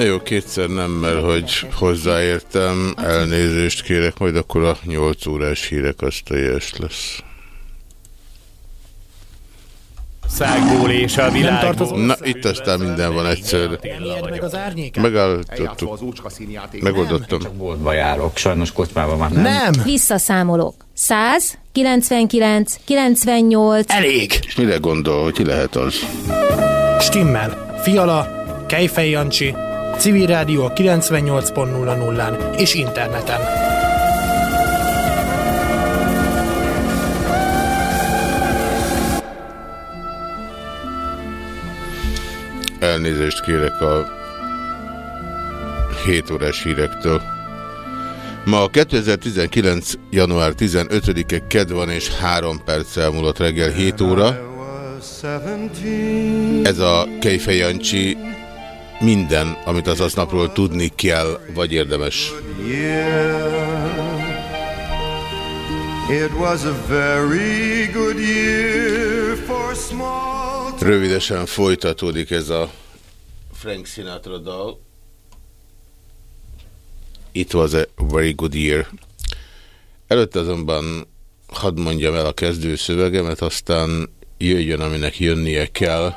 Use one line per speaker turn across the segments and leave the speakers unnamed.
Na jó, kétszer nem, mert hogy hozzáértem, elnézést kérek, majd akkor a 8 órás hírek az teljes lesz.
Szágból és a világból.
Na, itt aztán minden van egyszerre.
meg az
Megállítottuk. Megoldottam.
Csak boltba járok, sajnos kocsmában már nem.
Nem!
Visszaszámolok. 100, 99, 98.
Elég!
És mire gondol, hogy ki lehet az?
Stimmel. Fiala, Kejfej Jancsi, Civil Rádió 98.00-án és interneten.
Elnézést kérek a 7 órás hírektől. Ma 2019. január 15-e ked van és 3 perc elmúlott reggel 7 óra. Ez a Kejfej Jancsi minden, amit az aznapról tudni kell, vagy érdemes. Rövidesen folytatódik ez a Frank Sinatra dal. It was a very good year. Előtte azonban hadd mondjam el a kezdő szövegemet, aztán jöjjön, aminek jönnie kell.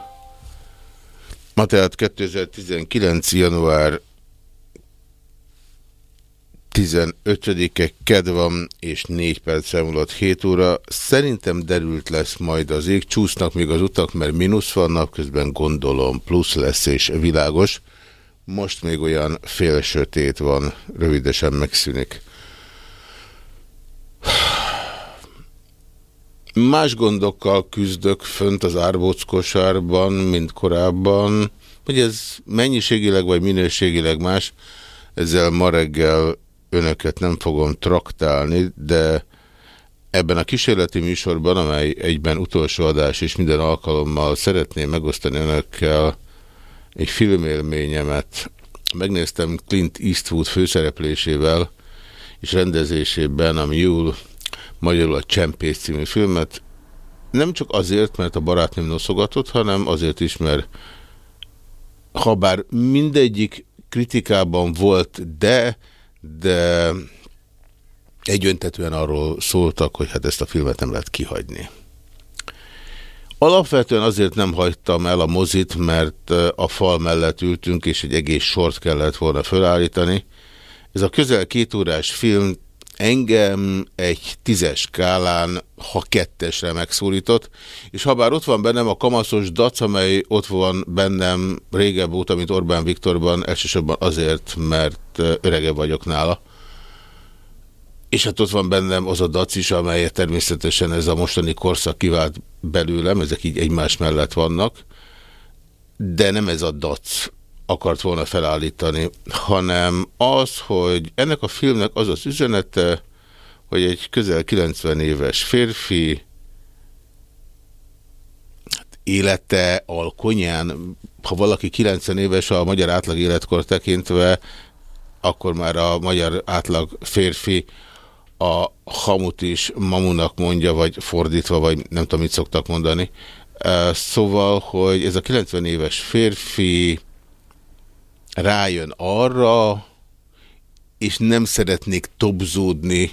Ma tehát 2019. január 15-e ked van, és 4 perc elmúlott 7 óra. Szerintem derült lesz majd az ég. Csúsznak még az utak, mert mínusz van, napközben gondolom plusz lesz és világos. Most még olyan fél sötét van, rövidesen megszűnik. Más gondokkal küzdök fönt az árbóckosárban, mint korábban. Hogy ez mennyiségileg vagy minőségileg más, ezzel ma reggel önöket nem fogom traktálni, de ebben a kísérleti műsorban, amely egyben utolsó adás és minden alkalommal szeretném megosztani önökkel egy filmélményemet. Megnéztem Clint Eastwood főszereplésével és rendezésében a Mule magyarul a Csempész című filmet. Nem csak azért, mert a barátnőm noszogatott, hanem azért is, mert ha bár mindegyik kritikában volt, de de egyöntetően arról szóltak, hogy hát ezt a filmet nem lehet kihagyni. Alapvetően azért nem hagytam el a mozit, mert a fal mellett ültünk, és egy egész sort kellett volna felállítani. Ez a közel két órás film engem egy tízes skálán, ha kettesre megszólított, és ha bár ott van bennem a kamaszos dac, amely ott van bennem régebb óta, mint Orbán Viktorban, elsősorban azért, mert örege vagyok nála, és hát ott van bennem az a dac is, amelyet természetesen ez a mostani korszak kivált belőlem, ezek így egymás mellett vannak, de nem ez a dac akart volna felállítani, hanem az, hogy ennek a filmnek az az üzenete, hogy egy közel 90 éves férfi hát élete alkonyán, ha valaki 90 éves a magyar átlag életkor tekintve, akkor már a magyar átlag férfi a hamut is mamunak mondja, vagy fordítva, vagy nem tudom, mit szoktak mondani. Szóval, hogy ez a 90 éves férfi rájön arra, és nem szeretnék tobzódni,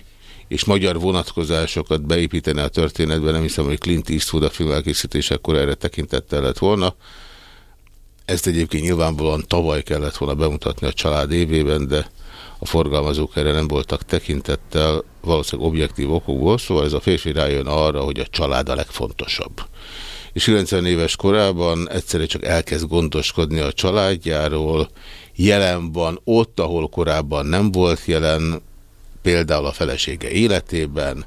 és magyar vonatkozásokat beépíteni a történetbe, nem hiszem, hogy Clint Eastwood a film elkészítésekor erre tekintettel lett volna. Ezt egyébként nyilvánvalóan tavaly kellett volna bemutatni a család évében, de a forgalmazók erre nem voltak tekintettel, valószínűleg objektív okokból, szóval ez a férfi rájön arra, hogy a család a legfontosabb és 90 éves korában egyszerűen csak elkezd gondoskodni a családjáról, jelen van ott, ahol korábban nem volt jelen, például a felesége életében,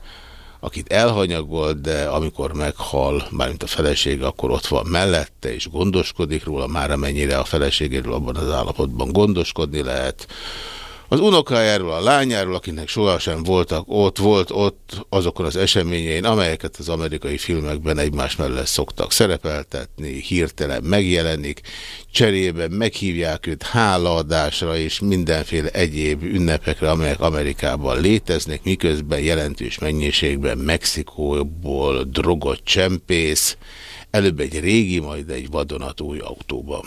akit elhanyagolt, de amikor meghal, mármint a felesége, akkor ott van mellette, és gondoskodik róla, már amennyire a feleségéről abban az állapotban gondoskodni lehet, az unokájáról, a lányáról, akinek sohasem voltak ott, volt ott azokon az eseményein, amelyeket az amerikai filmekben egymás mellett szoktak szerepeltetni, hirtelen megjelenik, cserében meghívják őt hálaadásra és mindenféle egyéb ünnepekre, amelyek Amerikában léteznek, miközben jelentős mennyiségben Mexikóból drogot csempész, előbb egy régi, majd egy vadonatúj autóban.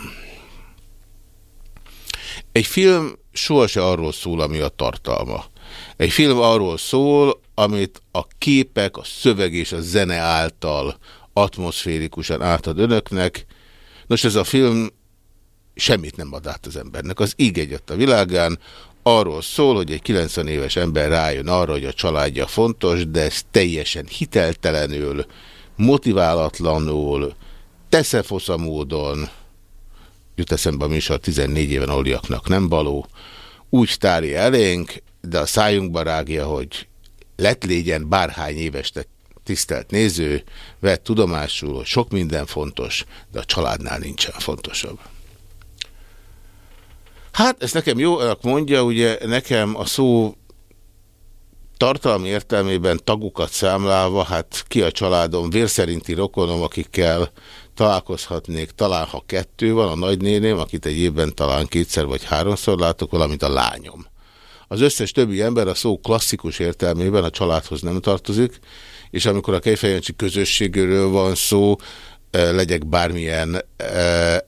Egy film sohasem arról szól, ami a tartalma. Egy film arról szól, amit a képek, a szöveg és a zene által atmoszférikusan átad önöknek. Nos, ez a film semmit nem ad át az embernek. Az íg egyet a világán, arról szól, hogy egy 90 éves ember rájön arra, hogy a családja fontos, de ez teljesen hiteltelenül, motiválatlanul, teszefosza módon, jut eszembe a műsor 14 éven oliaknak nem való, úgy tári elénk, de a szájunkba rágja, hogy lett légyen bárhány éves tisztelt néző, vett tudomásul, hogy sok minden fontos, de a családnál nincsen fontosabb. Hát, ezt nekem jó mondja, ugye nekem a szó tartalmi értelmében tagukat számlálva, hát ki a családom, vérszerinti rokonom, akikkel találkozhatnék, talán ha kettő van, a nagynéném, akit egy évben talán kétszer vagy háromszor látok, valamint a lányom. Az összes többi ember a szó klasszikus értelmében a családhoz nem tartozik, és amikor a Kejfejancsi közösségről van szó, legyek bármilyen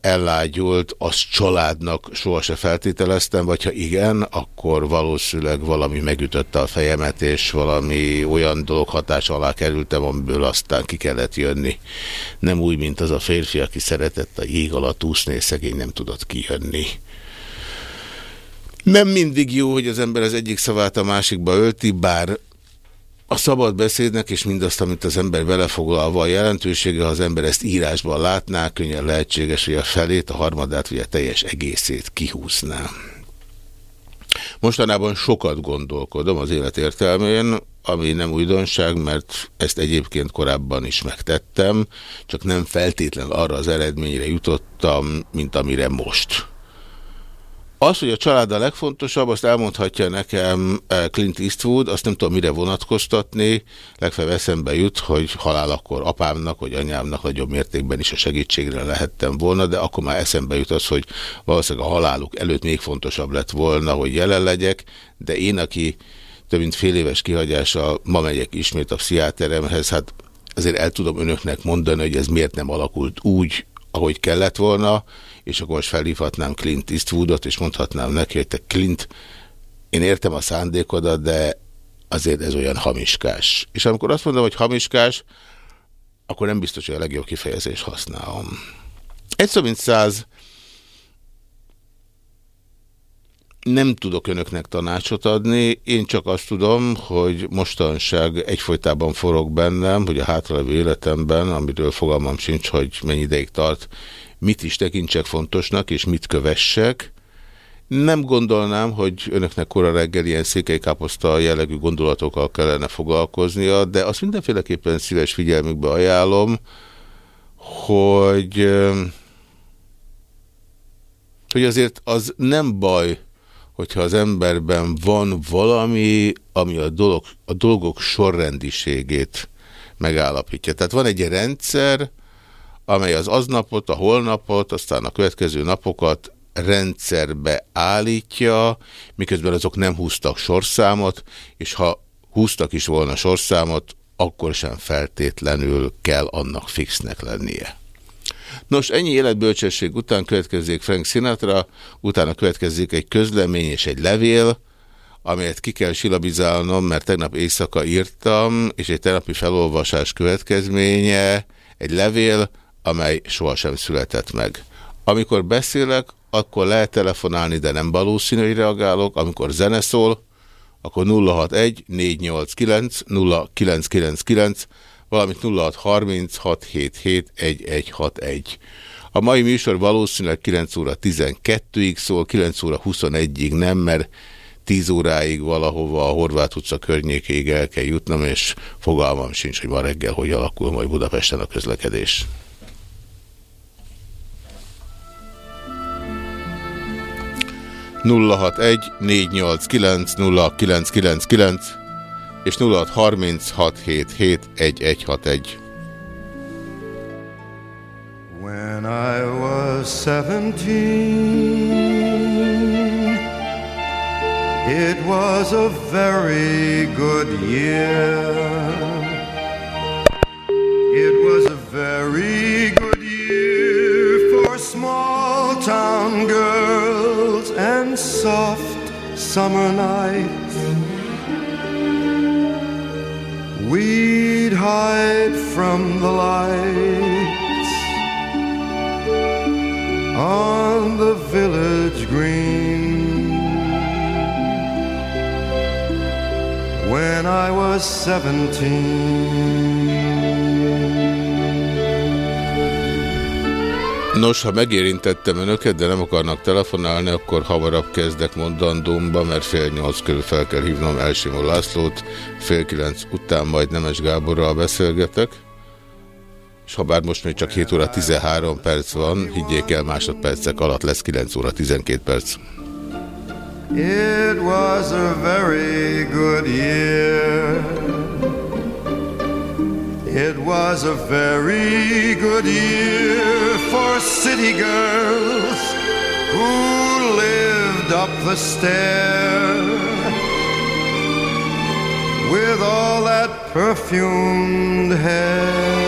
ellágyult, azt családnak sohasem feltételeztem, vagy ha igen, akkor valószínűleg valami megütötte a fejemet, és valami olyan dolog hatás alá kerültem, amiből aztán ki kellett jönni. Nem úgy, mint az a férfi, aki szeretett a jég alatt úszni, és szegény nem tudott kijönni. Nem mindig jó, hogy az ember az egyik szavát a másikba ölti, bár a szabad beszédnek és mindazt, amit az ember belefoglalva a jelentősége, ha az ember ezt írásban látná, könnyen lehetséges, hogy a felét, a harmadát vagy a teljes egészét kihúzná. Mostanában sokat gondolkodom az élet értelmén, ami nem újdonság, mert ezt egyébként korábban is megtettem, csak nem feltétlenül arra az eredményre jutottam, mint amire most. Az, hogy a család a legfontosabb, azt elmondhatja nekem eh, Clint Eastwood, azt nem tudom mire vonatkoztatni, legfeljebb eszembe jut, hogy halálakor apámnak vagy anyámnak nagyobb mértékben is a segítségre lehettem volna, de akkor már eszembe jut az, hogy valószínűleg a haláluk előtt még fontosabb lett volna, hogy jelen legyek, de én, aki több mint fél éves kihagyással ma megyek ismét a pszichiáteremhez, hát azért el tudom önöknek mondani, hogy ez miért nem alakult úgy, ahogy kellett volna, és akkor most felhívhatnám Clint Eastwoodot, és mondhatnám neki, hogy te Clint, én értem a szándékodat, de azért ez olyan hamiskás. És amikor azt mondom, hogy hamiskás, akkor nem biztos, hogy a legjobb kifejezést használom. Egy szó mint száz, nem tudok önöknek tanácsot adni, én csak azt tudom, hogy mostanság egyfolytában forog bennem, hogy a hátralévő életemben, amiről fogalmam sincs, hogy mennyi ideig tart, mit is tekintsek fontosnak, és mit kövessek. Nem gondolnám, hogy önöknek kora reggel ilyen székelykáposzta jellegű gondolatokkal kellene foglalkoznia, de azt mindenféleképpen szíves figyelmükbe ajánlom, hogy, hogy azért az nem baj, hogyha az emberben van valami, ami a, dolog, a dolgok sorrendiségét megállapítja. Tehát van egy rendszer, amely az aznapot, a holnapot, aztán a következő napokat rendszerbe állítja, miközben azok nem húztak sorszámot, és ha húztak is volna sorszámot, akkor sem feltétlenül kell annak fixnek lennie. Nos, ennyi életbölcsesség után következik Frank Sinatra, utána következik egy közlemény és egy levél, amelyet ki kell silabizálnom, mert tegnap éjszaka írtam, és egy tegnapi felolvasás következménye, egy levél, amely sohasem született meg. Amikor beszélek, akkor lehet telefonálni, de nem valószínű, hogy reagálok. Amikor zene szól, akkor 061 489 0999, valamint 0636771161. A mai műsor valószínűleg 9 óra 12-ig szól, 9 óra 21-ig nem, mert 10 óráig valahova a Horváth utca környékéig el kell jutnom, és fogalmam sincs, hogy ma reggel hogy alakul majd Budapesten a közlekedés. 061 489 0999 és 0636771161. When I was 17 It was a very good year It was a very good year small town girls and soft
summer nights we'd hide from the lights on the village green when I was seventeen.
Nos, ha megérintettem önöket, de nem akarnak telefonálni, akkor hamarabb kezdek mondandómba, mert fél nyolc körül fel kell hívnom Elsimó Lászlót, fél kilenc után majd Nemes Gáborral beszélgetek, és ha bár most még csak 7 óra 13 perc van, higgyék el, másodpercek alatt lesz 9 óra 12 perc.
It was a very good year. It was a very good year for city girls who lived up the stair with all that perfumed hair.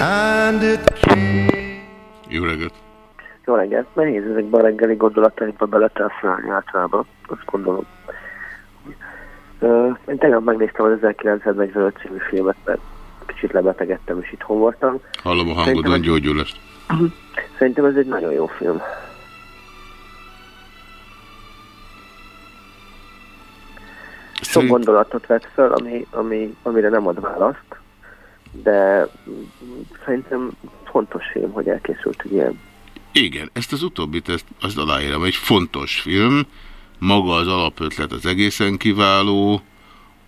And it came.
Jó reggelt!
Jó reggelt! Nehéz ezekben a reggeli gondolataimba beletászálni általában, azt gondolom. Uh, én tegnap megnéztem az 1945 című filmet, mert kicsit lebetegedtem és itthon voltam.
Hallom a hangodon, gyógyulást.
Szerintem ez egy nagyon jó film. Sok
Szerint...
gondolatot vett fel, ami, ami, amire nem ad választ, de szerintem fontos film, hogy elkészült egy ilyen.
Igen, ezt az utóbbit, ezt azt aláírom, egy fontos film, maga az alapötlet az egészen kiváló,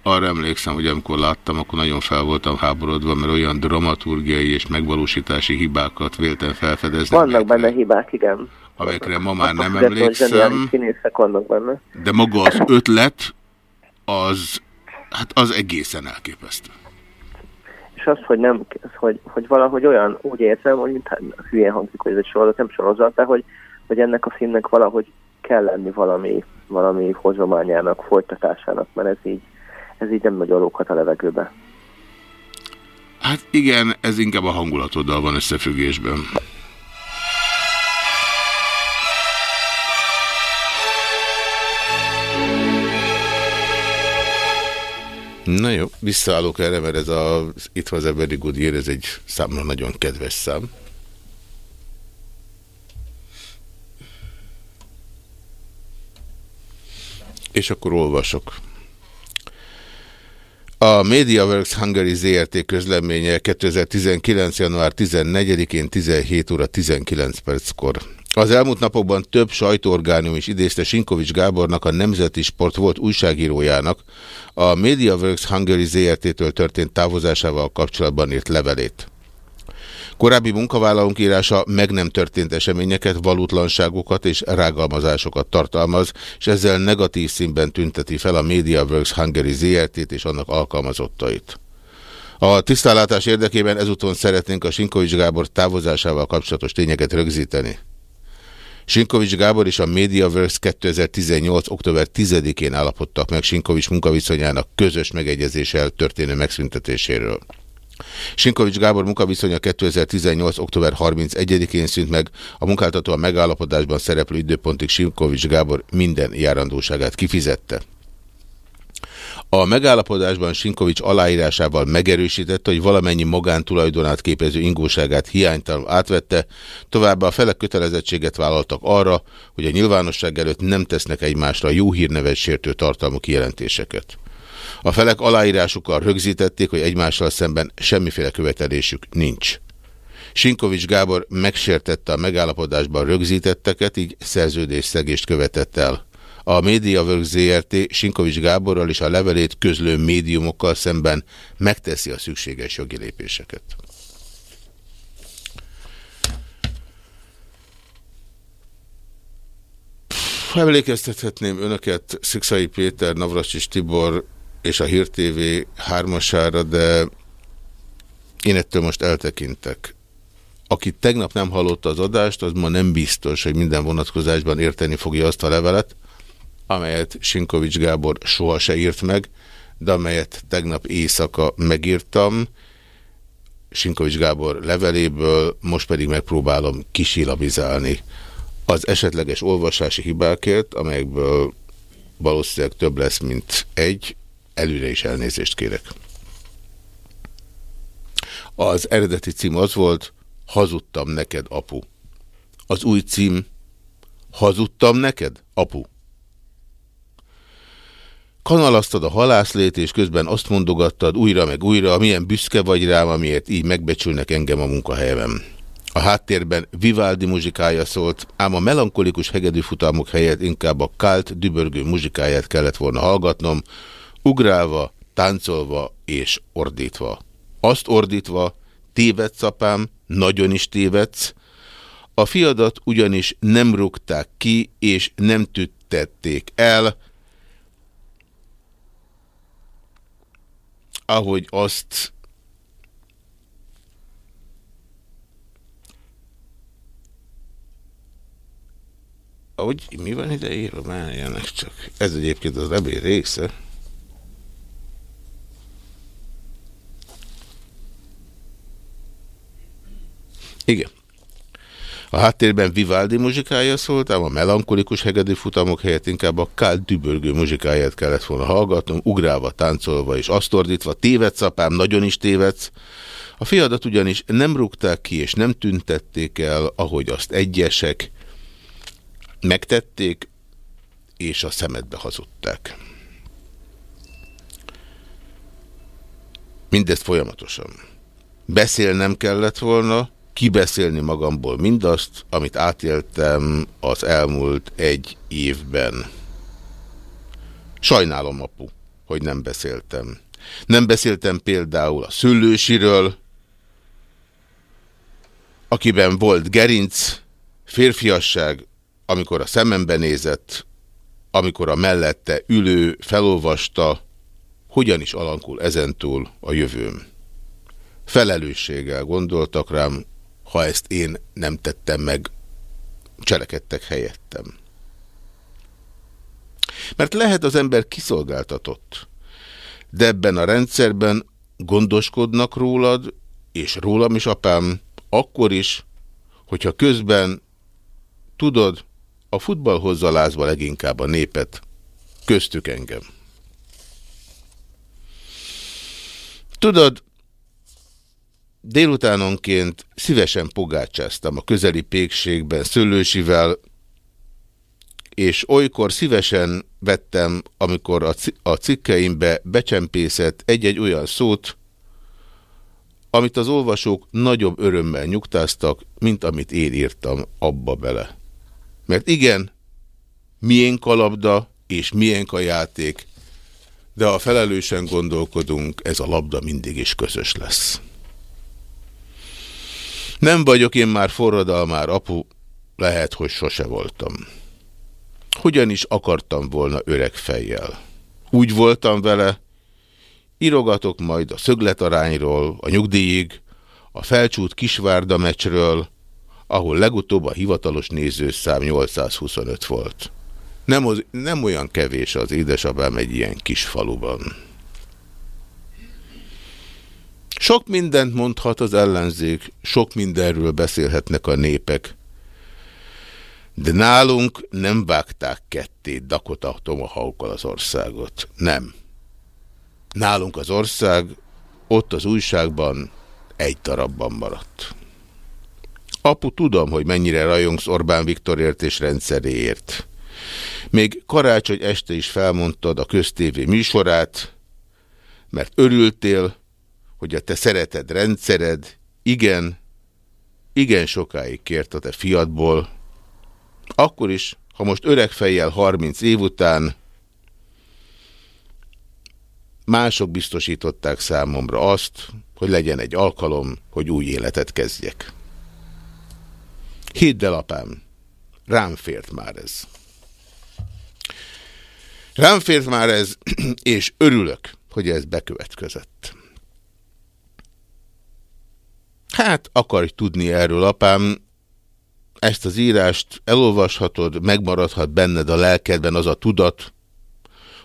arra emlékszem, hogy amikor láttam, akkor nagyon fel voltam háborodva, mert olyan dramaturgiai és megvalósítási hibákat véltem felfedezni.
Vannak benne hibák, igen.
Amelyekre ma már nem emlékszem.
vannak benne.
De maga az ötlet, az, hát az egészen elképesztő.
És az, hogy, nem, hogy, hogy valahogy olyan, úgy érzem, hogy mint hülyén hangzik, hogy ez egy sorozat, nem sorozat, de hogy, hogy ennek a filmnek valahogy kell lenni valami, valami hozományának, folytatásának, mert ez így, ez így nem nagyon lóghat a levegőbe.
Hát igen, ez inkább a hangulatoddal van összefüggésben. Na jó, visszaállok erre, mert ez a It was a very good year, ez egy számra nagyon kedves szám. És akkor olvasok. A MediaWorks Hungary ZRT közleménye 2019. január 14-én 17 óra 19 perckor. Az elmúlt napokban több sajtóorgánium is idézte Sinkovics Gábornak, a Nemzeti Sport volt újságírójának, a MediaWorks Hungary ZRT-től történt távozásával kapcsolatban írt levelét. Korábbi munkavállalónk írása meg nem történt eseményeket, valutlanságokat és rágalmazásokat tartalmaz, és ezzel negatív színben tünteti fel a MediaWorks Hungary ZRT-t és annak alkalmazottait. A tisztálátás érdekében ezúton szeretnénk a Sinkovics Gábor távozásával kapcsolatos tényeket rögzíteni. Sinkovics Gábor és a MediaWorks 2018. október 10-én állapodtak meg Sinkovics munkaviszonyának közös megegyezéssel történő megszüntetéséről. Sinkovics Gábor munkaviszonya 2018. október 31-én szűnt meg, a munkáltató a megállapodásban szereplő időpontig Sinkovics Gábor minden járandóságát kifizette. A megállapodásban Sinkovics aláírásával megerősítette, hogy valamennyi magántulajdonát képező ingóságát hiánytalanul átvette, továbbá a felek kötelezettséget vállaltak arra, hogy a nyilvánosság előtt nem tesznek egymásra jó hírnevet sértő tartalmú kijelentéseket. A felek aláírásukkal rögzítették, hogy egymással szemben semmiféle követelésük nincs. Sinkovics Gábor megsértette a megállapodásban rögzítetteket, így szerződésszegést követett el. A MediaWorks ZRT Sinkovics Gáborral és a levelét közlő médiumokkal szemben megteszi a szükséges jogi lépéseket. Emlékeztethetném önöket Szikszai Péter, Navracsis Tibor és a Hír TV hármasára, de én ettől most eltekintek. Aki tegnap nem hallotta az adást, az ma nem biztos, hogy minden vonatkozásban érteni fogja azt a levelet, amelyet Sinkovics Gábor soha se írt meg, de amelyet tegnap éjszaka megírtam, Sinkovics Gábor leveléből, most pedig megpróbálom kisilabizálni az esetleges olvasási hibákért, amelyekből valószínűleg több lesz, mint egy, előre is elnézést kérek. Az eredeti cím az volt, hazudtam neked, apu. Az új cím, hazudtam neked, apu. Kanalaztad a halászlét, és közben azt mondogattad újra meg újra, milyen büszke vagy rám, amiért így megbecsülnek engem a munkahelyemem. A háttérben Vivaldi muzsikája szólt, ám a melankolikus hegedűfutamok helyett inkább a kált, dübörgő muzsikáját kellett volna hallgatnom, ugrálva, táncolva és ordítva. Azt ordítva, tévedsz apám, nagyon is tévedsz, a fiadat ugyanis nem rúgták ki és nem tüttették el, ahogy azt ahogy mi van ide írva? Várjanak csak. Ez egyébként az levél része. Igen. A háttérben Vivaldi muzsikája szólt, ám a melankolikus hegedű futamok helyett inkább a kál dübörgő muzsikáját kellett volna hallgatnom, ugrálva, táncolva és azt ordítva. Tévedsz, apám, nagyon is tévedsz. A fiadat ugyanis nem rúgták ki és nem tüntették el, ahogy azt egyesek megtették, és a szemedbe hazudták. Mindezt folyamatosan. Beszélnem kellett volna, kibeszélni magamból mindazt, amit átéltem az elmúlt egy évben. Sajnálom, apu, hogy nem beszéltem. Nem beszéltem például a szüllősiről, akiben volt gerinc, férfiasság, amikor a szemembe nézett, amikor a mellette ülő felolvasta, hogyan is alankul ezentúl a jövőm. Felelősséggel gondoltak rám, ha ezt én nem tettem meg, cselekedtek helyettem. Mert lehet az ember kiszolgáltatott, de ebben a rendszerben gondoskodnak rólad, és rólam is, apám, akkor is, hogyha közben, tudod, a futball hozza lázba leginkább a népet, köztük engem. Tudod, Délutánonként szívesen pogácsáztam a közeli pékségben szőlősivel, és olykor szívesen vettem, amikor a cikkeimbe becsempészett egy-egy olyan szót, amit az olvasók nagyobb örömmel nyugtáztak, mint amit én írtam abba bele. Mert igen, milyen a labda és milyen a játék, de ha felelősen gondolkodunk, ez a labda mindig is közös lesz. Nem vagyok én már forradalmár, apu, lehet, hogy sose voltam. Hogyan is akartam volna öreg fejjel? Úgy voltam vele, írogatok majd a szögletarányról, a nyugdíjig, a felcsút Kisvárda meccsről, ahol legutóbb a hivatalos nézőszám 825 volt. Nem, az, nem olyan kevés az édesapám egy ilyen kis faluban. Sok mindent mondhat az ellenzék, sok mindenről beszélhetnek a népek. De nálunk nem vágták ketté Dakota Tomahawkkal az országot. Nem. Nálunk az ország ott az újságban egy darabban maradt. Apu, tudom, hogy mennyire rajongsz Orbán Viktorért és rendszeréért. Még karácsony este is felmondtad a köztévé műsorát, mert örültél, hogy a te szereted rendszered, igen, igen sokáig kért a te fiadból, akkor is, ha most öreg fejjel 30 év után mások biztosították számomra azt, hogy legyen egy alkalom, hogy új életet kezdjek. Hidd el, apám, rám fért már ez. Rám fért már ez, és örülök, hogy ez bekövetkezett. Hát, akarj tudni erről, apám, ezt az írást elolvashatod, megmaradhat benned a lelkedben az a tudat,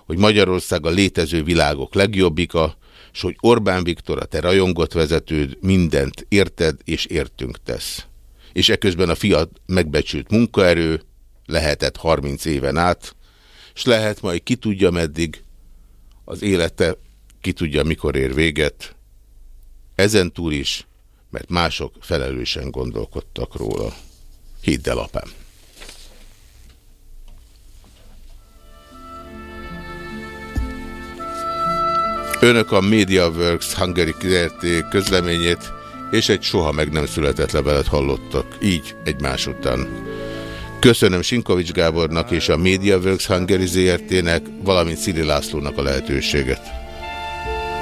hogy Magyarország a létező világok legjobbika, és hogy Orbán Viktor, a te rajongott vezetőd mindent érted és értünk tesz. és eközben a fiat megbecsült munkaerő, lehetett 30 éven át, és lehet majd ki tudja meddig, az élete ki tudja mikor ér véget, ezen túl is, mert mások felelősen gondolkodtak róla. Hidd el, apám! Önök a MediaWorks Hungary közleményét és egy soha meg nem született levelet hallottak, így egymás után. Köszönöm Sinkovics Gábornak és a MediaWorks Hungary ZRT-nek, valamint Szili Lászlónak a lehetőséget.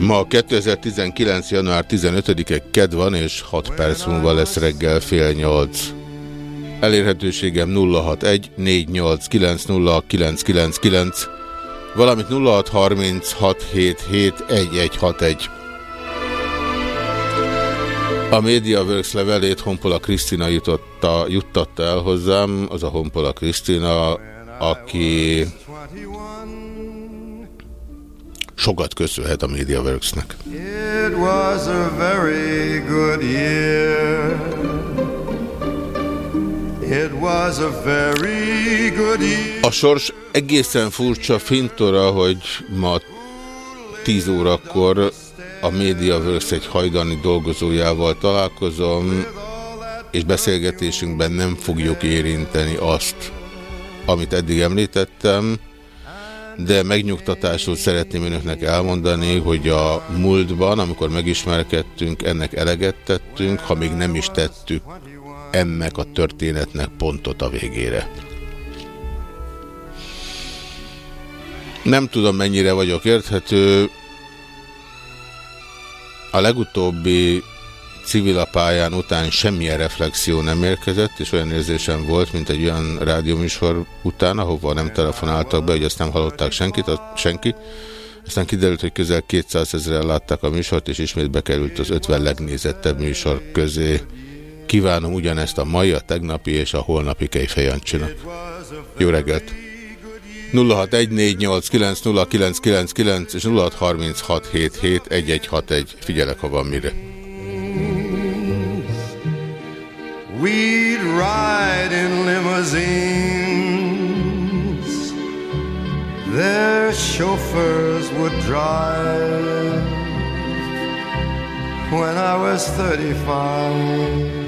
Ma 2019. január 15-e ked van, és 6 perc múlva lesz reggel fél 8. Elérhetőségem 061 489 valamint 0636771161. A MediaWorks levelét Honpola Krisztina jutotta, juttatta el hozzám, az a Honpola Krisztina, aki sokat köszönhet a MediaWorksnek. It was a very good year. It was a very good year. A sors egészen furcsa fintora, hogy ma 10 órakor a MediaWorks egy hajdani dolgozójával találkozom, és beszélgetésünkben nem fogjuk érinteni azt, amit eddig említettem, de megnyugtatásul szeretném önöknek elmondani, hogy a múltban, amikor megismerkedtünk, ennek eleget tettünk, ha még nem is tettük ennek a történetnek pontot a végére. Nem tudom, mennyire vagyok érthető, a legutóbbi civilapályán után semmilyen reflexió nem érkezett, és olyan érzésem volt, mint egy olyan rádióműsor után, ahova nem telefonáltak be, hogy azt nem hallották senkit, a, senki. Aztán kiderült, hogy közel 200 ezeren látták a műsort, és ismét bekerült az 50 legnézettebb műsor közé. Kívánom ugyanezt a mai, a tegnapi és a holnapi Kejfejancsinak. Jó reggelt! 0614890999 és 0636771161. Figyelek, ha van mire. We'd ride in limousines. Their chauffeurs would drive. When I was 35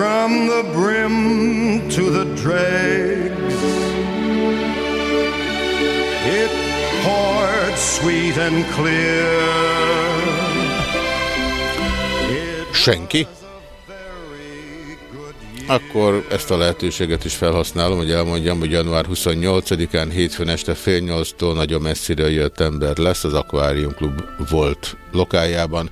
from the brim to the dregs. It poured sweet and clear. Senki? Akkor ezt a lehetőséget is felhasználom, hogy elmondjam, hogy január 28-án hétfőn este fél nyolctól nagyon messzire jött ember lesz az Aquarium Klub volt lokájában.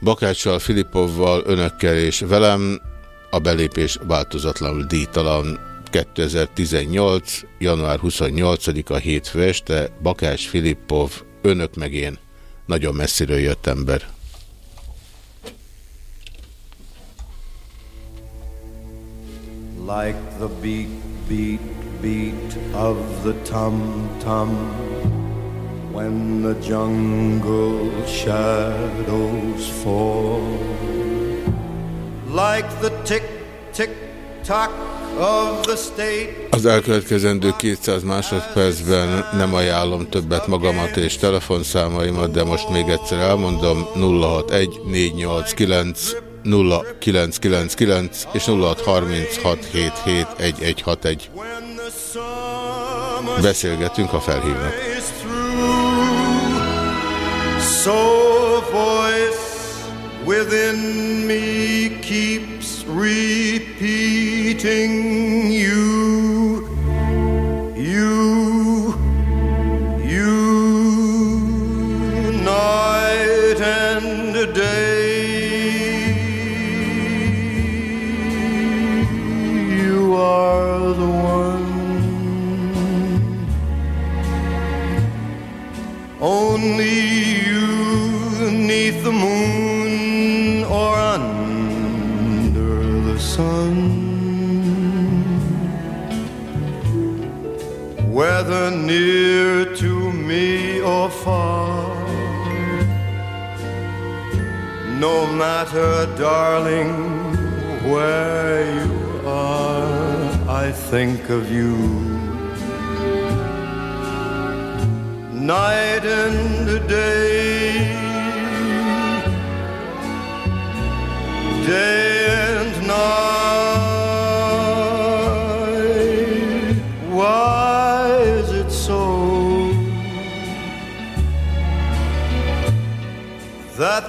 Bakáccsal, Filipovval, önökkel és velem a belépés változatlanul díjtalan 2018. január 28-a hétfő este Bakás Filippov, önök meg én, nagyon messziről jött ember. Like the beat, beat, beat of the tum-tum
when the jungle shadows fall like the tick tick tock of the state
Az elkövetkezendő 200 másodpercben nem ajánlom többet magamat és telefonszámaimat, de most még egyszer elmondom 061 489 0999 és 0636771161. Beszélgetünk, ha felhívnak.
So voice within me keeps repeating you, you, you, night and day. You are the one. Only sun. Whether near to me or far, no matter, darling, where you are, I think of you. night and day, day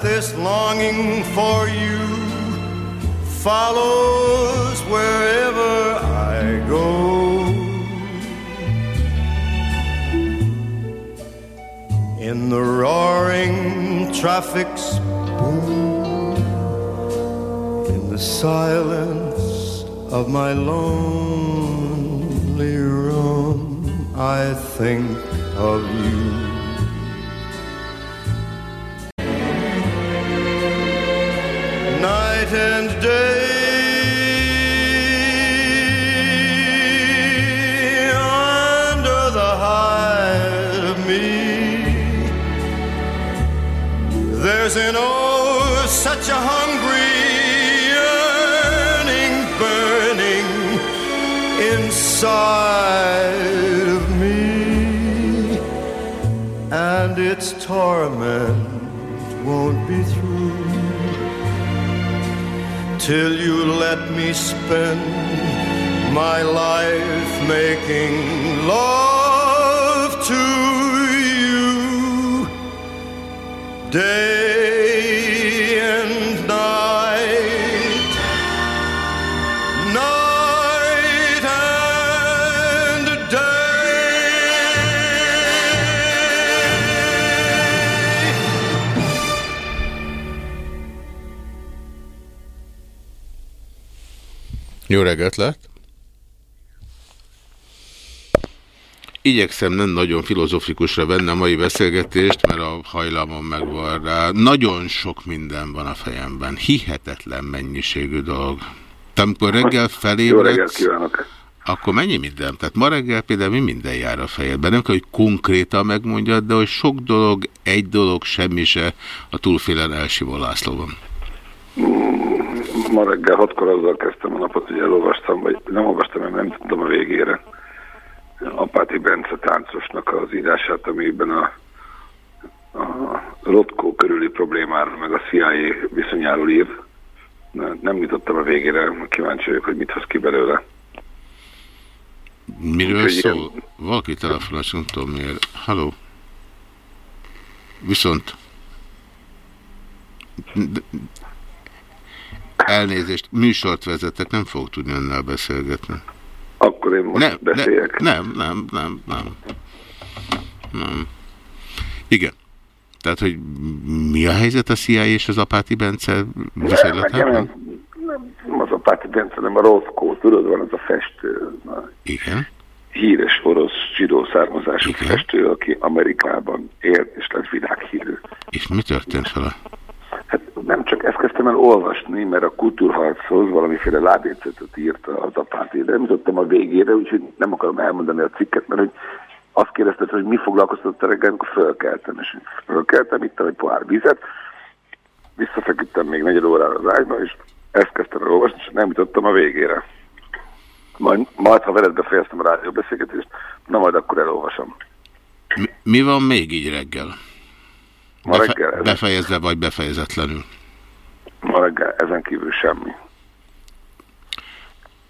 this longing for you follows wherever I go? in the roaring traffic's boom, in the silence of my lonely room, I think of you. And day, under the hide of me. There's an oh, such a hungry yearning burning inside of me, and its torment won't be through till you let me spend my life making love to you. Day
Jó reggelt lett! Igyekszem nem nagyon filozofikusra venni a mai beszélgetést, mert a hajlamon megvan rá. Nagyon sok minden van a fejemben. Hihetetlen mennyiségű dolog. Te amikor reggel felébredsz, akkor mennyi minden? Tehát ma reggel például mi minden jár a fejedben? Nem kell, hogy konkrétan megmondjad, de hogy sok dolog, egy dolog, semmi se a túlfélen elsivó Lászlóban.
Ma reggel hatkor azzal kezdtem a napot, hogy elolvastam, vagy nem olvastam, mert nem tudtam a végére. Apáti Bence táncosnak az írását, amiben a, a Rotkó körüli problémáról, meg a CIA viszonyáról ír. Ne- Nem jutottam a végére, kíváncsi vagyok, hogy mit hoz ki belőle.
Miről
Úgyhogy
szól?
igen.
Valaki telefonás, nem tudom miért. Halló? Viszont... Elnézést, műsort vezetek, nem fogok tudni önnel beszélgetni.
Akkor én most
Nem,
beszéljek.
nem, nem, nem, nem. Nem. Igen. Tehát, hogy mi a helyzet a CIA és az Apáti Bence viszonylatában?
nem, nem az Apáti Bence, hanem a Rotkó, tudod, van az a festő,
Igen.
híres orosz zsidó származású festő, aki Amerikában élt és lett világhírű.
És mi történt vele?
Hát nem csak ezt kezdtem el olvasni, mert a kultúrharchoz valamiféle lábjegyzetet írta az apáti, de nem jutottam a végére, úgyhogy nem akarom elmondani a cikket, mert hogy azt kérdezted, hogy mi foglalkoztatott a reggel, amikor fölkeltem, és fölkeltem, ittam egy pohár vizet, visszafeküdtem még negyed órára az ágyba, és ezt kezdtem el olvasni, és nem jutottam a végére. Majd, majd ha veled befejeztem a rádióbeszélgetést, na majd akkor elolvasom.
Mi, mi van még így reggel?
Ma
Befe
reggel ezen,
befejezve vagy befejezetlenül?
ma reggel ezen kívül semmi.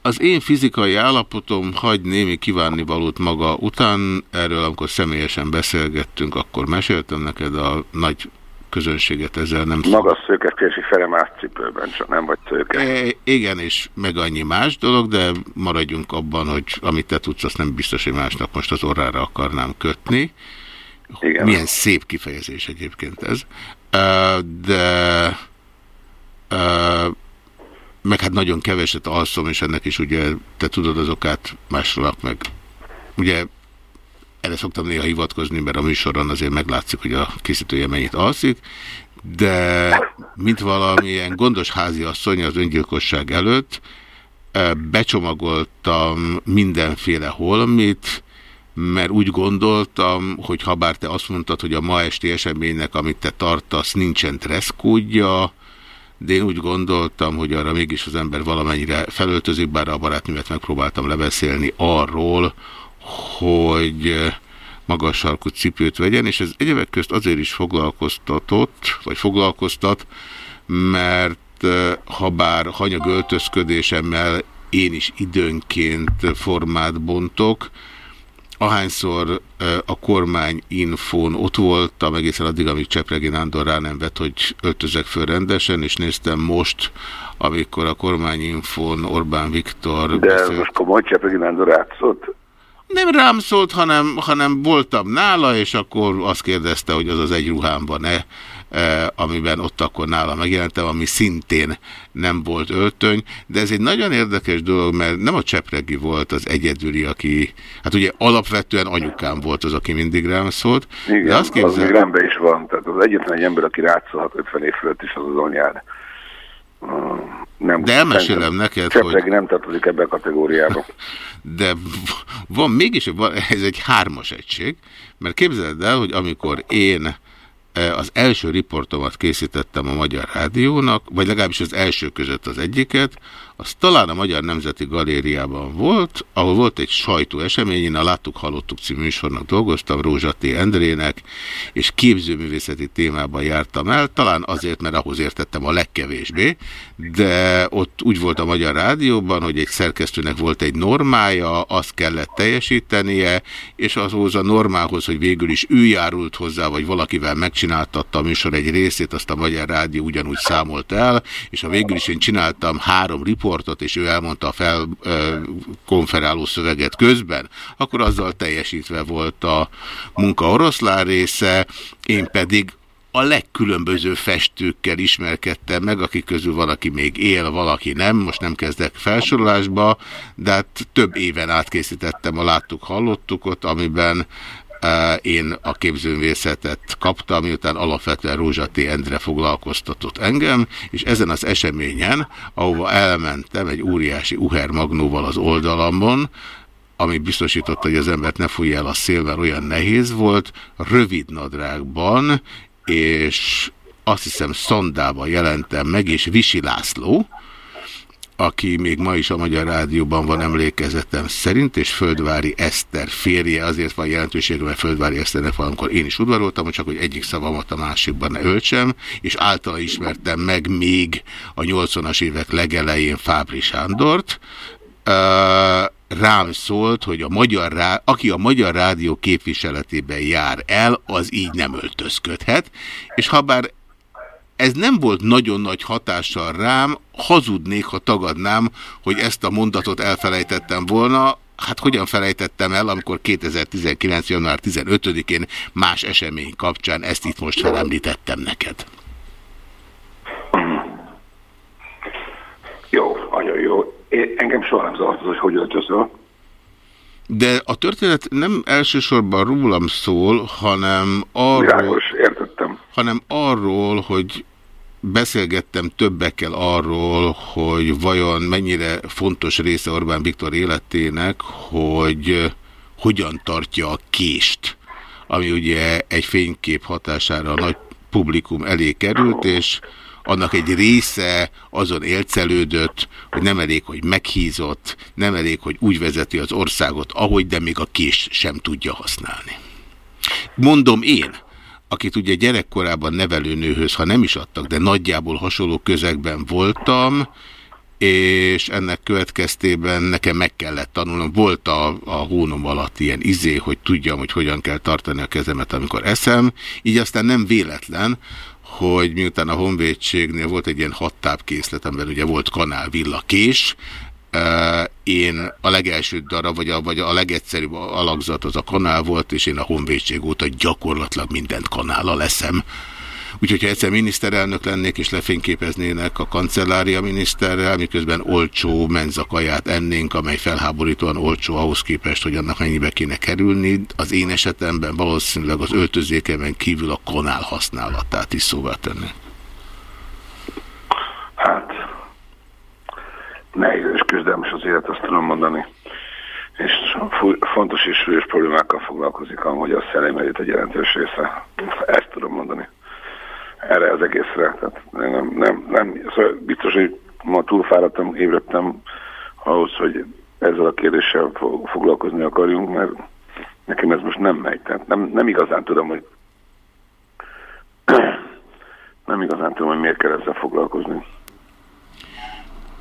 Az én fizikai állapotom hagy némi kívánnivalót maga után, erről amikor személyesen beszélgettünk, akkor meséltem neked a nagy közönséget ezzel nem...
Magas szőkefkési felemás cipőben, csak nem vagy szőke.
E, igen, és meg annyi más dolog, de maradjunk abban, hogy amit te tudsz, azt nem biztos, hogy másnak most az orrára akarnám kötni.
Igen.
Milyen szép kifejezés egyébként ez. De meg hát nagyon keveset alszom, és ennek is ugye, te tudod az okát másnak, meg ugye erre szoktam néha hivatkozni, mert a műsoron azért meglátszik, hogy a készítője mennyit alszik, de mint valamilyen gondos házi asszony az öngyilkosság előtt, becsomagoltam mindenféle holmit, mert úgy gondoltam, hogy ha bár te azt mondtad, hogy a ma esti eseménynek, amit te tartasz, nincsen dresszkódja, de én úgy gondoltam, hogy arra mégis az ember valamennyire felöltözik, bár a barátnőmet megpróbáltam lebeszélni arról, hogy magas sarkú cipőt vegyen, és ez egyebek közt azért is foglalkoztatott, vagy foglalkoztat, mert ha bár hanyag öltözködésemmel én is időnként formát bontok, ahányszor a kormány infón ott voltam, egészen addig, amíg Csepregi Nándor rá nem vett, hogy öltözek föl rendesen, és néztem most, amikor a kormány infón Orbán Viktor...
De beszélt. most komoly Csepregi Nándor átszólt?
Nem rám szólt, hanem, hanem voltam nála, és akkor azt kérdezte, hogy az az egy ruhám van-e, amiben ott akkor nála megjelentem, ami szintén nem volt öltöny, de ez egy nagyon érdekes dolog, mert nem a Csepregi volt az egyedüli, aki, hát ugye alapvetően anyukám volt az, aki mindig rám szólt.
Igen, de azt képzel... az még rendben is van, tehát az egyetlen egy ember, aki rátszólhat 50 év fölött is, az az anyád.
Nem, de elmesélem neked,
Csepregi hogy... nem tartozik ebbe a kategóriába.
De van mégis, van, ez egy hármas egység, mert képzeld el, hogy amikor én az első riportomat készítettem a Magyar Rádiónak, vagy legalábbis az első között az egyiket, az talán a Magyar Nemzeti Galériában volt, ahol volt egy sajtó esemény, én a Láttuk, Hallottuk című műsornak dolgoztam, Rózsa T. Endrének, és képzőművészeti témában jártam el, talán azért, mert ahhoz értettem a legkevésbé, de ott úgy volt a Magyar Rádióban, hogy egy szerkesztőnek volt egy normája, azt kellett teljesítenie, és ahhoz a normához, hogy végül is ő járult hozzá, vagy valakivel megcsináltatta a műsor egy részét, azt a Magyar Rádió ugyanúgy számolt el, és ha végül is én csináltam három riportot, és ő elmondta a felkonferáló szöveget közben, akkor azzal teljesítve volt a munka oroszlán része, én pedig a legkülönböző festőkkel ismerkedtem meg, akik közül valaki még él, valaki nem, most nem kezdek felsorolásba, de hát több éven átkészítettem a Láttuk, Hallottukot, amiben én a képzőművészetet kaptam, miután alapvetően Rózsa T. Endre foglalkoztatott engem, és ezen az eseményen, ahova elmentem egy óriási Uher Magnóval az oldalamon, ami biztosította, hogy az embert ne fújja el a szél, olyan nehéz volt, rövid nadrágban, és azt hiszem szondában jelentem meg, és Visi László, aki még ma is a Magyar Rádióban van emlékezetem szerint, és Földvári Eszter férje, azért van jelentősége, mert Földvári Eszternek valamikor én is udvaroltam, csak hogy egyik szavamat a másikban ne öltsem, és általa ismertem meg még a 80-as évek legelején Fábri Sándort, rám szólt, hogy a magyar rá, aki a Magyar Rádió képviseletében jár el, az így nem öltözködhet, és ha bár ez nem volt nagyon nagy hatással rám, hazudnék, ha tagadnám, hogy ezt a mondatot elfelejtettem volna, hát hogyan felejtettem el, amikor 2019. január 15-én más esemény kapcsán ezt itt most felemlítettem neked.
Jó, nagyon jó. Én, engem soha nem zavart hogy hogy öltözöl.
De a történet nem elsősorban rólam szól, hanem arról,
Világos.
Hanem arról, hogy beszélgettem többekkel arról, hogy vajon mennyire fontos része Orbán Viktor életének, hogy hogyan tartja a kést, ami ugye egy fénykép hatására a nagy publikum elé került, és annak egy része azon élcelődött, hogy nem elég, hogy meghízott, nem elég, hogy úgy vezeti az országot, ahogy, de még a kést sem tudja használni. Mondom én, akit ugye gyerekkorában nevelőnőhöz, ha nem is adtak, de nagyjából hasonló közegben voltam, és ennek következtében nekem meg kellett tanulnom. Volt a, a hónom alatt ilyen izé, hogy tudjam, hogy hogyan kell tartani a kezemet, amikor eszem. Így aztán nem véletlen, hogy miután a honvédségnél volt egy ilyen hat tápkészlet, amiben ugye volt kanál, villa, kés, én a legelső darab, vagy a, vagy a legegyszerűbb alakzat az a kanál volt, és én a honvédség óta gyakorlatilag mindent kanála leszem. Úgyhogy ha egyszer miniszterelnök lennék, és lefényképeznének a kancellária miniszterrel, miközben olcsó menzakaját ennénk, amely felháborítóan olcsó ahhoz képest, hogy annak mennyibe kéne kerülni, az én esetemben valószínűleg az öltözékemen kívül a kanál használatát is szóvá tenni.
Hát, nehéz küzdelmes az élet, azt tudom mondani. És fontos és súlyos problémákkal foglalkozik, hogy a szellemelét egy jelentős része. Ezt tudom mondani erre az egészre. Tehát nem, nem, nem, szóval biztos, hogy ma túlfáradtam, ébredtem ahhoz, hogy ezzel a kérdéssel foglalkozni akarjunk, mert nekem ez most nem megy. Tehát nem, nem igazán tudom, hogy nem igazán tudom, hogy miért kell ezzel foglalkozni.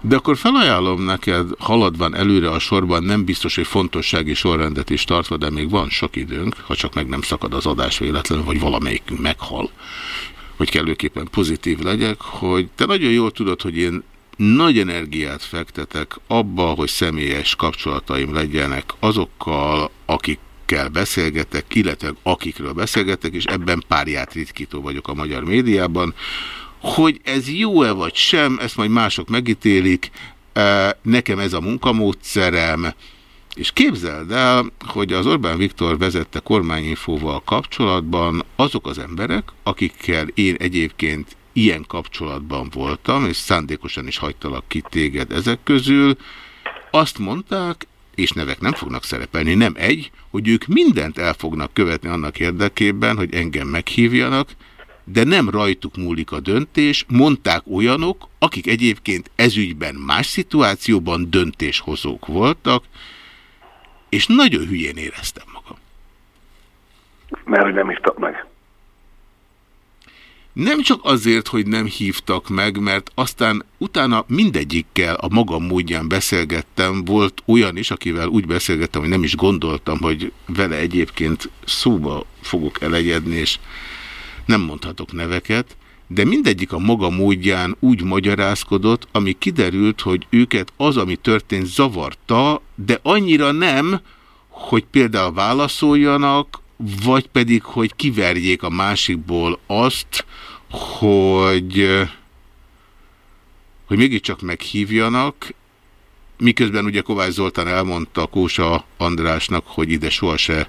De akkor felajánlom neked, haladván előre a sorban, nem biztos, hogy fontossági sorrendet is tartva, de még van sok időnk, ha csak meg nem szakad az adás véletlenül, vagy valamelyikünk meghal hogy kellőképpen pozitív legyek, hogy te nagyon jól tudod, hogy én nagy energiát fektetek abba, hogy személyes kapcsolataim legyenek azokkal, akikkel beszélgetek, illetve akikről beszélgetek, és ebben párját ritkító vagyok a magyar médiában. Hogy ez jó-e vagy sem, ezt majd mások megítélik, nekem ez a munkamódszerem, és képzeld el, hogy az Orbán Viktor vezette kormányinfóval kapcsolatban azok az emberek, akikkel én egyébként ilyen kapcsolatban voltam, és szándékosan is hagytalak ki téged ezek közül, azt mondták, és nevek nem fognak szerepelni, nem egy, hogy ők mindent el fognak követni annak érdekében, hogy engem meghívjanak, de nem rajtuk múlik a döntés, mondták olyanok, akik egyébként ezügyben más szituációban döntéshozók voltak, és nagyon hülyén éreztem magam.
Mert nem hívtak meg.
Nem csak azért, hogy nem hívtak meg, mert aztán utána mindegyikkel a magam módján beszélgettem. Volt olyan is, akivel úgy beszélgettem, hogy nem is gondoltam, hogy vele egyébként szóba fogok elegyedni, és nem mondhatok neveket de mindegyik a maga módján úgy magyarázkodott, ami kiderült, hogy őket az, ami történt, zavarta, de annyira nem, hogy például válaszoljanak, vagy pedig, hogy kiverjék a másikból azt, hogy, hogy mégiscsak meghívjanak, miközben ugye Kovács Zoltán elmondta Kósa Andrásnak, hogy ide sohasem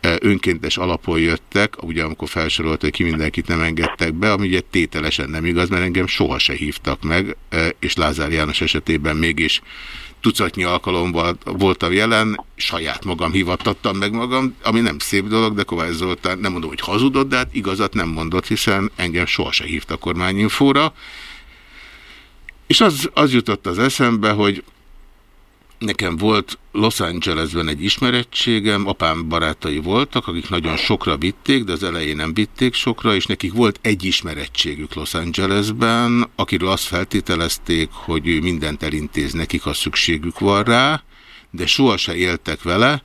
önkéntes alapon jöttek, ugye amikor felsorolt, hogy ki mindenkit nem engedtek be, ami ugye tételesen nem igaz, mert engem soha se hívtak meg, és Lázár János esetében mégis tucatnyi alkalommal voltam jelen, saját magam hivattattam meg magam, ami nem szép dolog, de Kovács Zoltán nem mondom, hogy hazudott, de hát igazat nem mondott, hiszen engem soha se hívta kormányinfóra. És az, az jutott az eszembe, hogy Nekem volt Los Angelesben egy ismerettségem, apám barátai voltak, akik nagyon sokra vitték, de az elején nem vitték sokra, és nekik volt egy ismerettségük Los Angelesben, akiről azt feltételezték, hogy ő mindent elintéz nekik, ha szükségük van rá, de soha se éltek vele,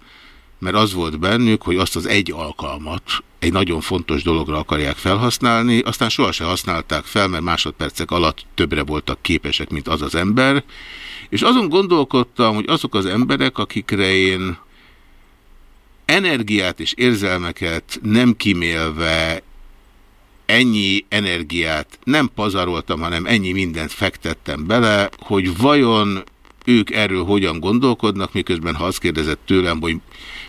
mert az volt bennük, hogy azt az egy alkalmat egy nagyon fontos dologra akarják felhasználni, aztán sohasem használták fel, mert másodpercek alatt többre voltak képesek, mint az az ember, és azon gondolkodtam, hogy azok az emberek, akikre én energiát és érzelmeket nem kimélve ennyi energiát nem pazaroltam, hanem ennyi mindent fektettem bele, hogy vajon ők erről hogyan gondolkodnak, miközben ha azt kérdezett tőlem, hogy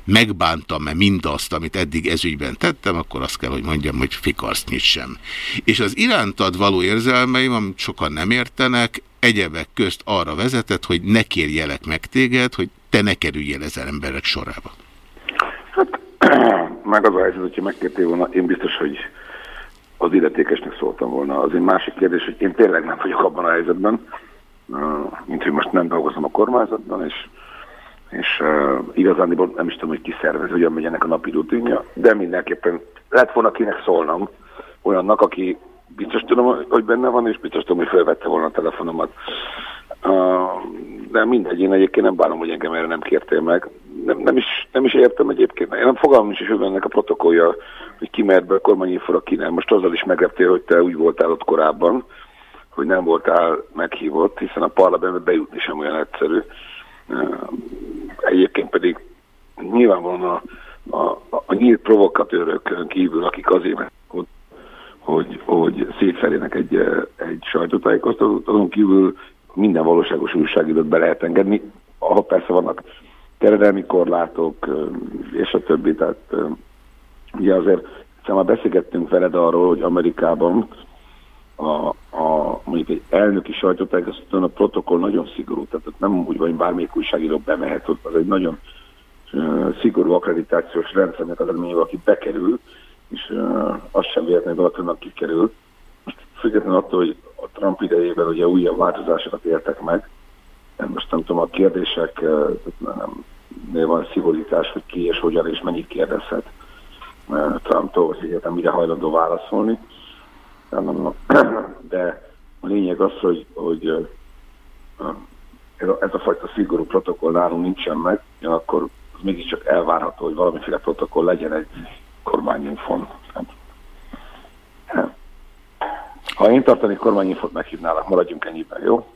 megbántam-e mindazt, amit eddig ezügyben tettem, akkor azt kell, hogy mondjam, hogy fikarsznyit sem. És az irántad való érzelmeim, amit sokan nem értenek, egyebek közt arra vezetett, hogy ne kérjelek meg téged, hogy te ne kerüljél ezen emberek sorába.
meg az a helyzet, hogyha megkértél volna, én biztos, hogy az illetékesnek szóltam volna. Az egy másik kérdés, hogy én tényleg nem vagyok abban a helyzetben, mint hogy most nem dolgozom a kormányzatban, és, és uh, igazán nem is tudom, hogy ki szervez, hogyan megy ennek a napi rutinja, de mindenképpen lett volna kinek szólnom olyannak, aki biztos tudom, hogy benne van, és biztos tudom, hogy felvette volna a telefonomat. De mindegy, én egyébként nem bánom, hogy engem erre nem kértél meg. Nem, nem, is, nem is értem egyébként. Én nem fogalmam is, hogy ennek a protokollja, hogy ki mehet be a kormányinfora, ki nem. Most azzal is megleptél, hogy te úgy voltál ott korábban, hogy nem voltál meghívott, hiszen a parlamentbe bejutni sem olyan egyszerű. Egyébként pedig nyilvánvalóan a, a, a, nyílt provokatőrök kívül, akik azért hogy, hogy, szétfelének egy, egy sajtótájékoztatót, azon kívül minden valóságos újságírót be lehet engedni, ahol persze vannak terjedelmi korlátok, és a többi. Tehát ugye azért szóval már beszélgettünk veled arról, hogy Amerikában a, a, mondjuk egy elnöki sajtótájékoztatón a protokoll nagyon szigorú, tehát nem úgy van, hogy bármelyik újságíró bemehet, ott az egy nagyon szigorú akkreditációs rendszernek az eredménye, aki bekerül, és uh, az sem véletlenül valakinek kikerül. Most függetlenül attól, hogy a Trump idejében ugye újabb változásokat értek meg, most nem tudom, a kérdések, nem, nem van szigorítás, hogy ki és hogyan és mennyit kérdezhet Trumptól, hogy egyetem mire hajlandó válaszolni de a lényeg az, hogy, hogy ez a fajta szigorú protokoll nálunk nincsen meg, akkor mégiscsak elvárható, hogy valamiféle protokoll legyen egy kormányinfon. Ha én tartani kormányinfot, meghívnálak, maradjunk ennyiben, jó?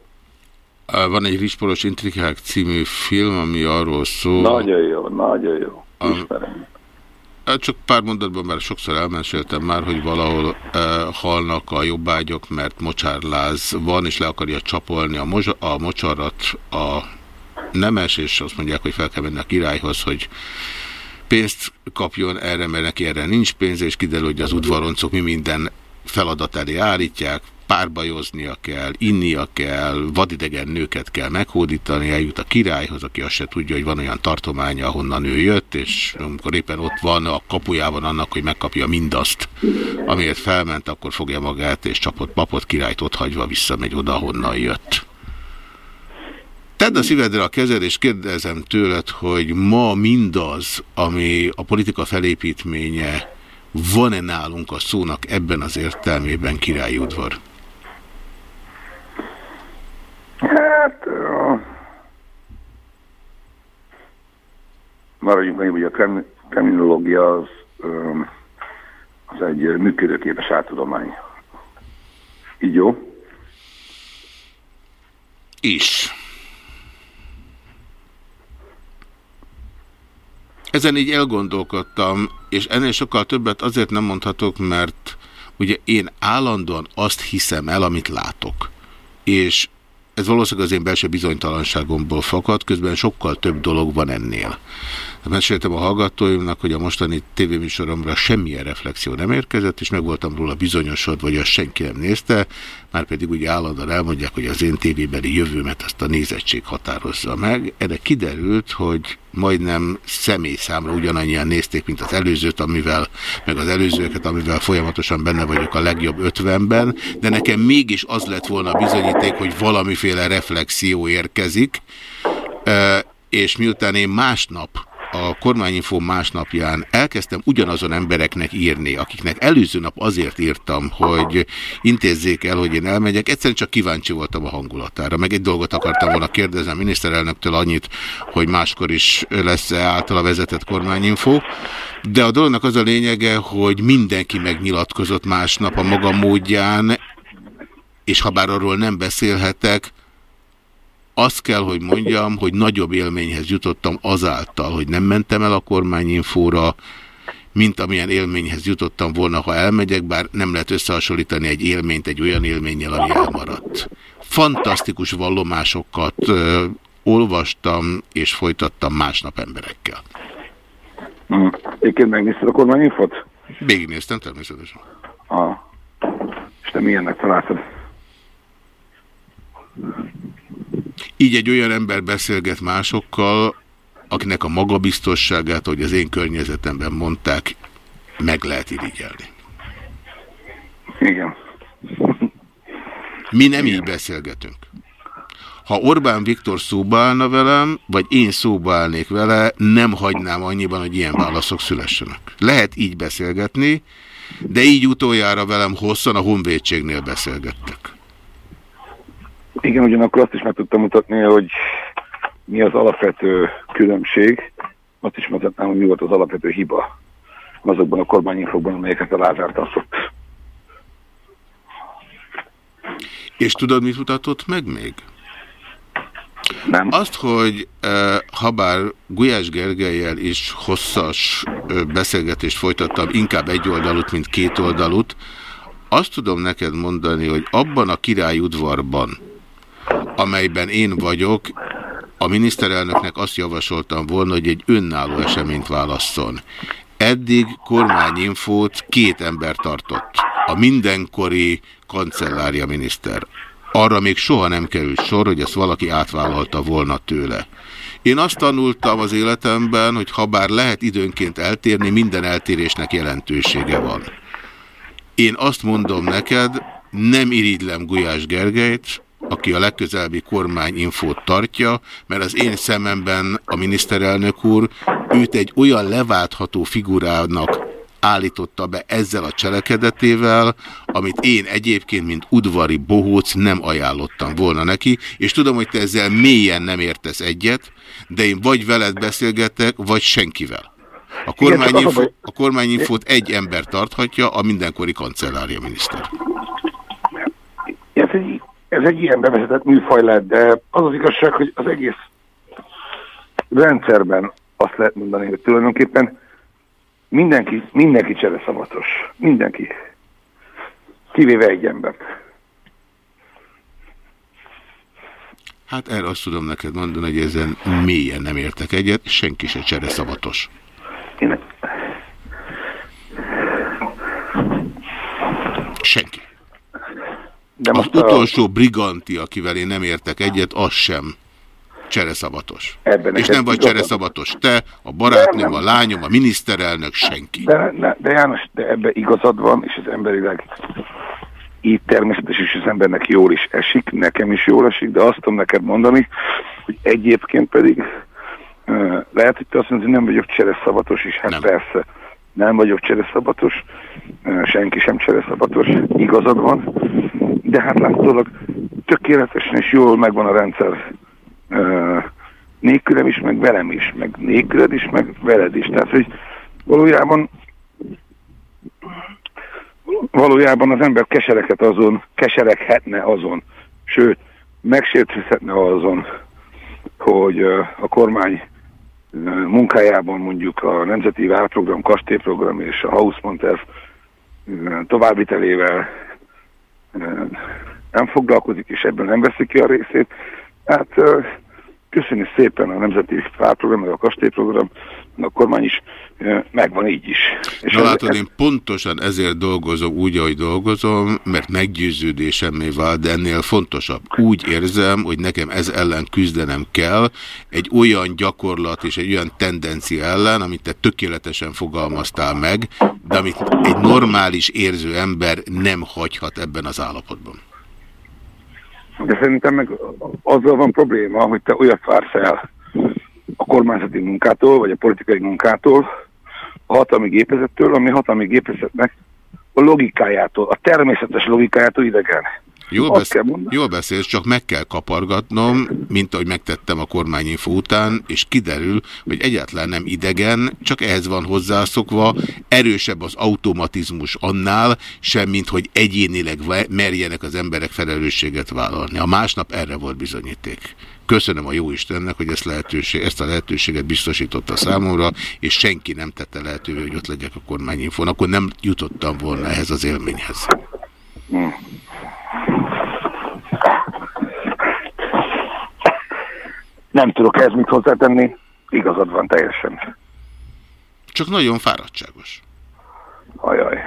Van egy Risporos Intrikák című film, ami arról szól...
Nagyon jó, nagyon jó. Ismerem.
Csak pár mondatban, mert sokszor elmeséltem már, hogy valahol e, halnak a jobbágyok, mert mocsárláz van, és le akarja csapolni a, moza, a mocsarat a nemes, és azt mondják, hogy fel kell menni a királyhoz, hogy pénzt kapjon erre, mert neki erre nincs pénz, és kiderül, hogy az udvaroncok mi minden feladat elé állítják, párbajoznia kell, innia kell, vadidegen nőket kell meghódítani, eljut a királyhoz, aki azt se tudja, hogy van olyan tartománya, ahonnan ő jött, és amikor éppen ott van a kapujában annak, hogy megkapja mindazt, amiért felment, akkor fogja magát, és csapott papot királyt ott hagyva visszamegy oda, ahonnan jött. Tedd a szívedre a kezed, és kérdezem tőled, hogy ma mindaz, ami a politika felépítménye, van-e nálunk a szónak ebben az értelmében királyi udvar?
Hát... Uh, maradjunk meg, hogy a krem, kriminológia az, um, az egy működőképes áttudomány. Így jó?
Is. Ezen így elgondolkodtam, és ennél sokkal többet azért nem mondhatok, mert ugye én állandóan azt hiszem el, amit látok. És ez valószínűleg az én belső bizonytalanságomból fakad, közben sokkal több dolog van ennél. Meséltem a hallgatóimnak, hogy a mostani tévéműsoromra semmilyen reflexió nem érkezett, és meg voltam róla bizonyosod, vagy azt senki nem nézte, már pedig ugye állandóan elmondják, hogy az én tévébeli jövőmet azt a nézettség határozza meg. Erre kiderült, hogy majdnem személy számra ugyanannyian nézték, mint az előzőt, amivel, meg az előzőket, amivel folyamatosan benne vagyok a legjobb ötvenben, de nekem mégis az lett volna bizonyíték, hogy valamiféle reflexió érkezik, és miután én másnap a kormányinfó másnapján elkezdtem ugyanazon embereknek írni, akiknek előző nap azért írtam, hogy intézzék el, hogy én elmegyek, egyszerűen csak kíváncsi voltam a hangulatára. Meg egy dolgot akartam volna kérdezni a miniszterelnöktől annyit, hogy máskor is lesz-e általa vezetett kormányinfó. De a dolognak az a lényege, hogy mindenki megnyilatkozott másnap a maga módján, és ha bár arról nem beszélhetek, azt kell, hogy mondjam, hogy nagyobb élményhez jutottam azáltal, hogy nem mentem el a kormányinfóra, mint amilyen élményhez jutottam volna, ha elmegyek, bár nem lehet összehasonlítani egy élményt egy olyan élménnyel, ami elmaradt. Fantasztikus vallomásokat ö, olvastam és folytattam másnap emberekkel.
Hmm. Éként megnézted a kormányinfot?
Végignéztem természetesen.
Ah. És te milyennek találtad?
Így egy olyan ember beszélget másokkal, akinek a magabiztosságát, hogy az én környezetemben mondták, meg lehet irigyelni.
Igen.
Mi nem így beszélgetünk. Ha Orbán Viktor szóba állna velem, vagy én szóba állnék vele, nem hagynám annyiban, hogy ilyen válaszok szülessenek. Lehet így beszélgetni, de így utoljára velem hosszan a honvédségnél beszélgettek.
Igen, ugyanakkor azt is meg tudtam mutatni, hogy mi az alapvető különbség, azt is mutatnám, hogy mi volt az alapvető hiba azokban a kormányinfokban, amelyeket a Lázár tartott.
És tudod, mit mutatott meg még?
Nem.
Azt, hogy e, habár Gulyás Gergelyel is hosszas e, beszélgetést folytattam, inkább egy oldalut, mint két oldalut, azt tudom neked mondani, hogy abban a királyudvarban, amelyben én vagyok, a miniszterelnöknek azt javasoltam volna, hogy egy önálló eseményt válasszon. Eddig kormányinfót két ember tartott. A mindenkori kancellária miniszter. Arra még soha nem került sor, hogy ezt valaki átvállalta volna tőle. Én azt tanultam az életemben, hogy ha bár lehet időnként eltérni, minden eltérésnek jelentősége van. Én azt mondom neked, nem irigylem Gulyás Gergelyt, aki a legközelebbi kormányinfót tartja, mert az én szememben a miniszterelnök úr őt egy olyan leváltható figurának állította be ezzel a cselekedetével, amit én egyébként, mint udvari bohóc nem ajánlottam volna neki, és tudom, hogy te ezzel mélyen nem értesz egyet, de én vagy veled beszélgetek, vagy senkivel. A, kormányinfo, a kormányinfót egy ember tarthatja, a mindenkori kancellária miniszter.
Ez egy, ilyen bevezetett műfaj lett, de az az igazság, hogy az egész rendszerben azt lehet mondani, hogy tulajdonképpen Mindenki, mindenki csereszavatos. Mindenki. Kivéve egy embert.
Hát erre azt tudom neked mondani, hogy ezen mélyen nem értek egyet, senki se csereszavatos. Én... Senki. De az utolsó a... briganti, akivel én nem értek egyet, az sem csereszavatos. Ebben és nem vagy csereszavatos te, a barátnőm, a lányom, a miniszterelnök, senki.
De, de, de János, de ebbe igazad van, és az emberileg így természetes, és az embernek jól is esik, nekem is jól esik, de azt tudom neked mondani, hogy egyébként pedig uh, lehet, hogy te azt mondod, hogy nem vagyok csereszavatos, és hát nem. persze, nem vagyok csereszavatos, uh, senki sem csereszavatos, igazad van, de hát látszólag tökéletesen és jól megvan a rendszer nélkülem is, meg velem is, meg nélküled is, meg veled is. Tehát, hogy valójában valójában az ember kesereket azon, kesereghetne azon, sőt, megsérthetne azon, hogy a kormány munkájában mondjuk a Nemzeti Várprogram, Kastélyprogram és a Hausmann továbbvitelével nem foglalkozik, és ebben nem veszik ki a részét, Hát köszönjük szépen a Nemzeti Fárprogram, meg a Kastélyprogram, a kormány is megvan így is.
És Na látod, én pontosan ezért dolgozom úgy, ahogy dolgozom, mert meggyőződésemmé vált, de ennél fontosabb. Úgy érzem, hogy nekem ez ellen küzdenem kell, egy olyan gyakorlat és egy olyan tendencia ellen, amit te tökéletesen fogalmaztál meg, de amit egy normális érző ember nem hagyhat ebben az állapotban.
De szerintem meg azzal van probléma, hogy te olyat vársz el a kormányzati munkától, vagy a politikai munkától, a hatalmi gépezettől, ami hatalmi gépezetnek a logikájától, a természetes logikájától idegen.
Jól, besz jól beszélsz, csak meg kell kapargatnom, mint ahogy megtettem a kormányinfo után, és kiderül, hogy egyáltalán nem idegen, csak ehhez van hozzászokva, erősebb az automatizmus annál, semmint hogy egyénileg merjenek az emberek felelősséget vállalni. A másnap erre volt bizonyíték. Köszönöm a jó Istennek, hogy ezt, lehetőség, ezt a lehetőséget biztosította számomra, és senki nem tette lehetővé, hogy ott legyek a kormányinfón. Akkor nem jutottam volna ehhez az élményhez.
Nem tudok ez mit hozzátenni, igazad van teljesen.
Csak nagyon fáradtságos.
Ajaj.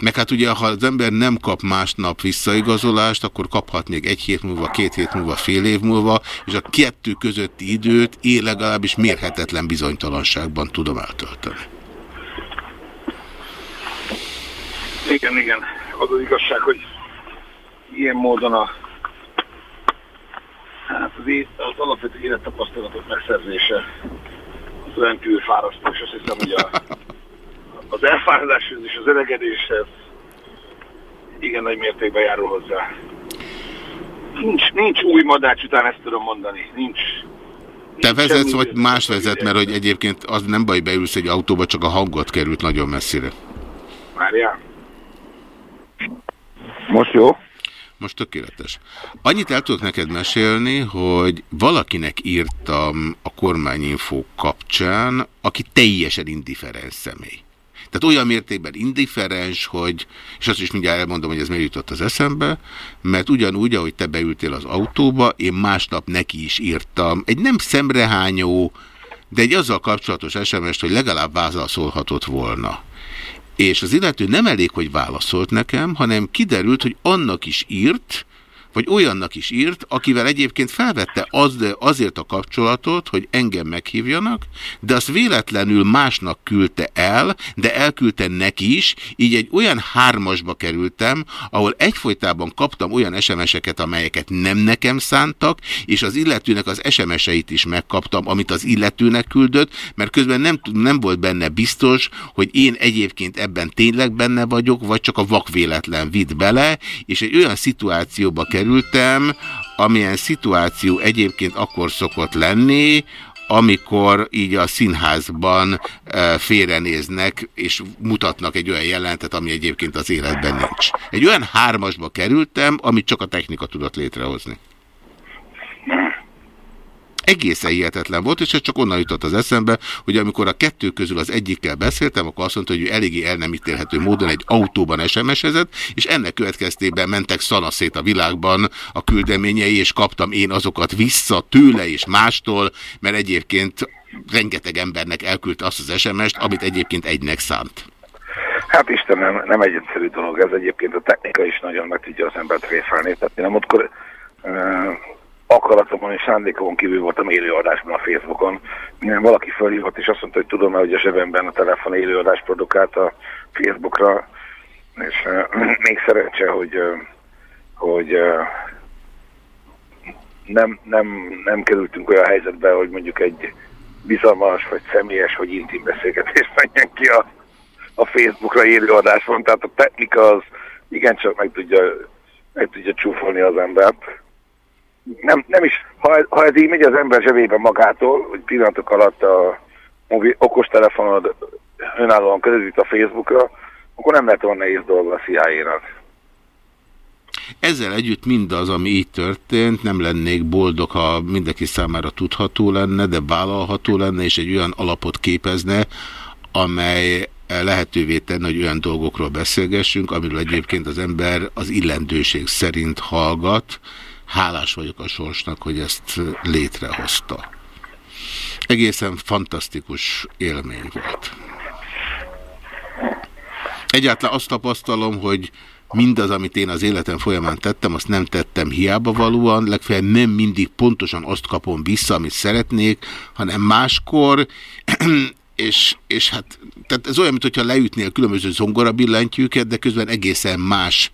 Meg hát ugye, ha az ember nem kap másnap visszaigazolást, akkor kaphat még egy hét múlva, két hét múlva, fél év múlva, és a kettő közötti időt én legalábbis mérhetetlen bizonytalanságban tudom eltölteni.
Igen, igen. Az az igazság, hogy ilyen módon a, hát az, é- az alapvető élettapasztalatok megszerzése az rendkívül fárasztó, és azt hiszem, hogy a, az elfáradáshoz és az öregedéshez igen nagy mértékben járul hozzá. Nincs, nincs új madács után, ezt tudom mondani. Nincs.
Te
nincs
vezetsz,
semmi
vagy más vezet, mert hogy egyébként az nem baj, beülsz egy autóba, csak a hangot került nagyon messzire.
Várjál. Most jó?
Most tökéletes. Annyit el tudok neked mesélni, hogy valakinek írtam a kormányinfó kapcsán, aki teljesen indiferens személy. Tehát olyan mértékben indiferens, hogy, és azt is mindjárt elmondom, hogy ez miért jutott az eszembe, mert ugyanúgy, ahogy te beültél az autóba, én másnap neki is írtam. Egy nem szemrehányó, de egy azzal kapcsolatos SMS-t, hogy legalább válaszolhatott volna. És az illető nem elég, hogy válaszolt nekem, hanem kiderült, hogy annak is írt, vagy olyannak is írt, akivel egyébként felvette az, azért a kapcsolatot, hogy engem meghívjanak, de azt véletlenül másnak küldte el, de elküldte neki is, így egy olyan hármasba kerültem, ahol egyfolytában kaptam olyan SMS-eket, amelyeket nem nekem szántak, és az illetőnek az SMS-eit is megkaptam, amit az illetőnek küldött, mert közben nem, nem volt benne biztos, hogy én egyébként ebben tényleg benne vagyok, vagy csak a vakvéletlen vitt bele, és egy olyan szituációba kerültem, amilyen szituáció egyébként akkor szokott lenni, amikor így a színházban e, félrenéznek, és mutatnak egy olyan jelentet, ami egyébként az életben nincs. Egy olyan hármasba kerültem, amit csak a technika tudott létrehozni. Egészen hihetetlen volt, és ez csak onnan jutott az eszembe, hogy amikor a kettő közül az egyikkel beszéltem, akkor azt mondta, hogy ő eléggé el nem ítélhető módon egy autóban SMS-ezett, és ennek következtében mentek szanaszét a világban a küldeményei, és kaptam én azokat vissza tőle és mástól, mert egyébként rengeteg embernek elküldte azt az SMS-t, amit egyébként egynek szánt.
Hát Istenem, nem egy egyszerű dolog ez egyébként, a technika is nagyon meg tudja az embert réfelni. Tehát én amikor akaratomon és szándékomon kívül voltam élőadásban a Facebookon, minden valaki fölhívott és azt mondta, hogy tudom-e, hogy a zsebemben a telefon élőadást produkált a Facebookra, és uh, még szerencse, hogy, uh, hogy uh, nem, nem, nem kerültünk olyan helyzetbe, hogy mondjuk egy bizalmas vagy személyes vagy intim beszélgetés menjen ki a, a Facebookra élőadás van, tehát a technika az igencsak meg tudja, meg tudja csúfolni az embert. Nem, nem is, ha, ha ez így megy az ember zsebébe magától, hogy pillanatok alatt a mobil, okostelefonod önállóan közvetít a Facebookra, akkor nem lehet olyan nehéz dolga a CIA-nak.
Ezzel együtt mindaz, ami így történt, nem lennék boldog, ha mindenki számára tudható lenne, de vállalható lenne, és egy olyan alapot képezne, amely lehetővé tenne, hogy olyan dolgokról beszélgessünk, amiről egyébként az ember az illendőség szerint hallgat. Hálás vagyok a sorsnak, hogy ezt létrehozta. Egészen fantasztikus élmény volt. Egyáltalán azt tapasztalom, hogy mindaz, amit én az életem folyamán tettem, azt nem tettem hiába valóan, legfeljebb nem mindig pontosan azt kapom vissza, amit szeretnék, hanem máskor, és, és hát tehát ez olyan, mintha leütnél különböző zongora billentyűket, de közben egészen más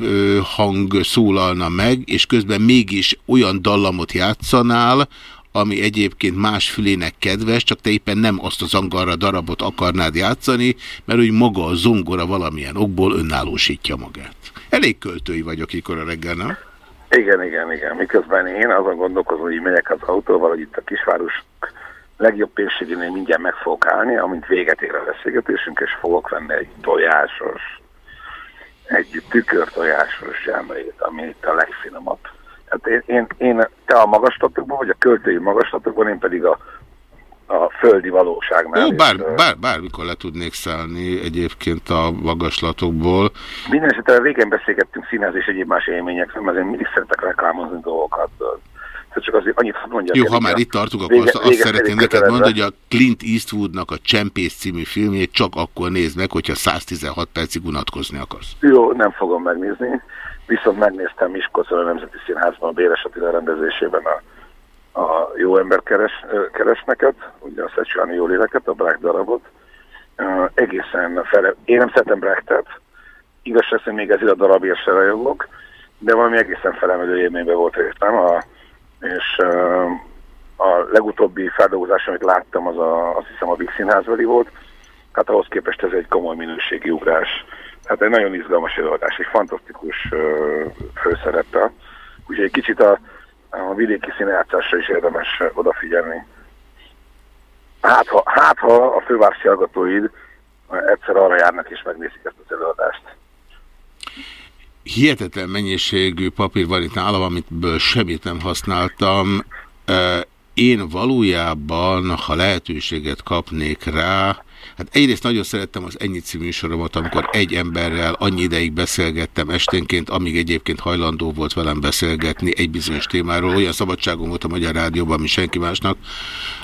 ö, hang szólalna meg, és közben mégis olyan dallamot játszanál, ami egyébként más fülének kedves, csak te éppen nem azt a zongora darabot akarnád játszani, mert úgy maga a zongora valamilyen okból önállósítja magát. Elég költői vagyok ikor a reggel, nem?
Igen, igen, igen. Miközben én azon gondolkozom, hogy megyek az autóval, hogy itt a kisváros legjobb pénzségénél mindjárt meg fogok állni, amint véget ér a beszélgetésünk, és fogok venni egy tojásos, egy tükörtojásos zsámlét, ami itt a legfinomabb. Hát én, én, én, te a magaslatokban, vagy a költői magaslatokban, én pedig a, a földi valóságnál.
Ó, bár,
és,
bár, bármikor le tudnék szállni egyébként a magaslatokból.
Minden esetre régen beszélgettünk színház és egyéb más élményekről, mert én mindig szeretek reklámozni dolgokat. Tehát csak azért annyit mondjak.
Jó, ha már itt tartunk, akkor vége, azt, azt szeretném neked mondani, hogy a Clint Eastwoodnak a Csempész című filmjét csak akkor nézd meg, hogyha 116 percig unatkozni akarsz.
Jó, nem fogom megnézni. Viszont megnéztem Miskolcon a Nemzeti Színházban a Béres Attila rendezésében a, a Jó ember keres, keresneket, ugye a Szecsuáni Jó léleket, a Brecht darabot. Uh, egészen fele... Én nem szeretem Brechtet, igazság szerint még ez a darabért se rajongok, de valami egészen felemelő élményben volt részem, a, és a legutóbbi feldolgozás, amit láttam, az a, azt hiszem a Big Színházbeli volt, hát ahhoz képest ez egy komoly minőségi ugrás. Hát egy nagyon izgalmas előadás, egy fantasztikus főszereppel. Úgyhogy egy kicsit a, a vidéki színjátszásra is érdemes odafigyelni. Hát ha, hát, ha a fővárosi hallgatóid egyszer arra járnak és megnézik ezt az előadást
hihetetlen mennyiségű papír van itt nálam, amitből semmit nem használtam. Én valójában, ha lehetőséget kapnék rá, hát egyrészt nagyon szerettem az Ennyi című soromat, amikor egy emberrel annyi ideig beszélgettem esténként, amíg egyébként hajlandó volt velem beszélgetni egy bizonyos témáról. Olyan szabadságom volt a Magyar Rádióban, mint senki másnak.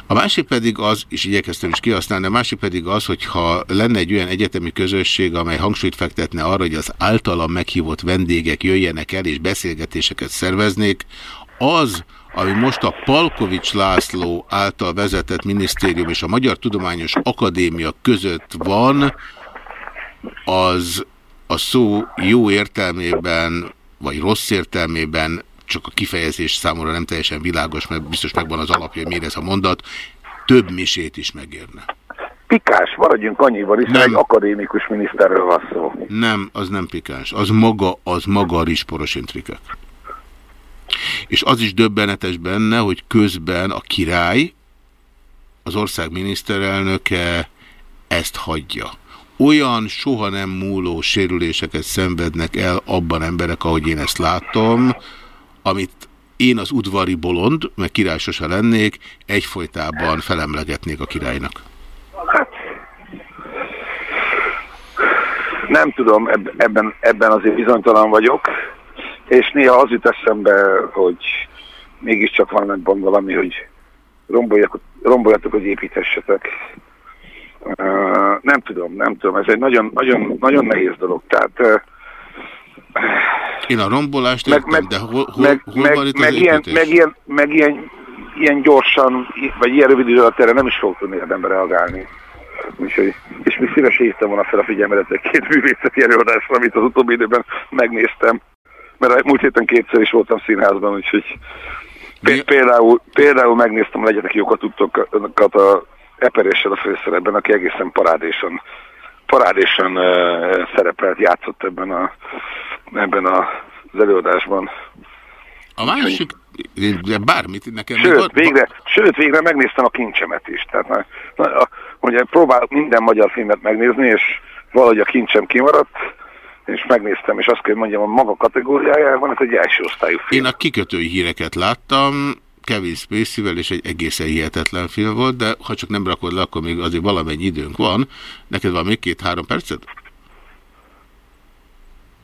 A másik pedig az, és igyekeztem is kihasználni, a másik pedig az, hogyha lenne egy olyan egyetemi közösség, amely hangsúlyt fektetne arra, hogy az általam meghívott vendégek jöjjenek el és beszélgetéseket szerveznék, az, ami most a Palkovics László által vezetett minisztérium és a Magyar Tudományos Akadémia között van, az a szó jó értelmében, vagy rossz értelmében, csak a kifejezés számomra nem teljesen világos, mert biztos megvan az alapja, hogy miért ez a mondat, több misét is megérne.
Pikás, maradjunk annyiban, hiszen nem. egy akadémikus miniszterről van szó.
Nem, az nem pikás. Az maga, az maga a risporos intrikek. És az is döbbenetes benne, hogy közben a király, az ország miniszterelnöke ezt hagyja. Olyan soha nem múló sérüléseket szenvednek el abban emberek, ahogy én ezt látom, amit én az udvari bolond, meg király sose lennék, egyfolytában felemlegetnék a királynak. Hát,
nem tudom, ebben, ebben azért bizonytalan vagyok. És néha az jut eszembe, hogy mégiscsak van ebben valami, hogy romboljatok, hogy építhessetek. Uh, nem tudom, nem tudom. Ez egy nagyon, nagyon, nagyon nehéz dolog. Tehát uh,
én a rombolást meg, értem, meg, de hol, hol,
meg, hol meg, van itt meg, az ilyen, meg, ilyen, meg ilyen, ilyen gyorsan, vagy ilyen rövid idő alatt erre nem is fog tudni ember reagálni. Úgyhogy, és mi szívesen hívtam volna fel a figyelmedet egy két művészeti előadásra, amit az utóbbi időben megnéztem mert múlt héten kétszer is voltam színházban, úgyhogy például, például megnéztem a Legyetek jókat tudtokat a eperéssel a főszerepben, aki egészen parádésan, parádésan uh, szerepelt, játszott ebben, a, ebben a, az előadásban.
A másik, de bármit nekem...
Sőt, végre, sőt, végre megnéztem a kincsemet is. Tehát, na, na, ugye próbálok minden magyar filmet megnézni, és valahogy a kincsem kimaradt, és megnéztem, és azt kell mondjam, a maga kategóriájában ez egy első osztályú film.
Én a kikötői híreket láttam, Kevin Spacey-vel, és egy egészen hihetetlen film volt, de ha csak nem rakod le, akkor még azért valamennyi időnk van. Neked van még két-három percet?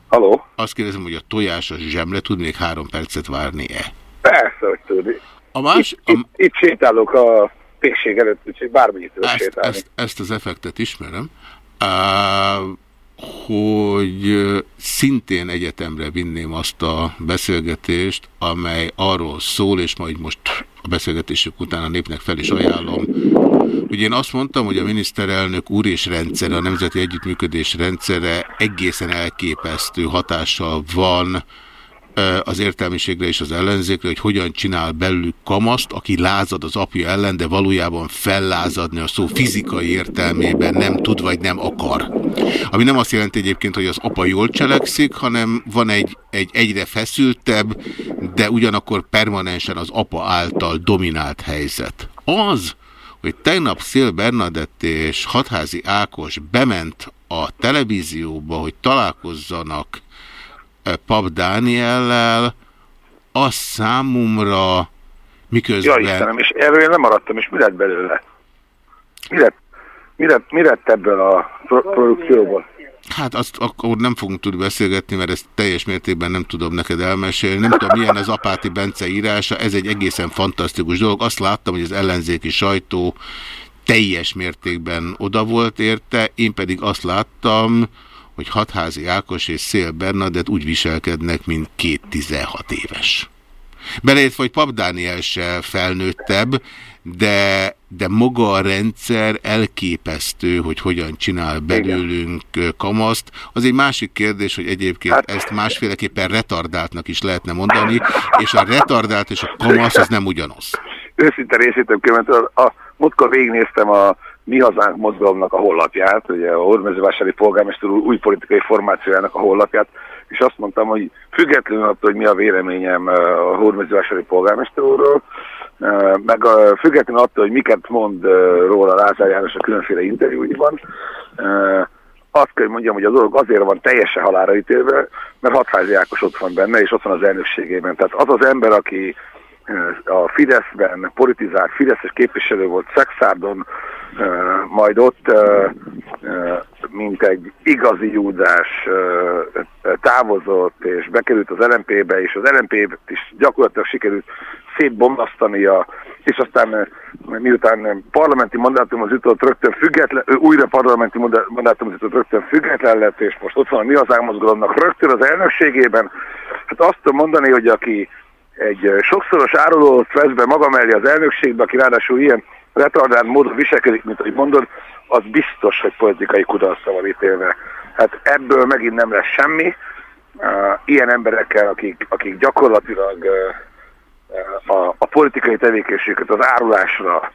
Haló?
Azt kérdezem, hogy a tojás a zsemle tud még három percet várni-e?
Persze, hogy tudni.
A más,
itt, a... Itt, itt sétálok a pékség előtt, úgyhogy bármennyit
ezt, sétálni. Ezt, ezt az effektet ismerem. Uh, hogy szintén egyetemre vinném azt a beszélgetést, amely arról szól, és majd most a beszélgetésük után a népnek fel is ajánlom, hogy én azt mondtam, hogy a miniszterelnök úr és rendszere, a Nemzeti Együttműködés rendszere egészen elképesztő hatással van az értelmiségre és az ellenzékre, hogy hogyan csinál belőlük kamaszt, aki lázad az apja ellen, de valójában fellázadni a szó fizikai értelmében nem tud vagy nem akar. Ami nem azt jelenti egyébként, hogy az apa jól cselekszik, hanem van egy, egy egyre feszültebb, de ugyanakkor permanensen az apa által dominált helyzet. Az, hogy tegnap Szél Bernadett és Hatházi Ákos bement a televízióba, hogy találkozzanak Pap Dániellel, az számomra miközben...
Ja Istenem, és erről én nem maradtam, és mi lett belőle? Mi lett, mi lett, mi lett ebből a pro produkcióból?
Hát azt akkor nem fogunk tudni beszélgetni, mert ezt teljes mértékben nem tudom neked elmesélni. Nem tudom, milyen az Apáti Bence írása, ez egy egészen fantasztikus dolog. Azt láttam, hogy az ellenzéki sajtó teljes mértékben oda volt érte, én pedig azt láttam, hogy Hatházi Ákos és Szél Bernadett úgy viselkednek, mint két 16 éves. Beleértve, hogy Pap Dániel se felnőttebb, de, de maga a rendszer elképesztő, hogy hogyan csinál belőlünk Igen. kamaszt. Az egy másik kérdés, hogy egyébként hát, ezt másféleképpen retardáltnak is lehetne mondani, és a retardált és a kamasz az nem ugyanaz.
Őszinte részítem, mert a, a múltkor végignéztem a Mi Hazánk mozgalomnak a hollapját, ugye a Hormezővásári polgármester új politikai formációjának a hollapját, és azt mondtam, hogy függetlenül attól, hogy mi a véleményem a Hormezővásári polgármester úrról, meg a, függetlenül attól, hogy miket mond róla Lázár János a különféle interjúiban, azt kell, mondjam, hogy a dolog azért van teljesen halára ítélve, mert Hatházi Ákos ott van benne, és ott van az elnökségében. Tehát az az ember, aki a Fideszben politizált, Fideszes képviselő volt Szexárdon, majd ott, mint egy igazi júdás távozott, és bekerült az LMP-be, és az LMP-t is gyakorlatilag sikerült szétbomlasztania, és aztán miután parlamenti mandátumhoz jutott rögtön független, újra parlamenti mandátumhoz jutott rögtön független lett, és most ott van a mi az mozgalomnak rögtön az elnökségében, hát azt tudom mondani, hogy aki egy sokszoros árulót vesz be maga mellé az elnökségbe, aki ráadásul ilyen retardált módon viselkedik, mint ahogy mondod, az biztos, hogy politikai kudarcra van ítélve. Hát ebből megint nem lesz semmi. Ilyen emberekkel, akik, akik gyakorlatilag a, a politikai tevékenységet az árulásra,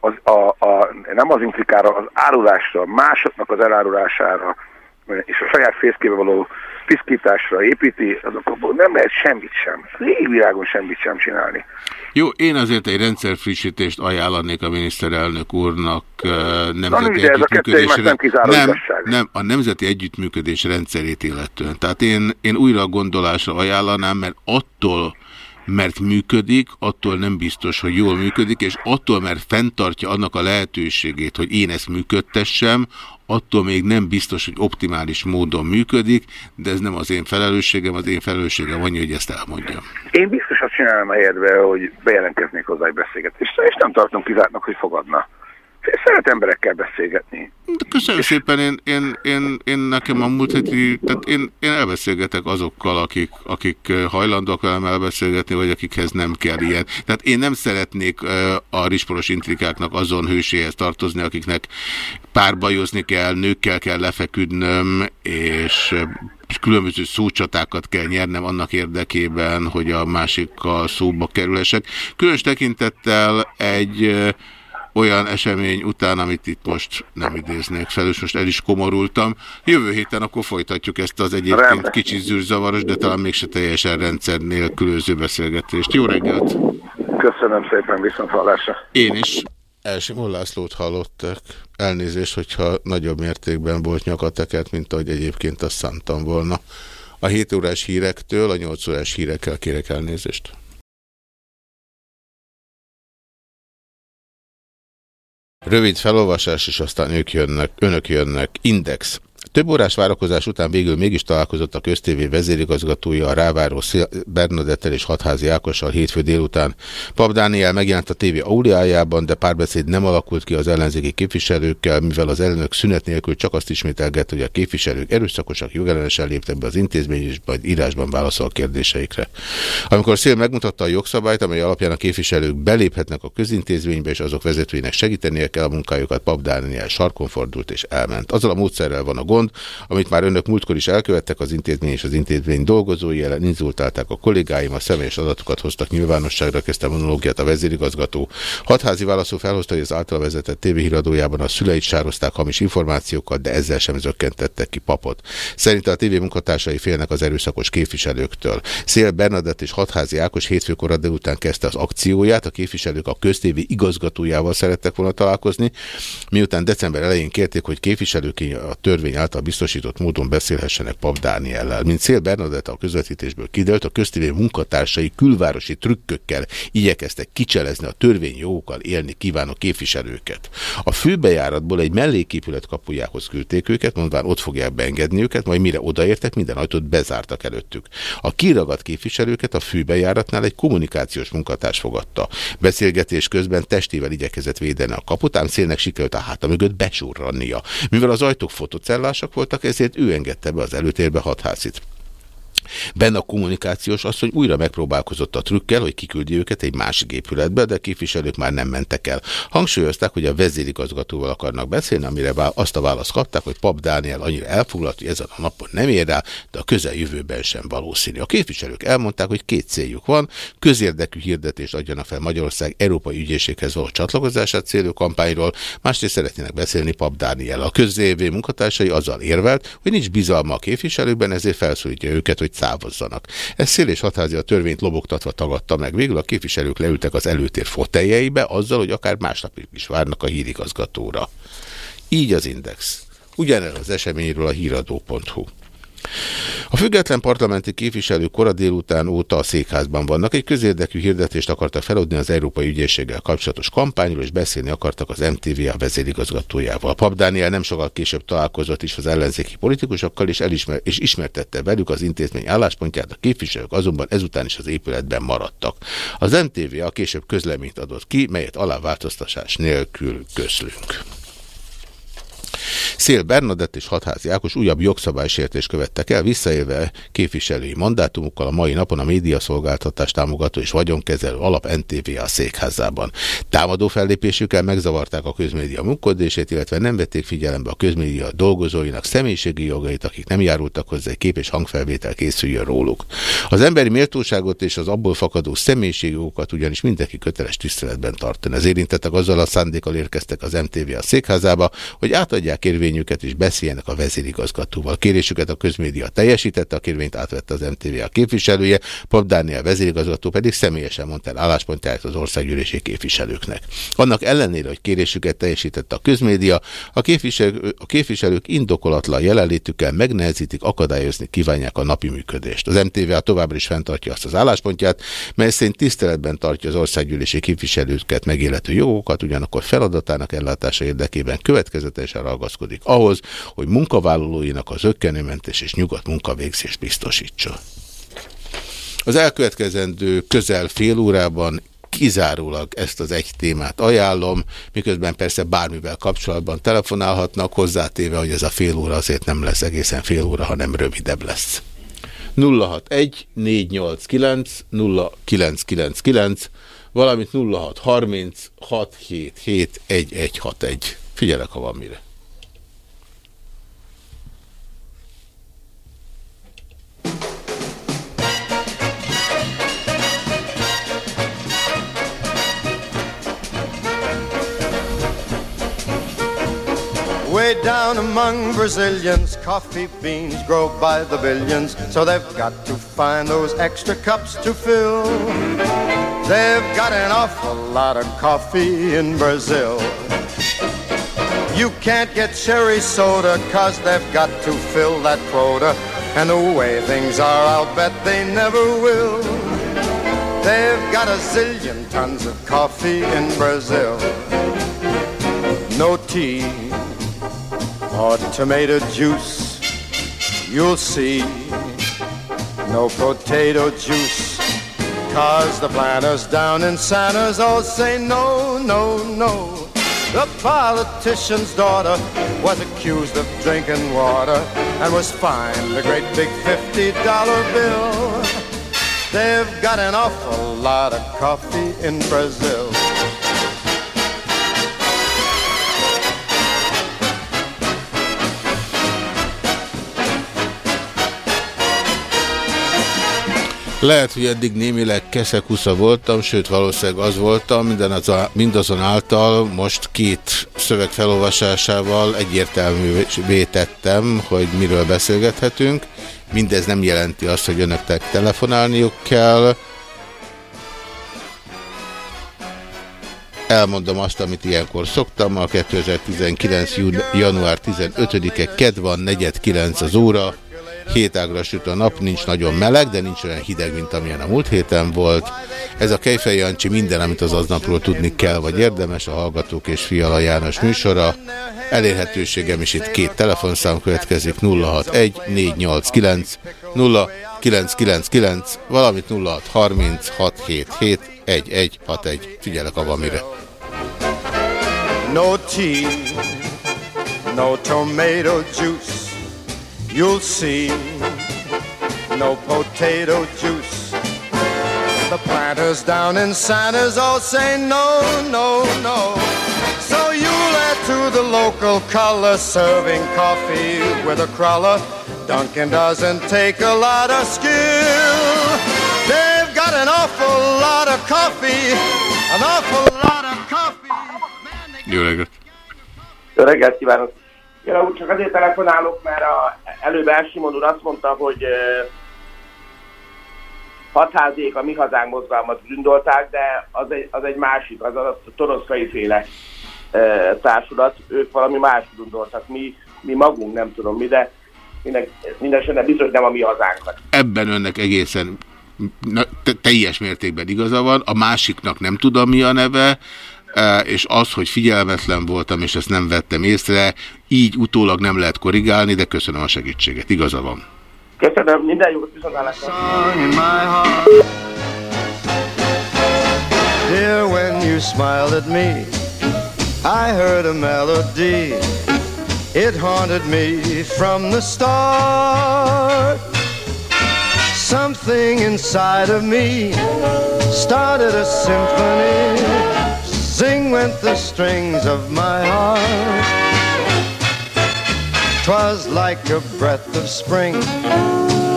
az, a, a, nem az intrikára, az árulásra, másoknak az elárulására és a saját fészkébe való piszkításra építi, azokból nem lehet semmit sem, égvilágon semmit sem csinálni.
Jó, én azért egy rendszerfrissítést ajánlanék a miniszterelnök úrnak nemzeti Na, együttműködésre.
Nem,
nem, nem, a nemzeti együttműködés rendszerét illetően. Tehát én, én újra gondolásra ajánlanám, mert attól, mert működik, attól nem biztos, hogy jól működik, és attól, mert fenntartja annak a lehetőségét, hogy én ezt működtessem, attól még nem biztos, hogy optimális módon működik, de ez nem az én felelősségem, az én felelősségem annyi, hogy ezt elmondjam.
Én biztos azt csinálom a helyedbe, hogy bejelentkeznék hozzá egy beszélgetésre, és nem tartom kizártnak, hogy fogadna. Szeret emberekkel beszélgetni.
De köszönöm és... szépen, én, én, én, én nekem a múlt heti, tehát én, én elbeszélgetek azokkal, akik, akik hajlandóak velem elbeszélgetni, vagy akikhez nem kell ilyen. Tehát én nem szeretnék a risporos intrikáknak azon hőséhez tartozni, akiknek párbajozni kell, nőkkel kell lefeküdnöm, és különböző szócsatákat kell nyernem annak érdekében, hogy a másikkal szóba kerülesek. Különös tekintettel egy olyan esemény után, amit itt most nem idéznék fel, és most el is komorultam. Jövő héten akkor folytatjuk ezt az egyébként Rendben. kicsit zűrzavaros, de talán mégse teljesen rendszer nélkülöző beszélgetést. Jó reggelt!
Köszönöm szépen, viszont hallásra.
Én is. Elsimon Lászlót hallottak. Elnézést, hogyha nagyobb mértékben volt nyakateket, mint ahogy egyébként azt szántam volna. A 7 órás hírektől a 8 órás hírekkel kérek elnézést. Rövid felolvasás, és aztán ők jönnek, önök jönnek. Index. Több órás várakozás után végül mégis találkozott a köztévé vezérigazgatója a ráváró Bernadettel és Hatházi Ákossal hétfő délután. Pap Dániel megjelent a tévé auliájában, de párbeszéd nem alakult ki az ellenzéki képviselőkkel, mivel az elnök szünet nélkül csak azt ismételget, hogy a képviselők erőszakosak, jogellenesen léptek be az intézmény, és majd írásban válaszol a kérdéseikre. Amikor Szél megmutatta a jogszabályt, amely alapján a képviselők beléphetnek a közintézménybe, és azok vezetőinek segítenie kell a munkájukat, Pap Dániel sarkon fordult és elment. Azzal a módszerrel van a gond, gond, amit már önök múltkor is elkövettek, az intézmény és az intézmény dolgozói ellen inzultálták a kollégáim, a személyes adatokat hoztak nyilvánosságra, kezdte monológiát a vezérigazgató. Hatházi válaszó felhozta, hogy az általa vezetett tévéhíradójában a szüleit sározták hamis információkat, de ezzel sem zökkentettek ki papot. Szerinte a tévé munkatársai félnek az erőszakos képviselőktől. Szél Bernadett és Hatházi Ákos hétfőkor délután kezdte az akcióját, a képviselők a köztévé igazgatójával szerettek volna találkozni, miután december elején kérték, hogy képviselők a törvény által biztosított módon beszélhessenek Pap Dániellel. Mint Szél Bernadette a közvetítésből kiderült, a köztévé munkatársai külvárosi trükkökkel igyekeztek kicselezni a törvény jogokkal élni kívánó képviselőket. A főbejáratból egy melléképület kapujához küldték őket, mondván ott fogják beengedni őket, majd mire odaértek, minden ajtót bezártak előttük. A kiragadt képviselőket a főbejáratnál egy kommunikációs munkatárs fogadta. Beszélgetés közben testével igyekezett védeni a kaput, ám szélnek sikerült a háta mögött besurrannia. Mivel az ajtók fotocellások voltak, ezért ő engedte be az előtérbe hatházit. Benne a kommunikációs asszony újra megpróbálkozott a trükkel, hogy kiküldi őket egy másik épületbe, de a képviselők már nem mentek el. Hangsúlyozták, hogy a vezérigazgatóval akarnak beszélni, amire azt a választ kapták, hogy Pap Dániel annyira elfoglalt, hogy ezen a napon nem ér rá, de a közeljövőben sem valószínű. A képviselők elmondták, hogy két céljuk van, közérdekű hirdetést adjanak fel Magyarország Európai Ügyészséghez való csatlakozását célú kampányról, másrészt szeretnének beszélni Pap Dániel. A közévé munkatársai azzal érvelt, hogy nincs bizalma a képviselőkben, ezért felszólítja őket, hogy távozzanak. Ez szél hatházi a törvényt lobogtatva tagadta meg. Végül a képviselők leültek az előtér foteljeibe azzal, hogy akár másnapig is várnak a hírigazgatóra. Így az Index. Ugyanerről az eseményről a híradó.hu. A független parlamenti képviselők kora délután óta a székházban vannak. Egy közérdekű hirdetést akartak feladni az Európai Ügyészséggel kapcsolatos kampányról, és beszélni akartak az MTVA vezérigazgatójával. Pap Dániel nem sokkal később találkozott is az ellenzéki politikusokkal, és, elismer és ismertette velük az intézmény álláspontját, a képviselők azonban ezután is az épületben maradtak. Az MTVA később közleményt adott ki, melyet aláváltoztatás nélkül közlünk. Szél Bernadett és Hatházi Ákos újabb jogszabálysértést követtek el, visszaélve képviselői mandátumukkal a mai napon a médiaszolgáltatás támogató és vagyonkezelő alap NTVA székházában. Támadó fellépésükkel megzavarták a közmédia munkodését, illetve nem vették figyelembe a közmédia dolgozóinak személyiségi jogait, akik nem járultak hozzá, egy kép és hangfelvétel készüljön róluk. Az emberi méltóságot és az abból fakadó személyiségi jogokat ugyanis mindenki köteles tiszteletben tartani. Az érintettek azzal a szándékkal érkeztek az MTV a székházába, hogy átadják kérvényüket és beszéljenek a vezérigazgatóval. Kérésüket a közmédia teljesítette, a kérvényt átvette az MTV a képviselője, Pap Dániel vezérigazgató pedig személyesen mondta el álláspontját az országgyűlési képviselőknek. Annak ellenére, hogy kérésüket teljesítette a közmédia, a, képviselő, a képviselők indokolatlan jelenlétükkel megnehezítik, akadályozni kívánják a napi működést. Az MTV továbbra is fenntartja azt az álláspontját, mely szerint tiszteletben tartja az országgyűlési képviselőket megélető jogokat, ugyanakkor feladatának ellátása érdekében következetesen ragaszkodik ahhoz, hogy munkavállalóinak az ökkenőmentes és nyugodt munkavégzést biztosítsa. Az elkövetkezendő közel fél órában kizárólag ezt az egy témát ajánlom, miközben persze bármivel kapcsolatban telefonálhatnak, hozzátéve, hogy ez a fél óra azért nem lesz egészen fél óra, hanem rövidebb lesz. 061 489 0999 valamint 0630 677 1161. Figyelek, ha van mire.
Down among Brazilians, coffee beans grow by the billions, so they've got to find those extra cups to fill. They've got an awful lot of coffee in Brazil. You can't get cherry soda, cause they've got to fill that quota. And the way things are, I'll bet they never will. They've got a zillion tons of coffee in Brazil. No tea or tomato juice, you'll see. No potato juice, cause the planters down in Santa's all say no, no, no. The politician's daughter was accused of drinking water and was fined a great big $50 bill. They've got an awful lot of coffee in Brazil.
Lehet, hogy eddig némileg keszekusza voltam, sőt valószínűleg az voltam, minden az a, mindazonáltal most két szöveg felolvasásával egyértelművé tettem, hogy miről beszélgethetünk. Mindez nem jelenti azt, hogy önöknek telefonálniuk kell. Elmondom azt, amit ilyenkor szoktam. A 2019. január 15-e kedv van, 4.9 az óra. Hétágra süt a nap, nincs nagyon meleg, de nincs olyan hideg, mint amilyen a múlt héten volt. Ez a Kejfej Jancsi minden, amit az aznapról tudni kell, vagy érdemes, a Hallgatók és Fiala János műsora. Elérhetőségem is itt két telefonszám következik, 061 489 0999, valamint 0630 677 1161. Figyelek a valamire. No tea, no tomato juice, you'll see, no potato juice. The planters down in Santa's all say no, no, no. So you let to the local color serving coffee with a crawler. Duncan doesn't take a lot of skill. They've got an awful lot of coffee, an awful lot of coffee. Jó reggelt!
Jó reggelt kívánok! Jön úr, csak azért telefonálok, mert a, előbb Elsimon úr azt mondta, hogy hatházdék a mi hazánk mozgalmat gondolták, de az egy, az egy másik, az a toroszkai féle e, társulat, ők valami más gondoltak, mi, mi magunk nem tudom mi, de minden, minden biztos nem a mi hazánkat.
Ebben önnek egészen na, teljes mértékben igaza van, a másiknak nem tudom mi a neve, és az, hogy figyelmetlen voltam, és ezt nem vettem észre, így utólag nem lehet korrigálni, de köszönöm a segítséget. Igaza van.
Köszönöm, minden jót viszontlátásra. Dear, when you smiled at me, I heard a melody. It haunted me from the start. Something inside of me started a symphony. Sing went the strings of my heart. 'Twas like a breath of spring.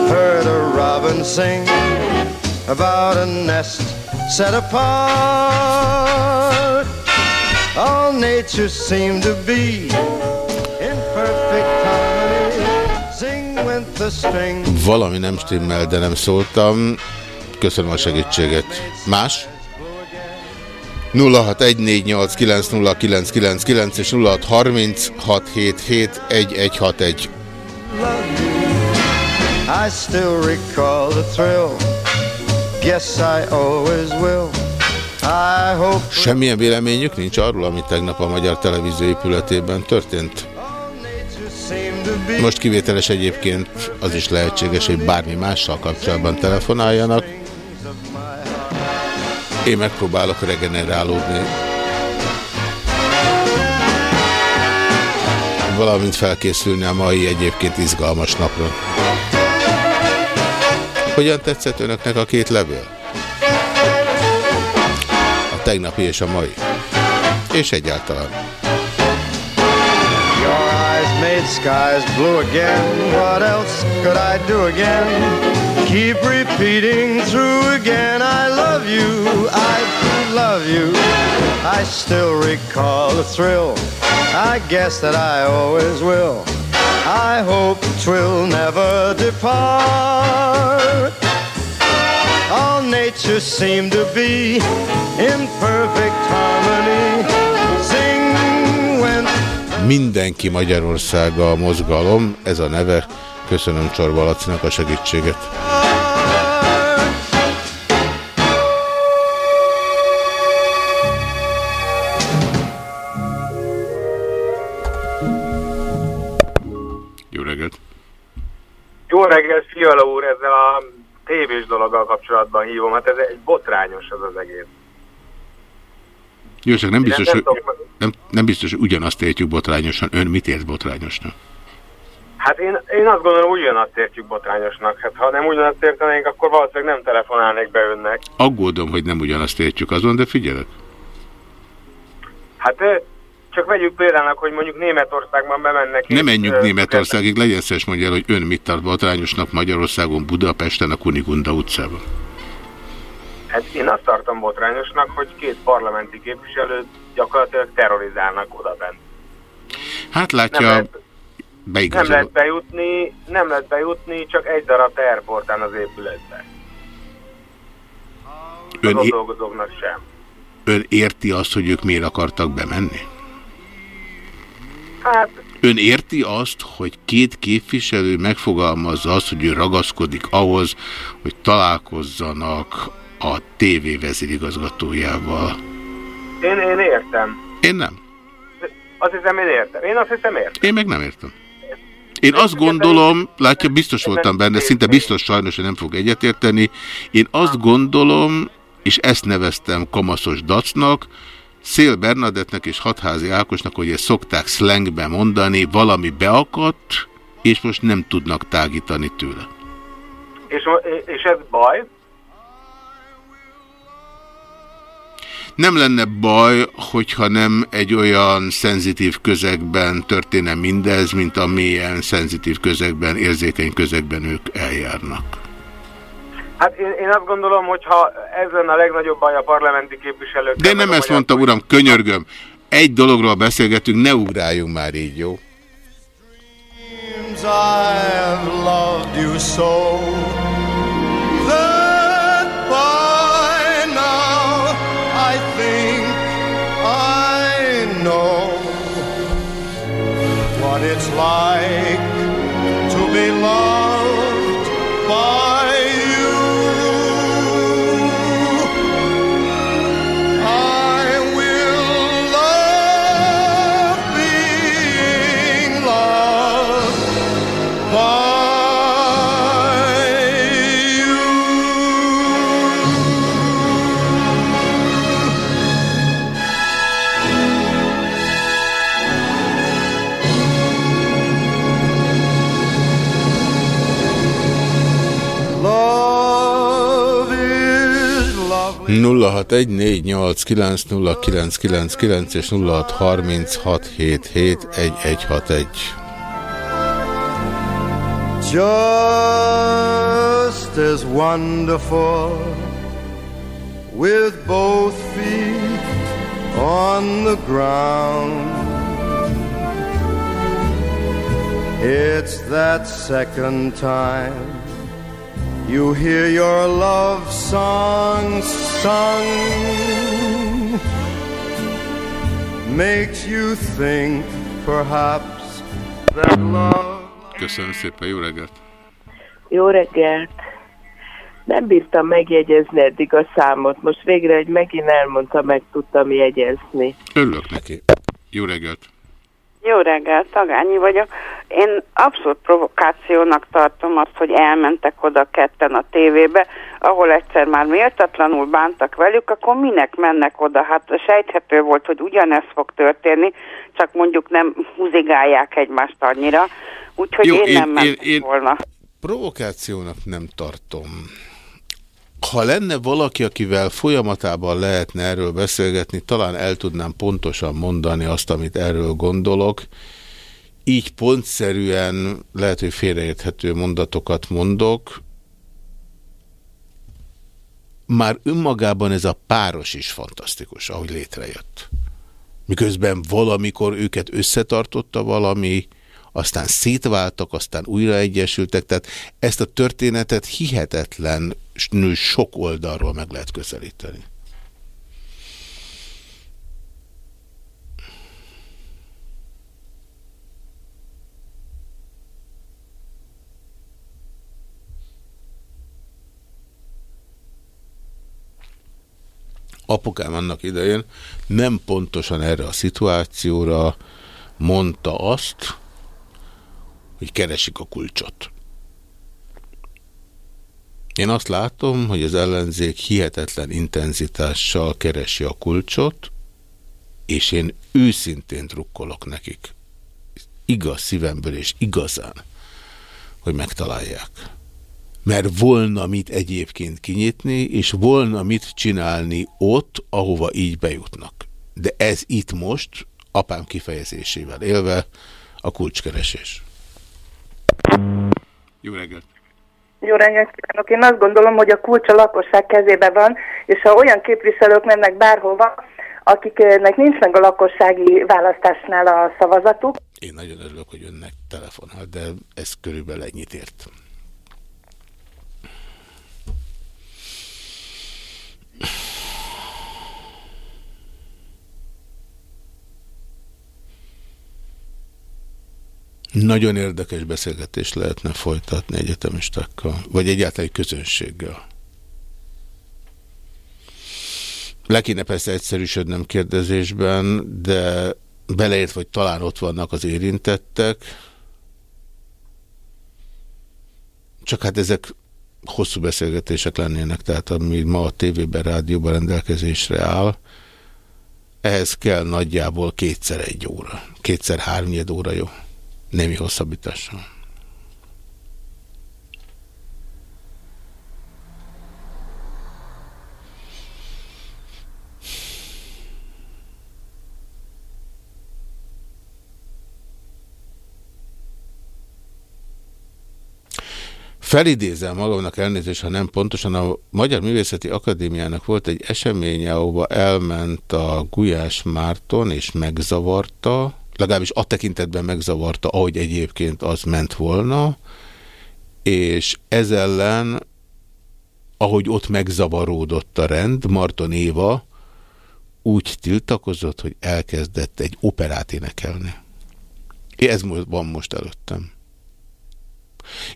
Heard a robin sing about a nest set apart. All nature seemed to be in perfect harmony. Sing went the string. Valami nem stimmel, de nem szóltam. Köszönöm a segítséget. Más? 0614890999 és 0636771161. I still recall the thrill. Guess I always will. Semmilyen véleményük nincs arról, ami tegnap a Magyar Televízió épületében történt? Most kivételes egyébként az is lehetséges, hogy bármi mással kapcsolatban telefonáljanak. Én megpróbálok regenerálódni. Valamint felkészülni a mai egyébként izgalmas napra. Hogyan tetszett önöknek a két levél? A tegnapi és a mai. És egyáltalán. Made skies blue again. What else could I do again? keep repeating through again I you, I love you. I still recall the thrill. I guess that I always will. I hope twill never depart. All nature seemed to be in perfect harmony. Sing when Mindenki Magyarországa a mozgalom, ez a neve. Köszönöm Csorba Lacinak a segítséget.
Fiala úr, ezzel a tévés dologgal kapcsolatban hívom. Hát ez egy botrányos az az egész.
Jó, csak nem biztos, nem, hogy, nem, nem biztos, hogy ugyanazt értjük botrányosan. Ön mit ért botrányosnak?
Hát én, én azt gondolom, ugyanazt értjük botrányosnak. Hát ha nem ugyanazt értenénk, akkor valószínűleg nem telefonálnék be önnek.
Aggódom, hogy nem ugyanazt értjük azon, de figyelek.
Hát csak vegyük példának, hogy mondjuk Németországban bemennek.
Nem menjünk Németországig, legyen szes mondja el, hogy ön mit tart botrányosnak Magyarországon, Budapesten, a Kunigunda utcában.
Hát én azt tartom botrányosnak, hogy két parlamenti képviselőt gyakorlatilag terrorizálnak oda bent.
Hát látja, nem lehet,
beigazol. Nem lehet bejutni, nem lehet bejutni, csak egy darab teherportán az épületbe. Ön, dolgozóknak sem.
ön érti azt, hogy ők miért akartak bemenni?
Hát...
Ön érti azt, hogy két képviselő megfogalmazza azt, hogy ő ragaszkodik ahhoz, hogy találkozzanak a TV vezérigazgatójával?
Én, én értem.
Én nem.
Azt hiszem, én értem. Én azt hiszem, értem.
Én meg nem értem. Én azt gondolom, látja, biztos voltam benne, szinte biztos sajnos, hogy nem fog egyetérteni. Én azt gondolom, és ezt neveztem kamaszos dacnak, Szél Bernadettnek és Hatházi Ákosnak, hogy ezt szokták slangbe mondani, valami beakadt, és most nem tudnak tágítani tőle.
És, és ez baj?
Nem lenne baj, hogyha nem egy olyan szenzitív közegben történne mindez, mint amilyen szenzitív közegben, érzékeny közegben ők eljárnak.
Hát én, én azt gondolom, hogy ha ez lenne a legnagyobb baj a parlamenti képviselők...
De nem ezt mondtam, uram, könyörgöm. Egy dologról beszélgetünk, ne ugráljunk már így, jó? What it's like to be loved és 0636771161. Just as wonderful with both feet on the ground. It's that second time you hear your love song sung makes you think perhaps that love Köszönöm szépen, jó reggelt!
Jó reggelt! Nem bírtam megjegyezni eddig a számot. Most végre, hogy megint elmondta, meg tudtam jegyezni.
Örülök neki. Jó reggelt!
Jó reggelt, Tagányi vagyok. Én abszolút provokációnak tartom azt, hogy elmentek oda ketten a tévébe, ahol egyszer már méltatlanul bántak velük, akkor minek mennek oda? Hát sejthető volt, hogy ugyanez fog történni, csak mondjuk nem húzigálják egymást annyira, úgyhogy Jó, én, én nem mentek én, én volna.
Provokációnak nem tartom. Ha lenne valaki, akivel folyamatában lehetne erről beszélgetni, talán el tudnám pontosan mondani azt, amit erről gondolok. Így pontszerűen lehet, hogy félreérthető mondatokat mondok. Már önmagában ez a páros is fantasztikus, ahogy létrejött. Miközben valamikor őket összetartotta valami, aztán szétváltak, aztán újra egyesültek, tehát ezt a történetet hihetetlen sok oldalról meg lehet közelíteni. Apukám annak idején nem pontosan erre a szituációra mondta azt, hogy keresik a kulcsot. Én azt látom, hogy az ellenzék hihetetlen intenzitással keresi a kulcsot, és én őszintén drukkolok nekik. Igaz szívemből és igazán, hogy megtalálják. Mert volna mit egyébként kinyitni, és volna mit csinálni ott, ahova így bejutnak. De ez itt most, apám kifejezésével élve, a kulcskeresés. Jó reggelt!
Jó reggelt kívánok! Én azt gondolom, hogy a kulcs a lakosság kezébe van, és ha olyan képviselők mennek bárhova, akiknek nincs meg a lakossági választásnál a szavazatuk.
Én nagyon örülök, hogy önnek telefonál, de ez körülbelül ennyit ért. Nagyon érdekes beszélgetést lehetne folytatni egyetemistákkal, vagy egyáltalán egy közönséggel. Le kéne persze egyszerűsödnem kérdezésben, de beleért, vagy talán ott vannak az érintettek, csak hát ezek hosszú beszélgetések lennének, tehát ami ma a tévében, rádióban rendelkezésre áll, ehhez kell nagyjából kétszer egy óra, kétszer háromnyed óra jó, némi hosszabbítással. Felidézem magamnak elnézést, ha nem pontosan, a Magyar Művészeti Akadémiának volt egy eseménye, ahova elment a Gulyás Márton, és megzavarta, legalábbis a tekintetben megzavarta, ahogy egyébként az ment volna, és ez ellen, ahogy ott megzavaródott a rend, Marton Éva úgy tiltakozott, hogy elkezdett egy operát énekelni. Ez van most előttem.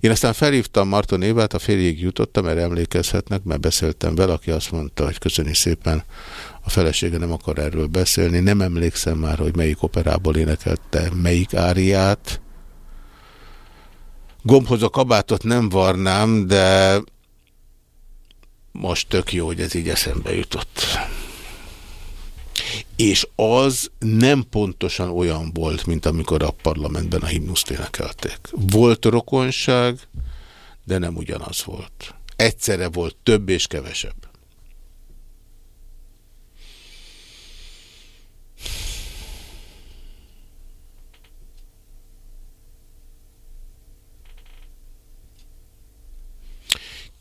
Én aztán felhívtam Marton Évát, a férjéig jutottam, mert emlékezhetnek, mert beszéltem vele, aki azt mondta, hogy köszöni szépen, a felesége nem akar erről beszélni. Nem emlékszem már, hogy melyik operából énekelte melyik áriát. Gombhoz a kabátot nem varnám, de most tök jó, hogy ez így eszembe jutott és az nem pontosan olyan volt, mint amikor a parlamentben a himnuszt énekelték. Volt rokonság, de nem ugyanaz volt. Egyszerre volt több és kevesebb.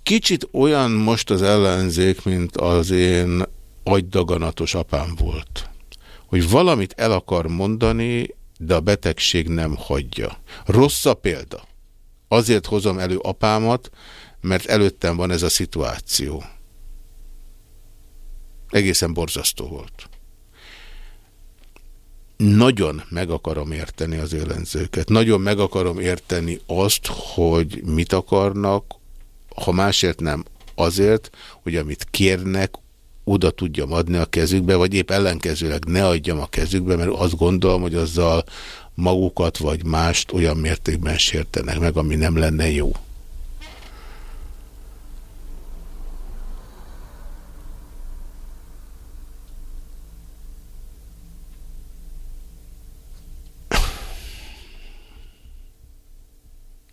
Kicsit olyan most az ellenzék, mint az én agydaganatos apám volt. Hogy valamit el akar mondani, de a betegség nem hagyja. Rossz a példa. Azért hozom elő apámat, mert előttem van ez a szituáció. Egészen borzasztó volt. Nagyon meg akarom érteni az ellenzőket. Nagyon meg akarom érteni azt, hogy mit akarnak, ha másért nem azért, hogy amit kérnek, oda tudjam adni a kezükbe, vagy épp ellenkezőleg ne adjam a kezükbe, mert azt gondolom, hogy azzal magukat vagy mást olyan mértékben sértenek meg, ami nem lenne jó.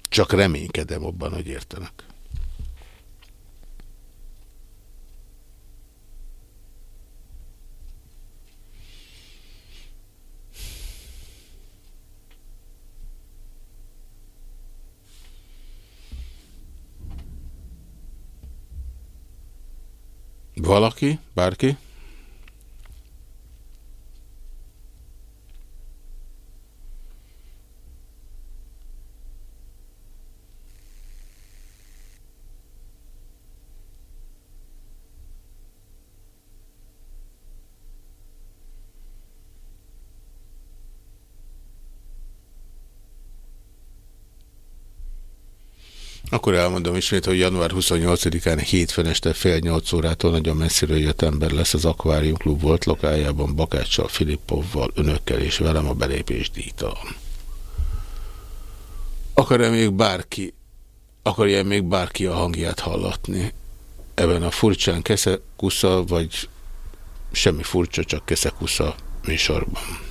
Csak reménykedem abban, hogy értenek. Valaki? Bárki? Akkor elmondom ismét, hogy január 28-án hétfőn este fél nyolc órától nagyon messziről jött ember lesz az Aquarium Klub volt lokájában Bakáccsal, Filippovval, önökkel és velem a belépés díjtalan. Akar-e még bárki, akarja még bárki a hangját hallatni? Ebben a furcsán keszekusza, vagy semmi furcsa, csak keszekusza műsorban.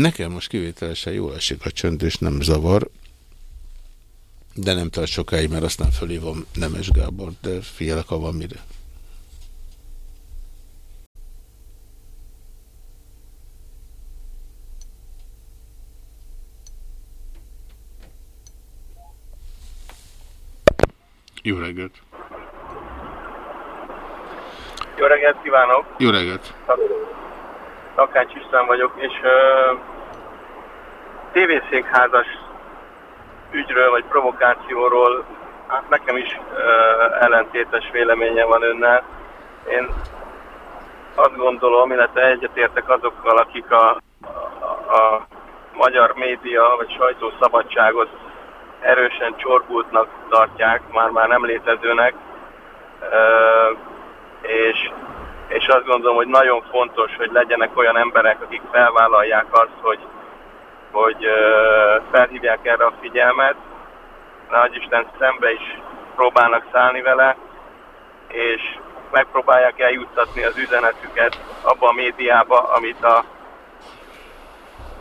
Nekem most kivételesen jól esik a csönd, és nem zavar, de nem tart sokáig, mert aztán fölhívom Nemes Gábor, de figyelek, ha van mire. Jó reggelt!
Jó reggelt kívánok!
Jó reggelt!
Takács István vagyok, és uh, tévészékházas ügyről vagy provokációról hát nekem is uh, ellentétes véleménye van önnel. Én azt gondolom, illetve egyetértek azokkal, akik a, a, a magyar média vagy sajtószabadságot erősen csorbultnak tartják, már-már nem létezőnek, és, és azt gondolom, hogy nagyon fontos, hogy legyenek olyan emberek, akik felvállalják azt, hogy, hogy felhívják erre a figyelmet, nagy Isten szembe is próbálnak szállni vele, és megpróbálják eljuttatni az üzenetüket abba a médiába, amit a,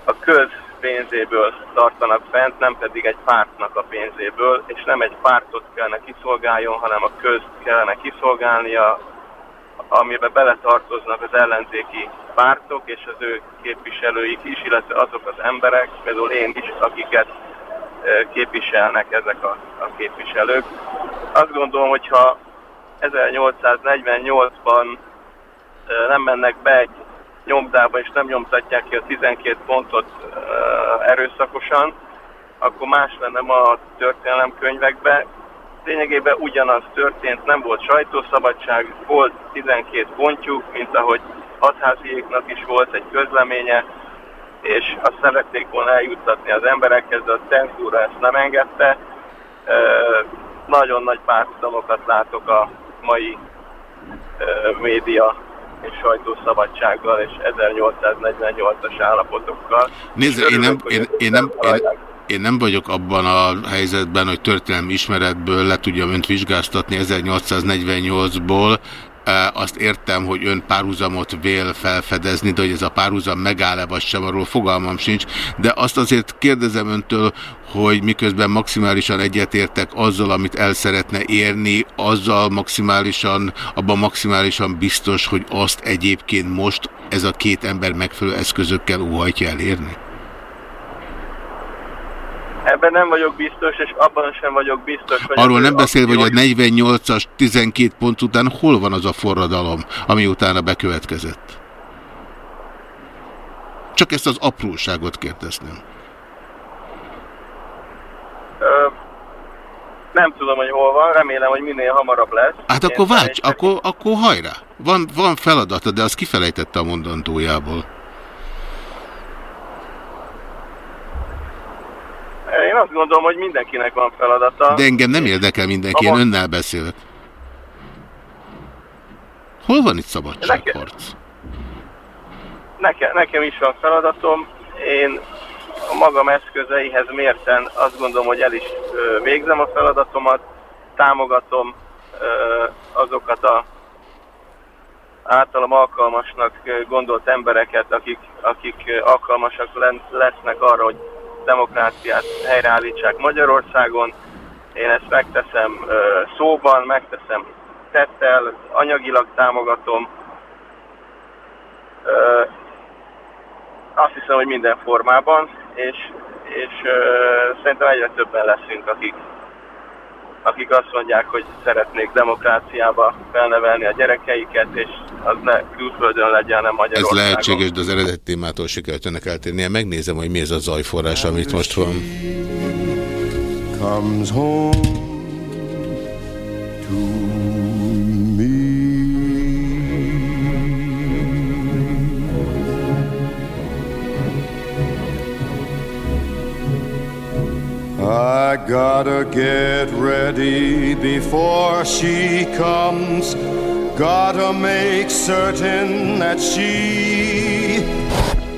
a köz pénzéből tartanak fent, nem pedig egy pártnak a pénzéből, és nem egy pártot kellene kiszolgáljon, hanem a közt kellene kiszolgálnia, amiben beletartoznak az ellenzéki pártok és az ő képviselőik is, illetve azok az emberek, például én is, akiket képviselnek ezek a, a képviselők. Azt gondolom, hogyha 1848-ban nem mennek be egy nyomdába és nem nyomtatják ki a 12 pontot erőszakosan, akkor más lenne ma a történelemkönyvekbe. Lényegében ugyanaz történt, nem volt sajtószabadság, volt 12 pontjuk, mint ahogy hatháziéknak is volt egy közleménye, és azt szerették volna eljuttatni az emberekhez, de a cenzúra ezt nem engedte. Nagyon nagy párhuzamokat látok a mai média és sajtószabadsággal és 1848-as állapotokkal.
Nézd, én nem, én, én, nem, én, én nem vagyok abban a helyzetben, hogy történelmi ismeretből le tudjam önt vizsgáztatni 1848-ból, azt értem, hogy ön párhuzamot vél felfedezni, de hogy ez a párhuzam megáll-e vagy sem, arról fogalmam sincs, de azt azért kérdezem öntől, hogy miközben maximálisan egyetértek azzal, amit el szeretne érni, azzal maximálisan, abban maximálisan biztos, hogy azt egyébként most ez a két ember megfelelő eszközökkel óhajtja elérni?
Ebben nem vagyok biztos, és abban sem vagyok biztos, hogy...
Arról nem beszél, hogy a 48-as 12 pont után hol van az a forradalom, ami utána bekövetkezett? Csak ezt az apróságot kérdezném.
Ö, nem tudom, hogy hol van, remélem, hogy minél hamarabb lesz.
Hát akkor válts, akkor, akkor hajrá! Van, van feladata, de az kifelejtette a mondandójából.
Én azt gondolom, hogy mindenkinek van feladata.
De engem nem érdekel mindenki, én önnel beszélek. Hol van itt szabadságharc?
Nekem, nekem is van feladatom. Én a magam eszközeihez mérten azt gondolom, hogy el is végzem a feladatomat, támogatom azokat a általam alkalmasnak gondolt embereket, akik, akik alkalmasak lesznek arra, hogy demokráciát helyreállítsák Magyarországon. Én ezt megteszem szóban, megteszem tettel, anyagilag támogatom. Azt hiszem, hogy minden formában, és, és szerintem egyre többen leszünk, akik, akik azt mondják, hogy szeretnék demokráciába felnevelni a gyerekeiket, és az ne külföldön legyen, hanem Magyarországon.
Ez lehetséges, de az eredeti témától sikerült önnek eltérnie. Megnézem, hogy mi ez a zajforrás, amit most van. Comes home
I gotta get ready before she comes. Gotta make certain that she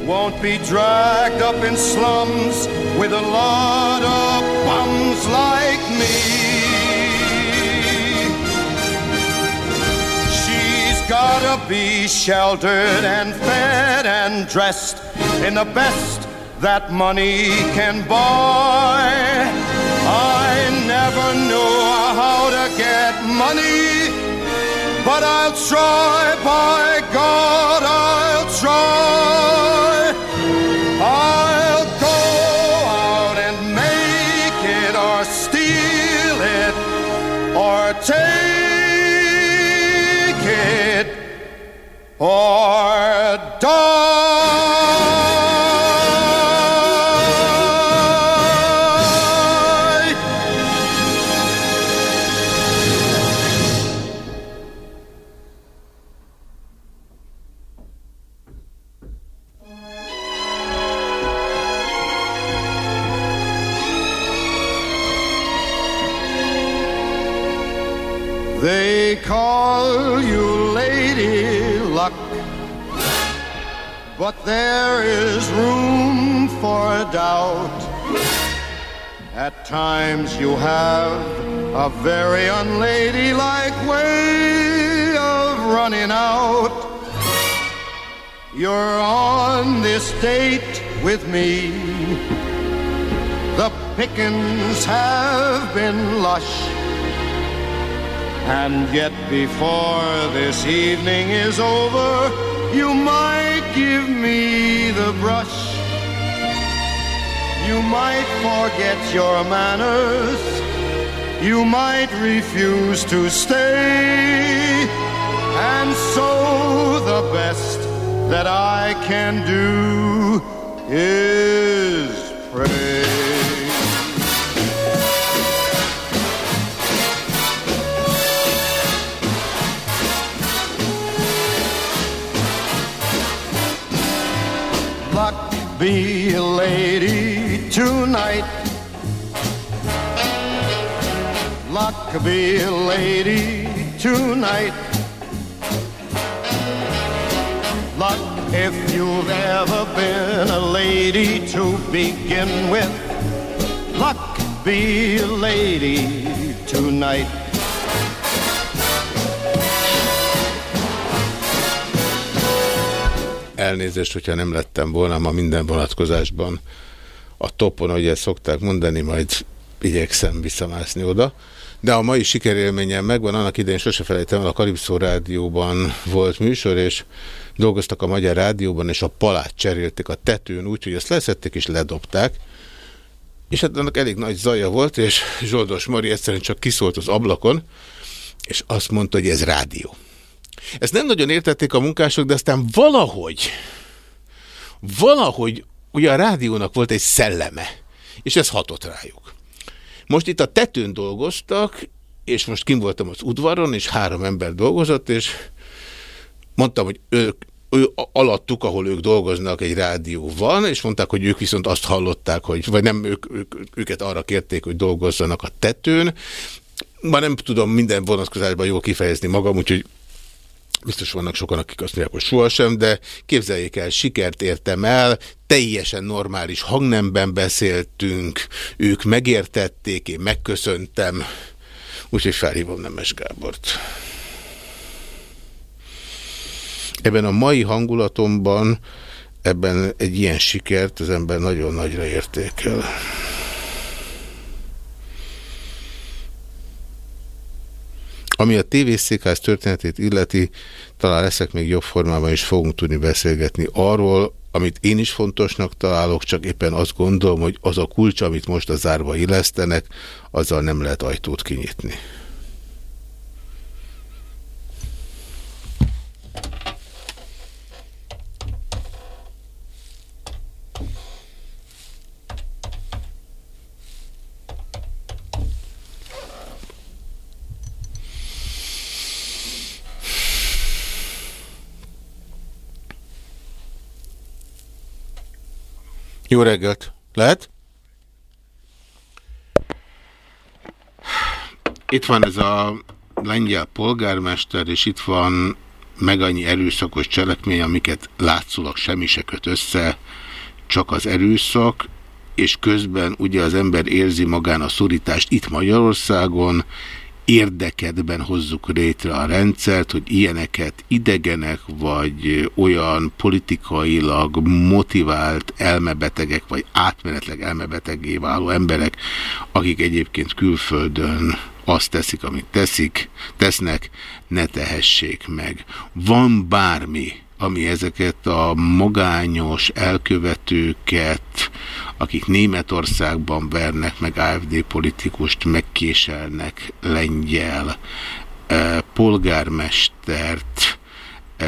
won't be dragged up in slums with a lot of bums like me. She's gotta be sheltered and fed and dressed in the best that money can buy. I never knew how to get money, but I'll try, by God, I'll try. I'll go out and make it, or steal it, or take it, or but there is room for doubt. At times you have a very unladylike way of running out. You're on this date with me. The pickings have been lush. And yet, before this evening is over, you might give me the brush. You might forget your manners. You might refuse to stay. And so, the best that I can do is pray. Be a lady tonight. Luck be a lady tonight. Luck if you've ever been a lady to begin with. Luck be a lady tonight.
Elnézést, hogyha nem lettem volna ma minden vonatkozásban a topon, ezt szokták mondani, majd igyekszem visszamászni oda. De a mai sikerélményem megvan, annak idején sose felejtem el, a Kalipszó rádióban volt műsor, és dolgoztak a Magyar Rádióban, és a palát cserélték a tetőn úgy, hogy ezt leszették és ledobták. És hát annak elég nagy zaja volt, és Zsoldos Mari egyszerűen csak kiszólt az ablakon, és azt mondta, hogy ez rádió. Ezt nem nagyon értették a munkások, de aztán valahogy, valahogy, ugye a rádiónak volt egy szelleme, és ez hatott rájuk. Most itt a tetőn dolgoztak, és most kim voltam az udvaron, és három ember dolgozott, és mondtam, hogy ők, ő alattuk, ahol ők dolgoznak, egy rádió van, és mondták, hogy ők viszont azt hallották, hogy, vagy nem, ők, ők, őket arra kérték, hogy dolgozzanak a tetőn. Ma nem tudom minden vonatkozásban jól kifejezni magam, úgyhogy Biztos vannak sokan, akik azt mondják, hogy sohasem, de képzeljék el, sikert értem el, teljesen normális hangnemben beszéltünk, ők megértették, én megköszöntem, úgyhogy felhívom Nemes Gábort. Ebben a mai hangulatomban, ebben egy ilyen sikert az ember nagyon nagyra értékel. Ami a tévészékház történetét illeti, talán leszek még jobb formában is fogunk tudni beszélgetni arról, amit én is fontosnak találok, csak éppen azt gondolom, hogy az a kulcs, amit most a zárba illesztenek, azzal nem lehet ajtót kinyitni. Jó reggelt! Lehet? Itt van ez a lengyel polgármester, és itt van meg annyi erőszakos cselekmény, amiket látszólag semmi se köt össze, csak az erőszak, és közben ugye az ember érzi magán a szorítást itt Magyarországon, érdekedben hozzuk létre a rendszert, hogy ilyeneket idegenek, vagy olyan politikailag motivált elmebetegek, vagy átmenetleg elmebetegé váló emberek, akik egyébként külföldön azt teszik, amit teszik, tesznek, ne tehessék meg. Van bármi, ami ezeket a magányos elkövetőket, akik Németországban vernek meg AFD politikust, megkéselnek lengyel eh, polgármestert,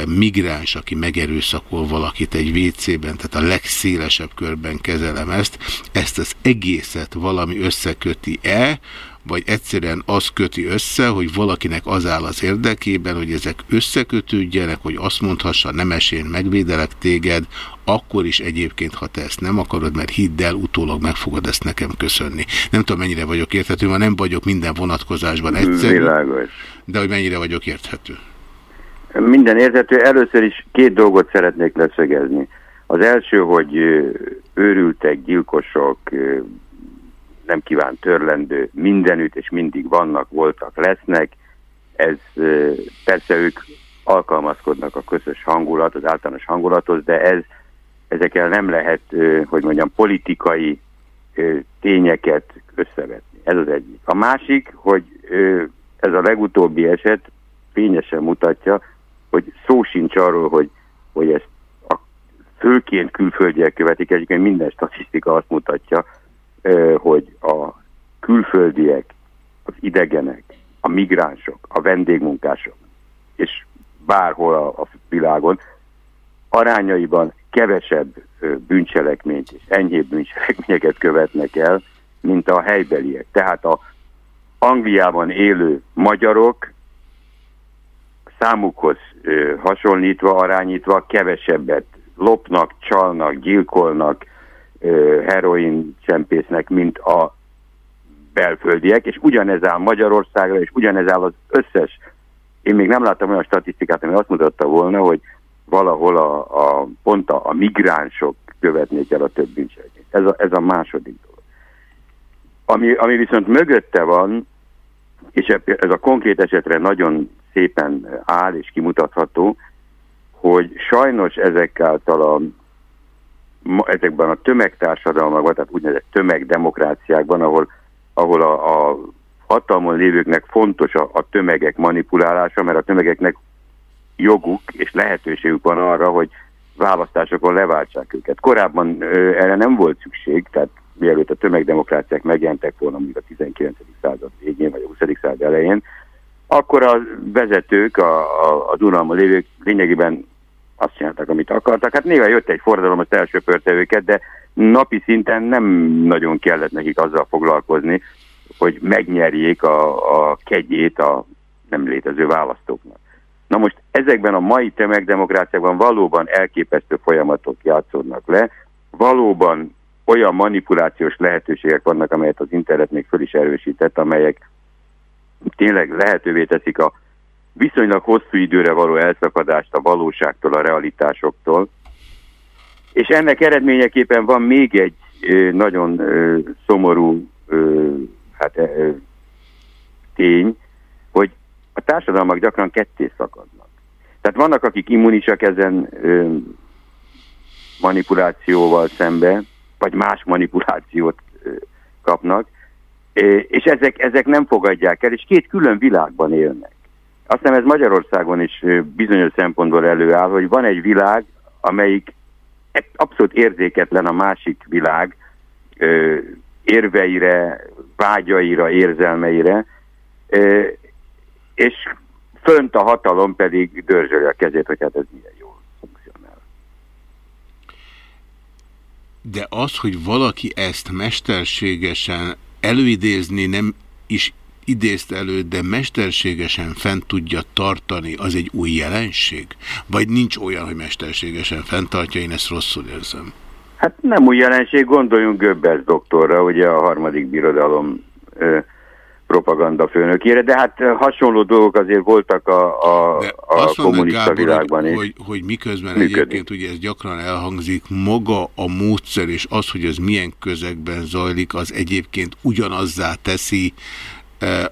migráns, aki megerőszakol valakit egy WC-ben, tehát a legszélesebb körben kezelem ezt, ezt az egészet valami összeköti-e, vagy egyszerűen az köti össze, hogy valakinek az áll az érdekében, hogy ezek összekötődjenek, hogy azt mondhassa, nemesén megvédelek téged, akkor is egyébként, ha te ezt nem akarod, mert hidd el, utólag meg fogod ezt nekem köszönni. Nem tudom, mennyire vagyok érthető, mert nem vagyok minden vonatkozásban egyszerű,
Világos.
de hogy mennyire vagyok érthető.
Minden érthető. Először is két dolgot szeretnék leszögezni. Az első, hogy őrültek, gyilkosok, nem kíván törlendő, mindenütt és mindig vannak, voltak, lesznek. Ez persze ők alkalmazkodnak a közös hangulat, az általános hangulathoz, de ez ezekkel nem lehet, hogy mondjam, politikai tényeket összevetni. Ez az egyik. A másik, hogy ez a legutóbbi eset fényesen mutatja, hogy szó sincs arról, hogy, hogy ezt a főként külföldiek követik, egyébként minden statisztika azt mutatja, hogy a külföldiek, az idegenek, a migránsok, a vendégmunkások, és bárhol a, a világon arányaiban kevesebb bűncselekményt és enyhébb bűncselekményeket követnek el, mint a helybeliek. Tehát a Angliában élő magyarok számukhoz hasonlítva, arányítva kevesebbet lopnak, csalnak, gyilkolnak, heroin csempésznek, mint a belföldiek, és ugyanez áll Magyarországra, és ugyanez áll az összes. Én még nem láttam olyan statisztikát, ami azt mutatta volna, hogy valahol a, a pont a, a migránsok követnék el a több bűncselekményt. Ez a, ez a második dolog. Ami, ami viszont mögötte van, és ez a konkrét esetre nagyon szépen áll és kimutatható, hogy sajnos ezek által a, ezekben a tömegtársadalmakban, tehát úgynevezett tömegdemokráciákban, ahol, ahol a, a hatalmon lévőknek fontos a, a tömegek manipulálása, mert a tömegeknek joguk és lehetőségük van arra, hogy választásokon leváltsák őket. Korábban ö, erre nem volt szükség, tehát mielőtt a tömegdemokráciák megjelentek volna mondjuk a 19. század végén vagy a 20. század elején, akkor a vezetők, a, a, az uralma lévők lényegében azt csináltak, amit akartak. Hát néha jött egy forradalom, azt elsöpörte őket, de napi szinten nem nagyon kellett nekik azzal foglalkozni, hogy megnyerjék a, a kegyét a nem létező választóknak. Na most ezekben a mai tömegdemokráciákban valóban elképesztő folyamatok játszódnak le, valóban olyan manipulációs lehetőségek vannak, amelyet az internet még föl is erősített, amelyek tényleg lehetővé teszik a viszonylag hosszú időre való elszakadást a valóságtól, a realitásoktól. És ennek eredményeképpen van még egy nagyon szomorú hát, tény, hogy a társadalmak gyakran ketté szakadnak. Tehát vannak, akik immunisak ezen manipulációval szembe, vagy más manipulációt kapnak, és ezek, ezek nem fogadják el, és két külön világban élnek. Aztán ez Magyarországon is bizonyos szempontból előáll, hogy van egy világ, amelyik abszolút érzéketlen a másik világ érveire, vágyaira, érzelmeire, és fönt a hatalom pedig dörzsölje a kezét, hogy hát ez milyen jól funkcionál.
De az, hogy valaki ezt mesterségesen előidézni nem is idézt elő, de mesterségesen fent tudja tartani, az egy új jelenség? Vagy nincs olyan, hogy mesterségesen fenntartja, én ezt rosszul érzem?
Hát nem új jelenség, gondoljunk Göbbels doktorra, ugye a harmadik birodalom propaganda főnökére, de hát hasonló dolgok azért voltak a, a, a kommunista Gábor, világban
hogy. Hogy, hogy miközben Működik. egyébként ugye ez gyakran elhangzik, maga a módszer és az, hogy ez milyen közegben zajlik, az egyébként ugyanazzá teszi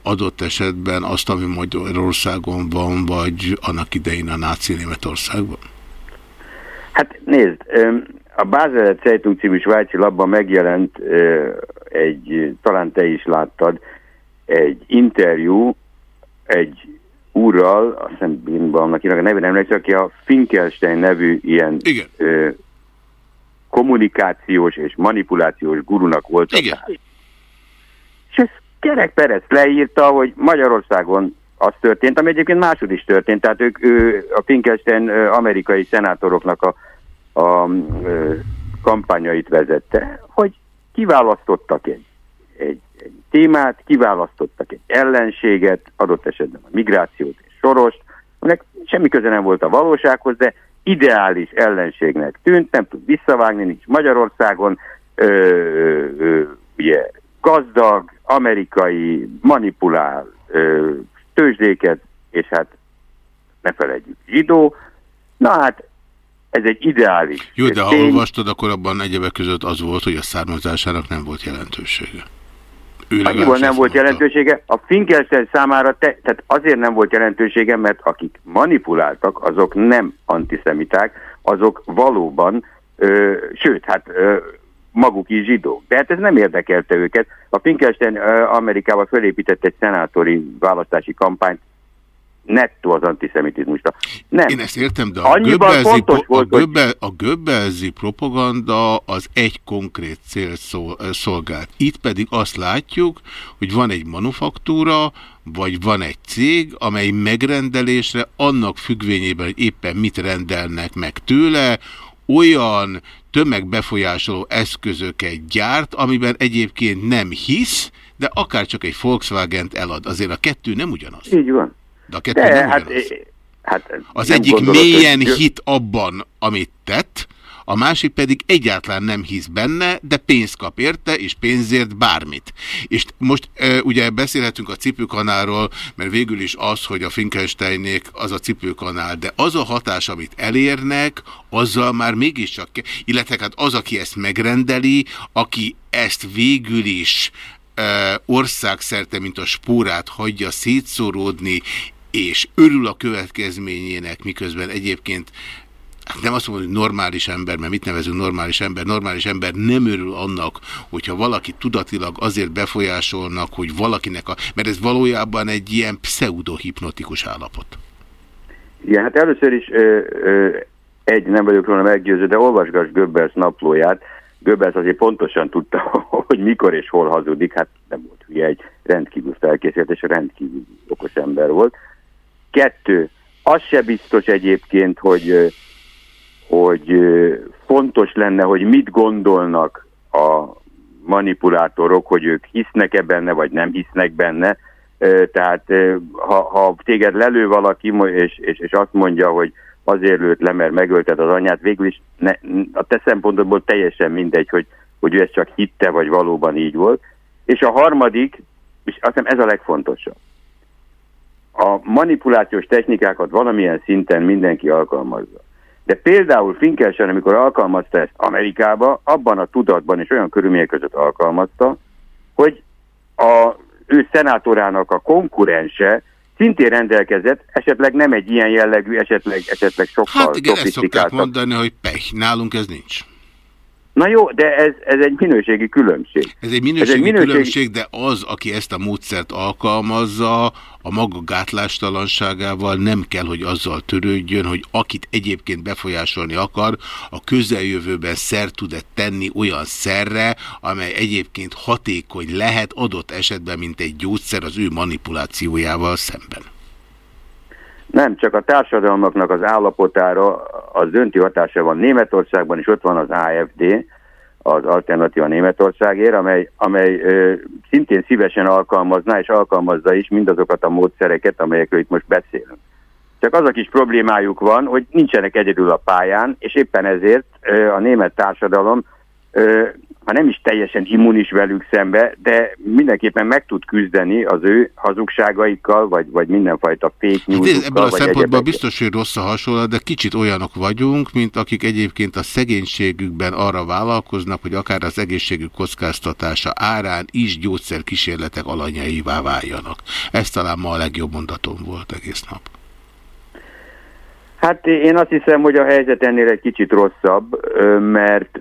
adott esetben azt, ami Magyarországon van, vagy annak idején a náci Németországban?
Hát nézd, a Basel Zeitung című svájci labban megjelent egy, talán te is láttad, egy interjú egy úrral, azt hiszem Binbalmnak a nevén emlékszem, aki a Finkelstein nevű ilyen ö, kommunikációs és manipulációs gurunak volt.
Igen.
És ez Kerek Perez leírta, hogy Magyarországon az történt, ami egyébként másod is történt. Tehát ők, ő, a Finkelstein amerikai szenátoroknak a, a, a kampányait vezette, hogy kiválasztottak egy, egy témát, kiválasztottak egy ellenséget, adott esetben a migrációt és sorost, aminek semmi köze nem volt a valósághoz, de ideális ellenségnek tűnt, nem tud visszavágni, nincs Magyarországon, ö, ö, ugye, gazdag, amerikai, manipulál ö, tőzsdéket, és hát ne felejtjük, zsidó. Na hát ez egy ideális.
Jó, de ha olvastad, akkor abban egyebek között az volt, hogy a származásának nem volt jelentősége.
Annyiból nem volt jelentősége. A Finkelstein számára, te, tehát azért nem volt jelentősége, mert akik manipuláltak, azok nem antiszemiták, azok valóban, ö, sőt, hát ö, maguk is zsidók. De hát ez nem érdekelte őket. A Finkelstein Amerikában fölépített egy szenátori választási kampányt, nettó az antiszemitizmusra. Nem.
Én ezt értem, de a göbbelzi, volt, a, göbbel, a göbbelzi propaganda az egy konkrét cél szol, szolgált. Itt pedig azt látjuk, hogy van egy manufaktúra, vagy van egy cég, amely megrendelésre annak függvényében, hogy éppen mit rendelnek meg tőle, olyan tömegbefolyásoló eszközöket gyárt, amiben egyébként nem hisz, de akár csak egy Volkswagen-t elad. Azért a kettő nem ugyanaz.
Így van.
De a kettő de, nem hát, ugyanaz. Hát, az egyik mélyen hogy... hit abban, amit tett, a másik pedig egyáltalán nem hisz benne, de pénzt kap érte, és pénzért bármit. És most e, ugye beszélhetünk a cipőkanáról, mert végül is az, hogy a Finkelsteinék az a cipőkanál, de az a hatás, amit elérnek, azzal már mégiscsak, illetve hát az, aki ezt megrendeli, aki ezt végül is országszerte, mint a spórát hagyja szétszóródni, és örül a következményének, miközben egyébként hát nem azt mondom, hogy normális ember, mert mit nevezünk normális ember? Normális ember nem örül annak, hogyha valaki tudatilag azért befolyásolnak, hogy valakinek a... Mert ez valójában egy ilyen pseudohipnotikus állapot.
Igen, hát először is ö, ö, egy, nem vagyok róla meggyőző, de olvasgass Göbbels naplóját. Göbbels azért pontosan tudta, hogy mikor és hol hazudik, hát nem volt hülye, egy rendkívül felkészült és rendkívül okos ember volt. Kettő, az se biztos egyébként, hogy, hogy fontos lenne, hogy mit gondolnak a manipulátorok, hogy ők hisznek-e benne, vagy nem hisznek benne. Tehát ha, ha téged lelő valaki, és, és, és azt mondja, hogy azért lőtt le, mert megölted az anyát, végül is ne, a te szempontból teljesen mindegy, hogy, hogy ő ezt csak hitte, vagy valóban így volt. És a harmadik, és azt hiszem ez a legfontosabb, a manipulációs technikákat valamilyen szinten mindenki alkalmazza. De például Finkelsen, amikor alkalmazta ezt Amerikába, abban a tudatban és olyan körülmények között alkalmazta, hogy a ő szenátorának a konkurense szintén rendelkezett, esetleg nem egy ilyen jellegű, esetleg, esetleg sokkal
Hát igen, ezt szokták mondani, hogy pech, nálunk ez nincs.
Na jó, de ez, ez egy minőségi különbség.
Ez egy minőségi, ez egy minőségi különbség, de az, aki ezt a módszert alkalmazza, a maga gátlástalanságával nem kell, hogy azzal törődjön, hogy akit egyébként befolyásolni akar, a közeljövőben szer tud-e tenni olyan szerre, amely egyébként hatékony lehet adott esetben, mint egy gyógyszer az ő manipulációjával szemben.
Nem, csak a társadalmaknak az állapotára az dönti hatása van Németországban, és ott van az AFD, az Alternatíva Németországért, amely, amely ö, szintén szívesen alkalmazná, és alkalmazza is mindazokat a módszereket, amelyekről itt most beszélünk. Csak az a kis problémájuk van, hogy nincsenek egyedül a pályán, és éppen ezért ö, a német társadalom ö, ha nem is teljesen immunis velük szembe, de mindenképpen meg tud küzdeni az ő hazugságaikkal, vagy, vagy mindenfajta fake news
hát Ebből a szempontból biztos, hogy rossz a hasonlat, de kicsit olyanok vagyunk, mint akik egyébként a szegénységükben arra vállalkoznak, hogy akár az egészségük kockáztatása árán is gyógyszerkísérletek alanyaivá váljanak. Ez talán ma a legjobb mondatom volt egész nap.
Hát én azt hiszem, hogy a helyzet ennél egy kicsit rosszabb, mert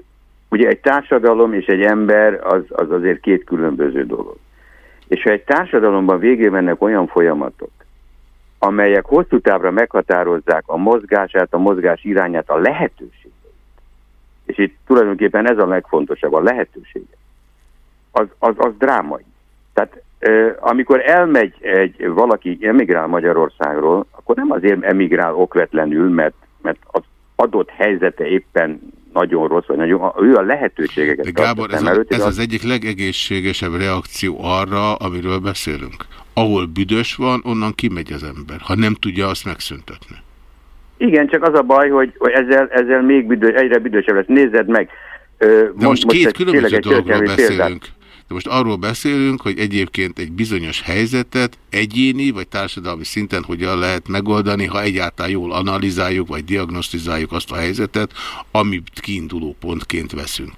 Ugye egy társadalom és egy ember az, az azért két különböző dolog. És ha egy társadalomban végé mennek olyan folyamatok, amelyek hosszú távra meghatározzák a mozgását, a mozgás irányát, a lehetőségeit, és itt tulajdonképpen ez a legfontosabb, a lehetősége, az, az, az drámai. Tehát amikor elmegy egy valaki, emigrál Magyarországról, akkor nem azért emigrál okvetlenül, mert, mert az adott helyzete éppen nagyon rossz, vagy nagyon, ő a lehetőségeket.
De Gábor, ez, a, ez az egyik legegészségesebb reakció arra, amiről beszélünk. Ahol büdös van, onnan kimegy az ember, ha nem tudja azt megszüntetni.
Igen, csak az a baj, hogy, hogy ezzel, ezzel még büdös, egyre büdösebb lesz. Nézzed meg.
De most, most két különböző dologról beszélünk. Példát. De most arról beszélünk, hogy egyébként egy bizonyos helyzetet egyéni vagy társadalmi szinten hogyan lehet megoldani, ha egyáltalán jól analizáljuk vagy diagnosztizáljuk azt a helyzetet, amit kiinduló pontként veszünk.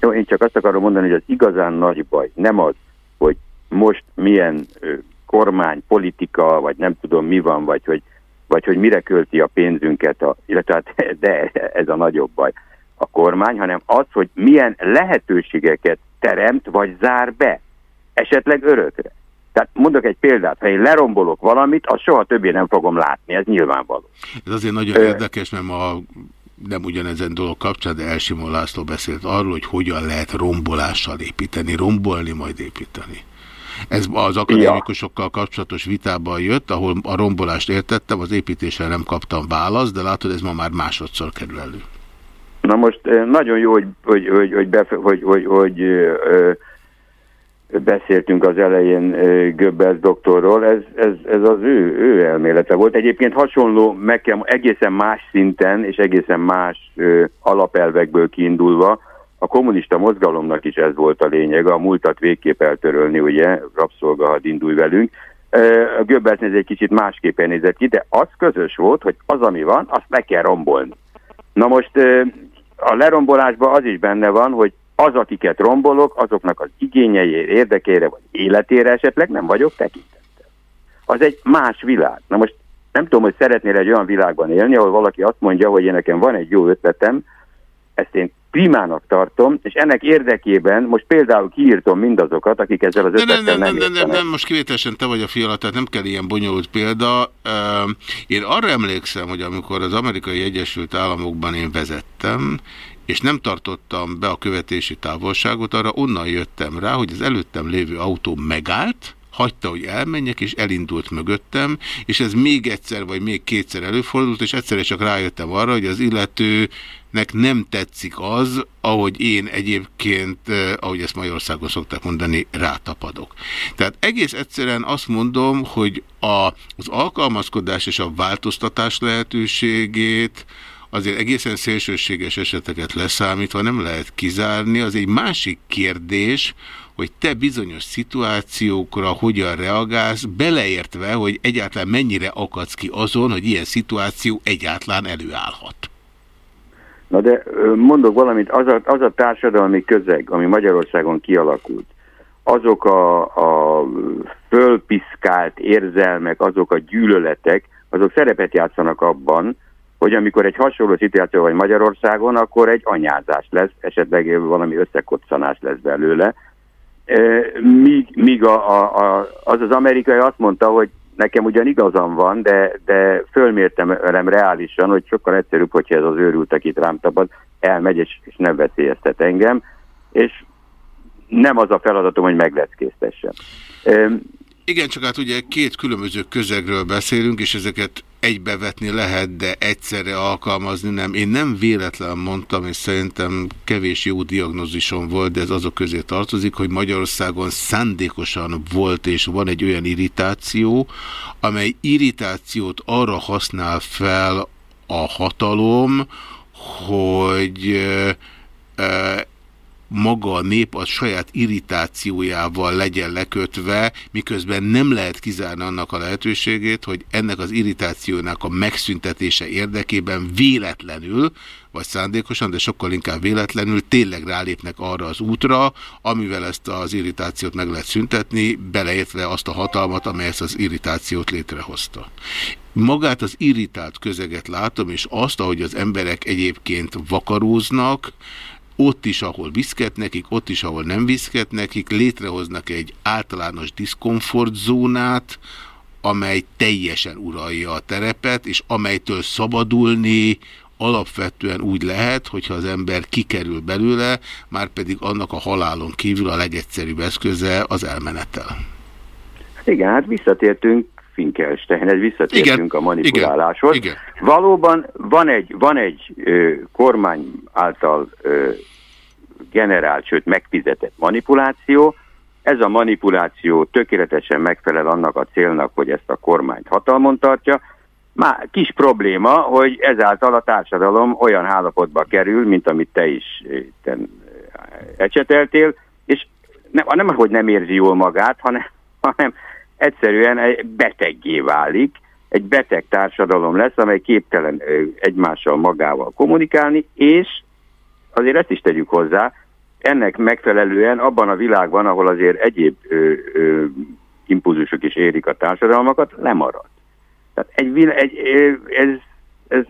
Jó, én csak azt akarom mondani, hogy az igazán nagy baj nem az, hogy most milyen kormány, politika, vagy nem tudom mi van, vagy hogy, vagy hogy mire költi a pénzünket, a, illetve hát, de ez a nagyobb baj a kormány, hanem az, hogy milyen lehetőségeket teremt vagy zár be, esetleg örökre. Tehát mondok egy példát, ha én lerombolok valamit, azt soha többé nem fogom látni, ez nyilvánvaló.
Ez azért nagyon Ö... érdekes, mert ma nem ugyanezen dolog kapcsán, de Elsimon László beszélt arról, hogy hogyan lehet rombolással építeni, rombolni, majd építeni. Ez az akadémikusokkal kapcsolatos vitában jött, ahol a rombolást értettem, az építésre nem kaptam választ, de látod, ez ma már másodszor kerül elő.
Na most nagyon jó, hogy, hogy, hogy, hogy, hogy, hogy, hogy ö, beszéltünk az elején Göbbels doktorról, ez, ez, ez az ő, ő elmélete volt. Egyébként hasonló, meg kell, egészen más szinten és egészen más alapelvekből kiindulva, a kommunista mozgalomnak is ez volt a lényeg, a múltat végképp eltörölni, ugye, rabszolga, had indulj velünk. A Göbbels ez egy kicsit másképpen nézett ki, de az közös volt, hogy az, ami van, azt meg kell rombolni. Na most a lerombolásban az is benne van, hogy az, akiket rombolok, azoknak az igényeire, érdekére, vagy életére esetleg nem vagyok tekintettel. Az egy más világ. Na most nem tudom, hogy szeretnél egy olyan világban élni, ahol valaki azt mondja, hogy én nekem van egy jó ötletem, ezt én primának tartom, és ennek érdekében most például kiírtom mindazokat, akik ezzel az ötlettel nem, nem, nem, nem, nem,
nem, most kivételesen te vagy a fiala, tehát nem kell ilyen bonyolult példa. Én arra emlékszem, hogy amikor az amerikai Egyesült Államokban én vezettem, és nem tartottam be a követési távolságot, arra onnan jöttem rá, hogy az előttem lévő autó megállt, hagyta, hogy elmenjek, és elindult mögöttem, és ez még egyszer, vagy még kétszer előfordult, és egyszerre csak rájöttem arra, hogy az illetőnek nem tetszik az, ahogy én egyébként, eh, ahogy ezt Magyarországon szokták mondani, rátapadok. Tehát egész egyszerűen azt mondom, hogy a, az alkalmazkodás és a változtatás lehetőségét, azért egészen szélsőséges eseteket leszámítva nem lehet kizárni. Az egy másik kérdés, hogy te bizonyos szituációkra hogyan reagálsz, beleértve, hogy egyáltalán mennyire akadsz ki azon, hogy ilyen szituáció egyáltalán előállhat.
Na de mondok valamit, az a, az a társadalmi közeg, ami Magyarországon kialakult, azok a, a fölpiszkált érzelmek, azok a gyűlöletek, azok szerepet játszanak abban, hogy amikor egy hasonló szituáció vagy Magyarországon, akkor egy anyázás lesz, esetleg valami összekoccanás lesz belőle, Míg, míg a, a, a, az az amerikai azt mondta, hogy nekem ugyan igazam van, de, de fölmértem velem reálisan, hogy sokkal egyszerűbb, hogyha ez az őrült, akit rám tapad, elmegy és, és nem veszélyeztet engem, és nem az a feladatom, hogy megleckéztessem.
Igen, csak hát ugye két különböző közegről beszélünk, és ezeket egybevetni lehet, de egyszerre alkalmazni nem. Én nem véletlen mondtam, és szerintem kevés jó diagnózisom volt, de ez azok közé tartozik, hogy Magyarországon szándékosan volt és van egy olyan irritáció, amely irritációt arra használ fel a hatalom, hogy maga a nép a saját irritációjával legyen lekötve, miközben nem lehet kizárni annak a lehetőségét, hogy ennek az irritációnak a megszüntetése érdekében véletlenül, vagy szándékosan, de sokkal inkább véletlenül tényleg rálépnek arra az útra, amivel ezt az irritációt meg lehet szüntetni, beleértve azt a hatalmat, amely ezt az irritációt létrehozta. Magát az irritált közeget látom, és azt, ahogy az emberek egyébként vakaróznak, ott is, ahol viszket nekik, ott is, ahol nem viszket nekik, létrehoznak egy általános diszkomfortzónát, amely teljesen uralja a terepet, és amelytől szabadulni alapvetően úgy lehet, hogyha az ember kikerül belőle, már pedig annak a halálon kívül a legegyszerűbb eszköze az elmenetel.
Igen, hát visszatértünk Finkelsteinhez, visszatértünk igen, a manipuláláshoz.
Igen,
igen. Valóban van egy, van egy ö, kormány által ö, generált, sőt megfizetett manipuláció. Ez a manipuláció tökéletesen megfelel annak a célnak, hogy ezt a kormányt hatalmon tartja. Már kis probléma, hogy ezáltal a társadalom olyan állapotba kerül, mint amit te is ten, ecseteltél, és nem, nem, hogy nem érzi jól magát, hanem, hanem egyszerűen egy beteggé válik, egy beteg társadalom lesz, amely képtelen egymással magával kommunikálni, és azért ezt is tegyük hozzá, ennek megfelelően abban a világban, ahol azért egyéb ö, ö, impulzusok is érik a társadalmakat, lemarad. Tehát egy, egy, ez, ez,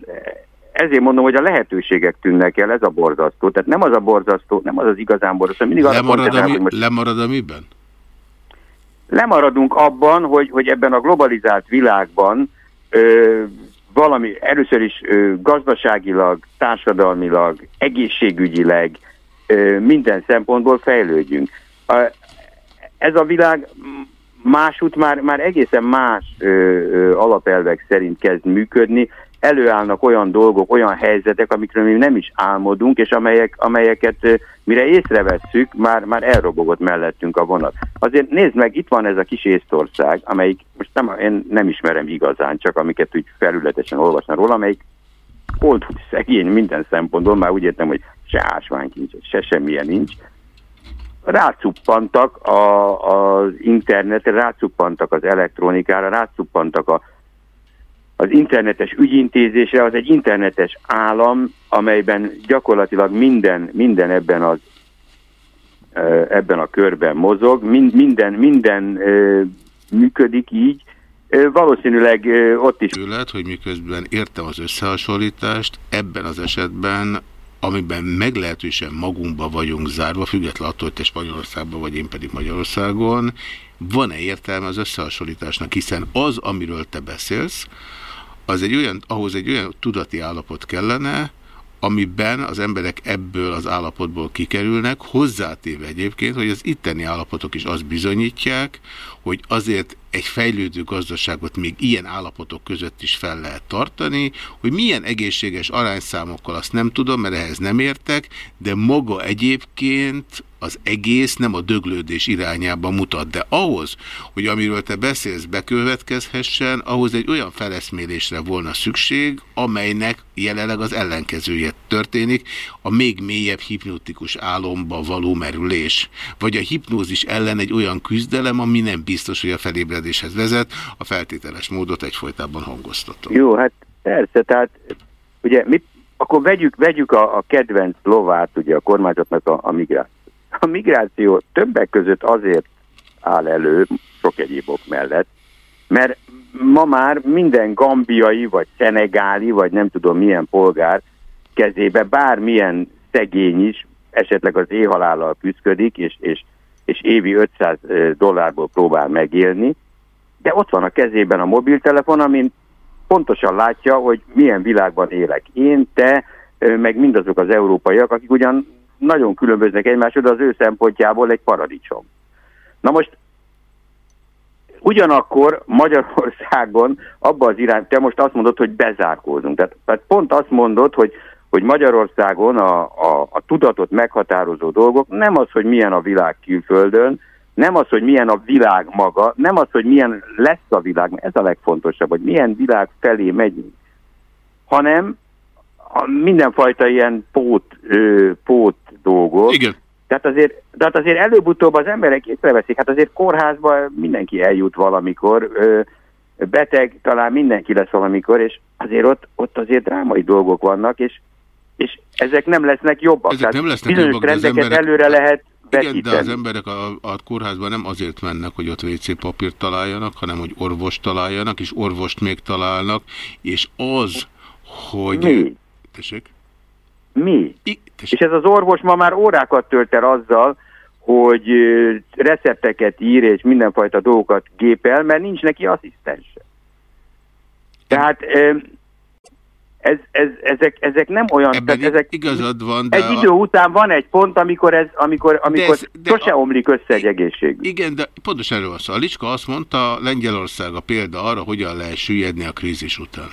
ezért mondom, hogy a lehetőségek tűnnek el, ez a borzasztó. Tehát nem az a borzasztó, nem az az igazán borzasztó. Mindig
lemarad, a, mi, most... lemarad a miben?
Lemaradunk abban, hogy, hogy ebben a globalizált világban ö, valami először is ö, gazdaságilag, társadalmilag, egészségügyileg, minden szempontból fejlődjünk. Ez a világ másút már, már egészen más ö, ö, alapelvek szerint kezd működni, előállnak olyan dolgok, olyan helyzetek, amikről mi nem is álmodunk, és amelyek, amelyeket mire észrevesszük, már, már elrobogott mellettünk a vonat. Azért nézd meg, itt van ez a kis Észtország, amelyik, most nem, én nem ismerem igazán, csak amiket úgy felületesen olvasnak róla, amelyik pont szegény minden szempontból, már úgy értem, hogy se ásványkincs, se semmilyen nincs, rácuppantak a, az internetre, rácuppantak az elektronikára, rácuppantak a, az internetes ügyintézésre, az egy internetes állam, amelyben gyakorlatilag minden, minden ebben, az, ebben a körben mozog, minden, minden működik így, Valószínűleg ott is.
Lehet, hogy miközben értem az összehasonlítást, ebben az esetben amiben meglehetősen magunkba vagyunk zárva, függetlenül attól, hogy te Spanyolországban vagy én pedig Magyarországon, van-e értelme az összehasonlításnak, hiszen az, amiről te beszélsz, az egy olyan, ahhoz egy olyan tudati állapot kellene, amiben az emberek ebből az állapotból kikerülnek, hozzátéve egyébként, hogy az itteni állapotok is azt bizonyítják, hogy azért egy fejlődő gazdaságot még ilyen állapotok között is fel lehet tartani, hogy milyen egészséges arányszámokkal azt nem tudom, mert ehhez nem értek, de maga egyébként az egész nem a döglődés irányába mutat, de ahhoz, hogy amiről te beszélsz bekövetkezhessen, ahhoz egy olyan feleszmélésre volna szükség, amelynek jelenleg az ellenkezője történik, a még mélyebb hipnotikus álomba való merülés, vagy a hipnózis ellen egy olyan küzdelem, ami nem biztos, hogy a felébredéshez vezet, a feltételes módot egyfolytában hangoztatom.
Jó, hát persze, tehát ugye mi, akkor vegyük, vegyük a, a kedvenc lovát, ugye a kormányzatnak a, a migrációt. A migráció többek között azért áll elő, sok egyéb ok mellett, mert ma már minden gambiai, vagy szenegáli, vagy nem tudom milyen polgár kezébe bármilyen szegény is, esetleg az éhalállal küzdik, és, és, és évi 500 dollárból próbál megélni, de ott van a kezében a mobiltelefon, amin pontosan látja, hogy milyen világban élek én, te, meg mindazok az európaiak, akik ugyan nagyon különböznek egymásról, de az ő szempontjából egy paradicsom. Na most Ugyanakkor Magyarországon abban az irány, te most azt mondod, hogy bezárkózunk. Tehát, tehát pont azt mondod, hogy, hogy Magyarországon a, a, a tudatot meghatározó dolgok nem az, hogy milyen a világ külföldön, nem az, hogy milyen a világ maga, nem az, hogy milyen lesz a világ, ez a legfontosabb, hogy milyen világ felé megyünk, hanem a mindenfajta ilyen pót, ö, pót dolgok.
Igen.
Tehát azért, tehát azért előbb-utóbb az emberek észreveszik, hát azért kórházba mindenki eljut valamikor, ö, beteg talán mindenki lesz valamikor, és azért ott, ott azért drámai dolgok vannak, és, és ezek nem lesznek jobbak.
Ezek nem lesznek
jobbak,
rendeket emberek...
előre lehet
igen, de az emberek a, a kórházban nem azért mennek, hogy ott WC papírt találjanak, hanem hogy orvost találjanak, és orvost még találnak, és az, hogy...
Mi?
Tessék?
Mi? I, és ez az orvos ma már órákat tölt el azzal, hogy recepteket ír és mindenfajta dolgokat gépel, mert nincs neki asszisztense. Tehát ez, ez, ezek, ezek nem olyan...
Ebben
tehát ezek,
igazad van, de...
Egy a... idő után van egy pont, amikor ez, amikor, amikor de ez, de sose a... omlik össze egy egészség.
Igen, de pontosan erről van szó. A Licska azt mondta, Lengyelország a példa arra, hogyan lehet süllyedni a krízis után.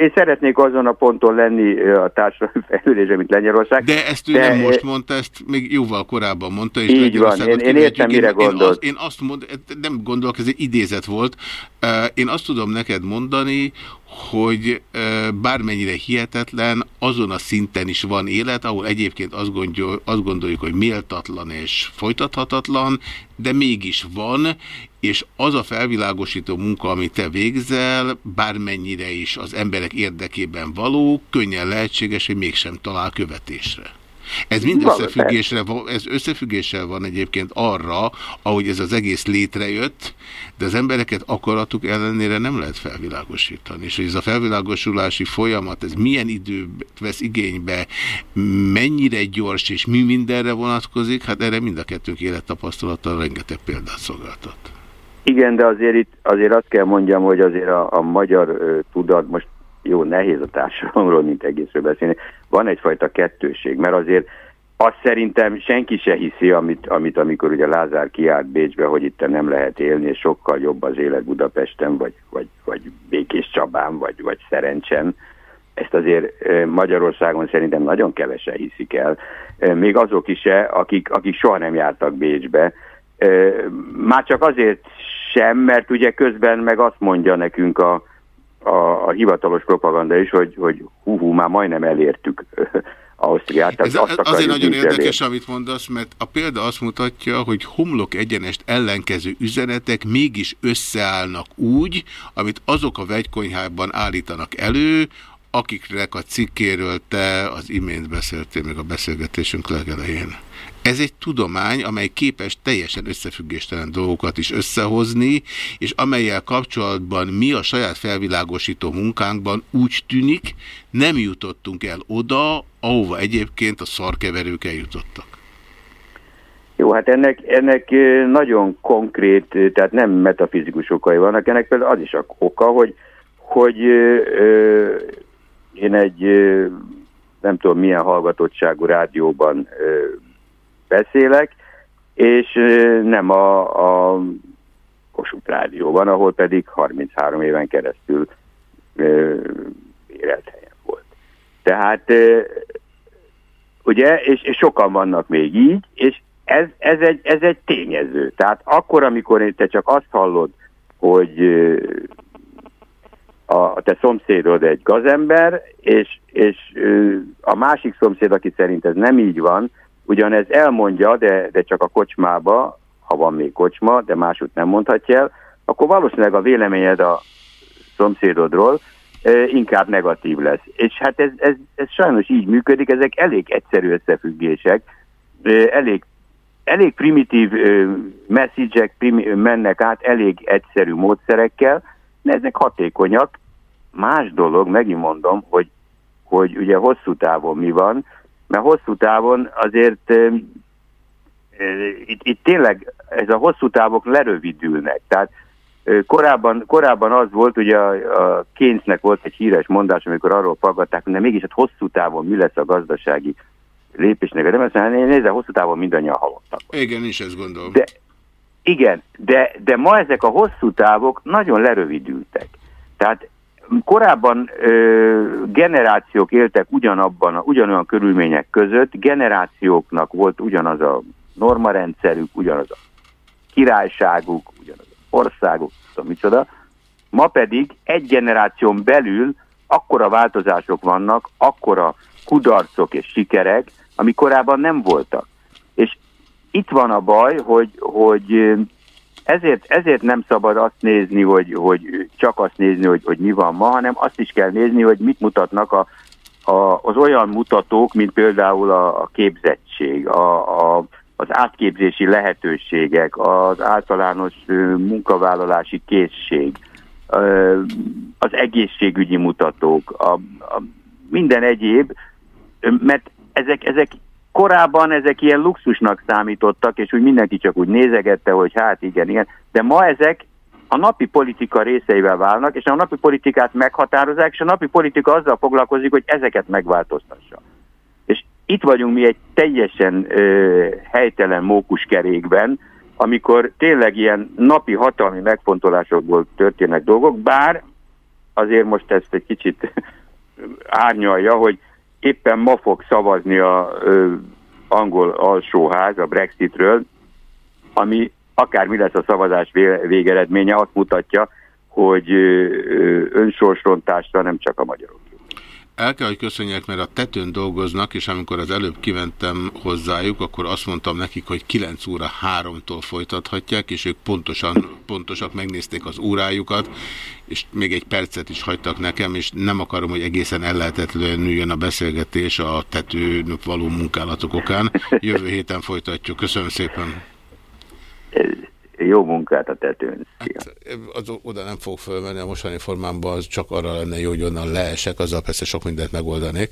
Én szeretnék azon a ponton lenni a társadalmi fejlődésre, mint Lengyelország.
De ezt ő de, nem most mondta, ezt még jóval korábban mondta. És
így van, én, én értem, mire én, gondolt.
Én, azt, én azt mond, nem gondolok, ez egy idézet volt. Én azt tudom neked mondani, hogy bármennyire hihetetlen, azon a szinten is van élet, ahol egyébként azt gondoljuk, azt gondoljuk, hogy méltatlan és folytathatatlan, de mégis van, és az a felvilágosító munka, amit te végzel, bármennyire is az emberek érdekében való, könnyen lehetséges, hogy mégsem talál követésre. Ez mind összefüggésre, ez összefüggéssel van egyébként arra, ahogy ez az egész létrejött, de az embereket akaratuk ellenére nem lehet felvilágosítani. És hogy ez a felvilágosulási folyamat, ez milyen időt vesz igénybe, mennyire gyors és mi mindenre vonatkozik, hát erre mind a kettőnk élettapasztalata rengeteg példát szolgáltat.
Igen, de azért itt azért azt kell mondjam, hogy azért a, a magyar tudat, most jó, nehéz a társadalomról, mint egészről beszélni, van egyfajta kettőség, mert azért azt szerintem senki se hiszi, amit, amit amikor ugye Lázár kiárt Bécsbe, hogy itt nem lehet élni, és sokkal jobb az élet Budapesten, vagy, vagy, vagy Békés Csabán, vagy, vagy Szerencsen. Ezt azért Magyarországon szerintem nagyon kevesen hiszik el. Még azok is, akik, akik soha nem jártak Bécsbe. Már csak azért sem, mert ugye közben meg azt mondja nekünk a, a, a hivatalos propaganda is, hogy, hogy hú, hú, már majdnem elértük Ausztriát.
Ez azt azért nagyon érdekes, elért. amit mondasz, mert a példa azt mutatja, hogy homlok egyenest ellenkező üzenetek mégis összeállnak úgy, amit azok a vegykonyhában állítanak elő, akiknek a cikkéről te az imént beszéltél még a beszélgetésünk legelején. Ez egy tudomány, amely képes teljesen összefüggéstelen dolgokat is összehozni, és amelyel kapcsolatban mi a saját felvilágosító munkánkban úgy tűnik, nem jutottunk el oda, ahova egyébként a szarkeverők eljutottak.
Jó, hát ennek, ennek nagyon konkrét, tehát nem metafizikus okai vannak, ennek például az is a oka, hogy, hogy ö, én egy nem tudom milyen hallgatottságú rádióban ö, beszélek, és nem a, a Kossuth Rádióban, ahol pedig 33 éven keresztül helyen volt. Tehát ugye, és, és sokan vannak még így, és ez, ez, egy, ez egy tényező. Tehát akkor, amikor te csak azt hallod, hogy a te szomszédod egy gazember, és, és a másik szomszéd, aki szerint ez nem így van, Ugyanez elmondja, de, de csak a kocsmába, ha van még kocsma, de másút nem mondhatja el, akkor valószínűleg a véleményed a szomszédodról inkább negatív lesz. És hát ez, ez, ez sajnos így működik, ezek elég egyszerű összefüggések, elég, elég primitív messzidzsek primi, mennek át elég egyszerű módszerekkel, de ezek hatékonyak. Más dolog, megint mondom, hogy, hogy ugye hosszú távon mi van, mert hosszú távon azért itt, itt tényleg ez a hosszú távok lerövidülnek. Tehát korábban, korábban az volt, ugye a, a Keynesnek volt egy híres mondás, amikor arról faggatták, hogy de mégis hát hosszú távon mi lesz a gazdasági lépésnek. De azt mondja, nézze, hosszú távon mindannyian halottak.
Igen, is ezt gondolom.
De, igen, de, de ma ezek a hosszú távok nagyon lerövidültek. Tehát korábban ö, generációk éltek ugyanabban, a, ugyanolyan körülmények között, generációknak volt ugyanaz a normarendszerük, ugyanaz a királyságuk, ugyanaz az országuk, tudom micsoda. Ma pedig egy generáción belül akkora változások vannak, akkora kudarcok és sikerek, ami korábban nem voltak. És itt van a baj, hogy, hogy ezért, ezért nem szabad azt nézni, hogy, hogy csak azt nézni, hogy, hogy mi van ma, hanem azt is kell nézni, hogy mit mutatnak a, a, az olyan mutatók, mint például a, a képzettség, a, a, az átképzési lehetőségek, az általános munkavállalási készség, az egészségügyi mutatók, a, a minden egyéb, mert ezek, ezek korábban ezek ilyen luxusnak számítottak, és úgy mindenki csak úgy nézegette, hogy hát igen, igen, de ma ezek a napi politika részeivel válnak, és a napi politikát meghatározzák, és a napi politika azzal foglalkozik, hogy ezeket megváltoztassa. És itt vagyunk mi egy teljesen ö, helytelen mókuskerékben, amikor tényleg ilyen napi hatalmi megfontolásokból történnek dolgok, bár azért most ezt egy kicsit árnyalja, hogy éppen ma fog szavazni a angol alsóház a Brexitről, ami akármi lesz a szavazás végeredménye, azt mutatja, hogy önsorsrontásra nem csak a magyarok.
El kell, hogy köszönjek, mert a tetőn dolgoznak, és amikor az előbb kimentem hozzájuk, akkor azt mondtam nekik, hogy 9 óra 3-tól folytathatják, és ők pontosan, pontosak, megnézték az órájukat, és még egy percet is hagytak nekem, és nem akarom, hogy egészen ellehetetlenüljön a beszélgetés a tetőn való munkálatok okán. Jövő héten folytatjuk. Köszönöm szépen!
Jó munkát a tetőn.
Hát, az, oda nem fog fölmenni a mostani formámban, az csak arra lenne jó, hogy onnan leesek, azzal persze sok mindent megoldanék.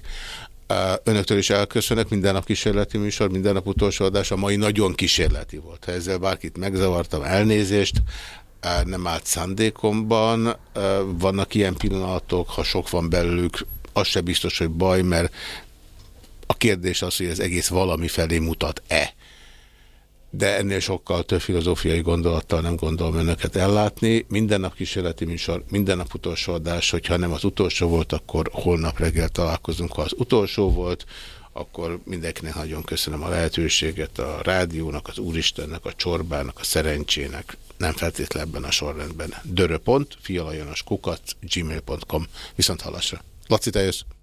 Önöktől is elköszönök, minden nap kísérleti műsor, minden nap utolsó adás, a mai nagyon kísérleti volt. Ha ezzel bárkit megzavartam, elnézést, nem állt szándékomban. Vannak ilyen pillanatok, ha sok van belőlük, az se biztos, hogy baj, mert a kérdés az, hogy ez egész valami felé mutat-e de ennél sokkal több filozófiai gondolattal nem gondolom önöket ellátni. Minden nap kísérleti műsor, minden nap utolsó adás, hogyha nem az utolsó volt, akkor holnap reggel találkozunk. Ha az utolsó volt, akkor mindenkinek nagyon köszönöm a lehetőséget a rádiónak, az Úristennek, a csorbának, a szerencsének, nem feltétlenül ebben a sorrendben. Dörö.fialajanoskukac gmail.com Viszont hallasra. Laci, te jössz?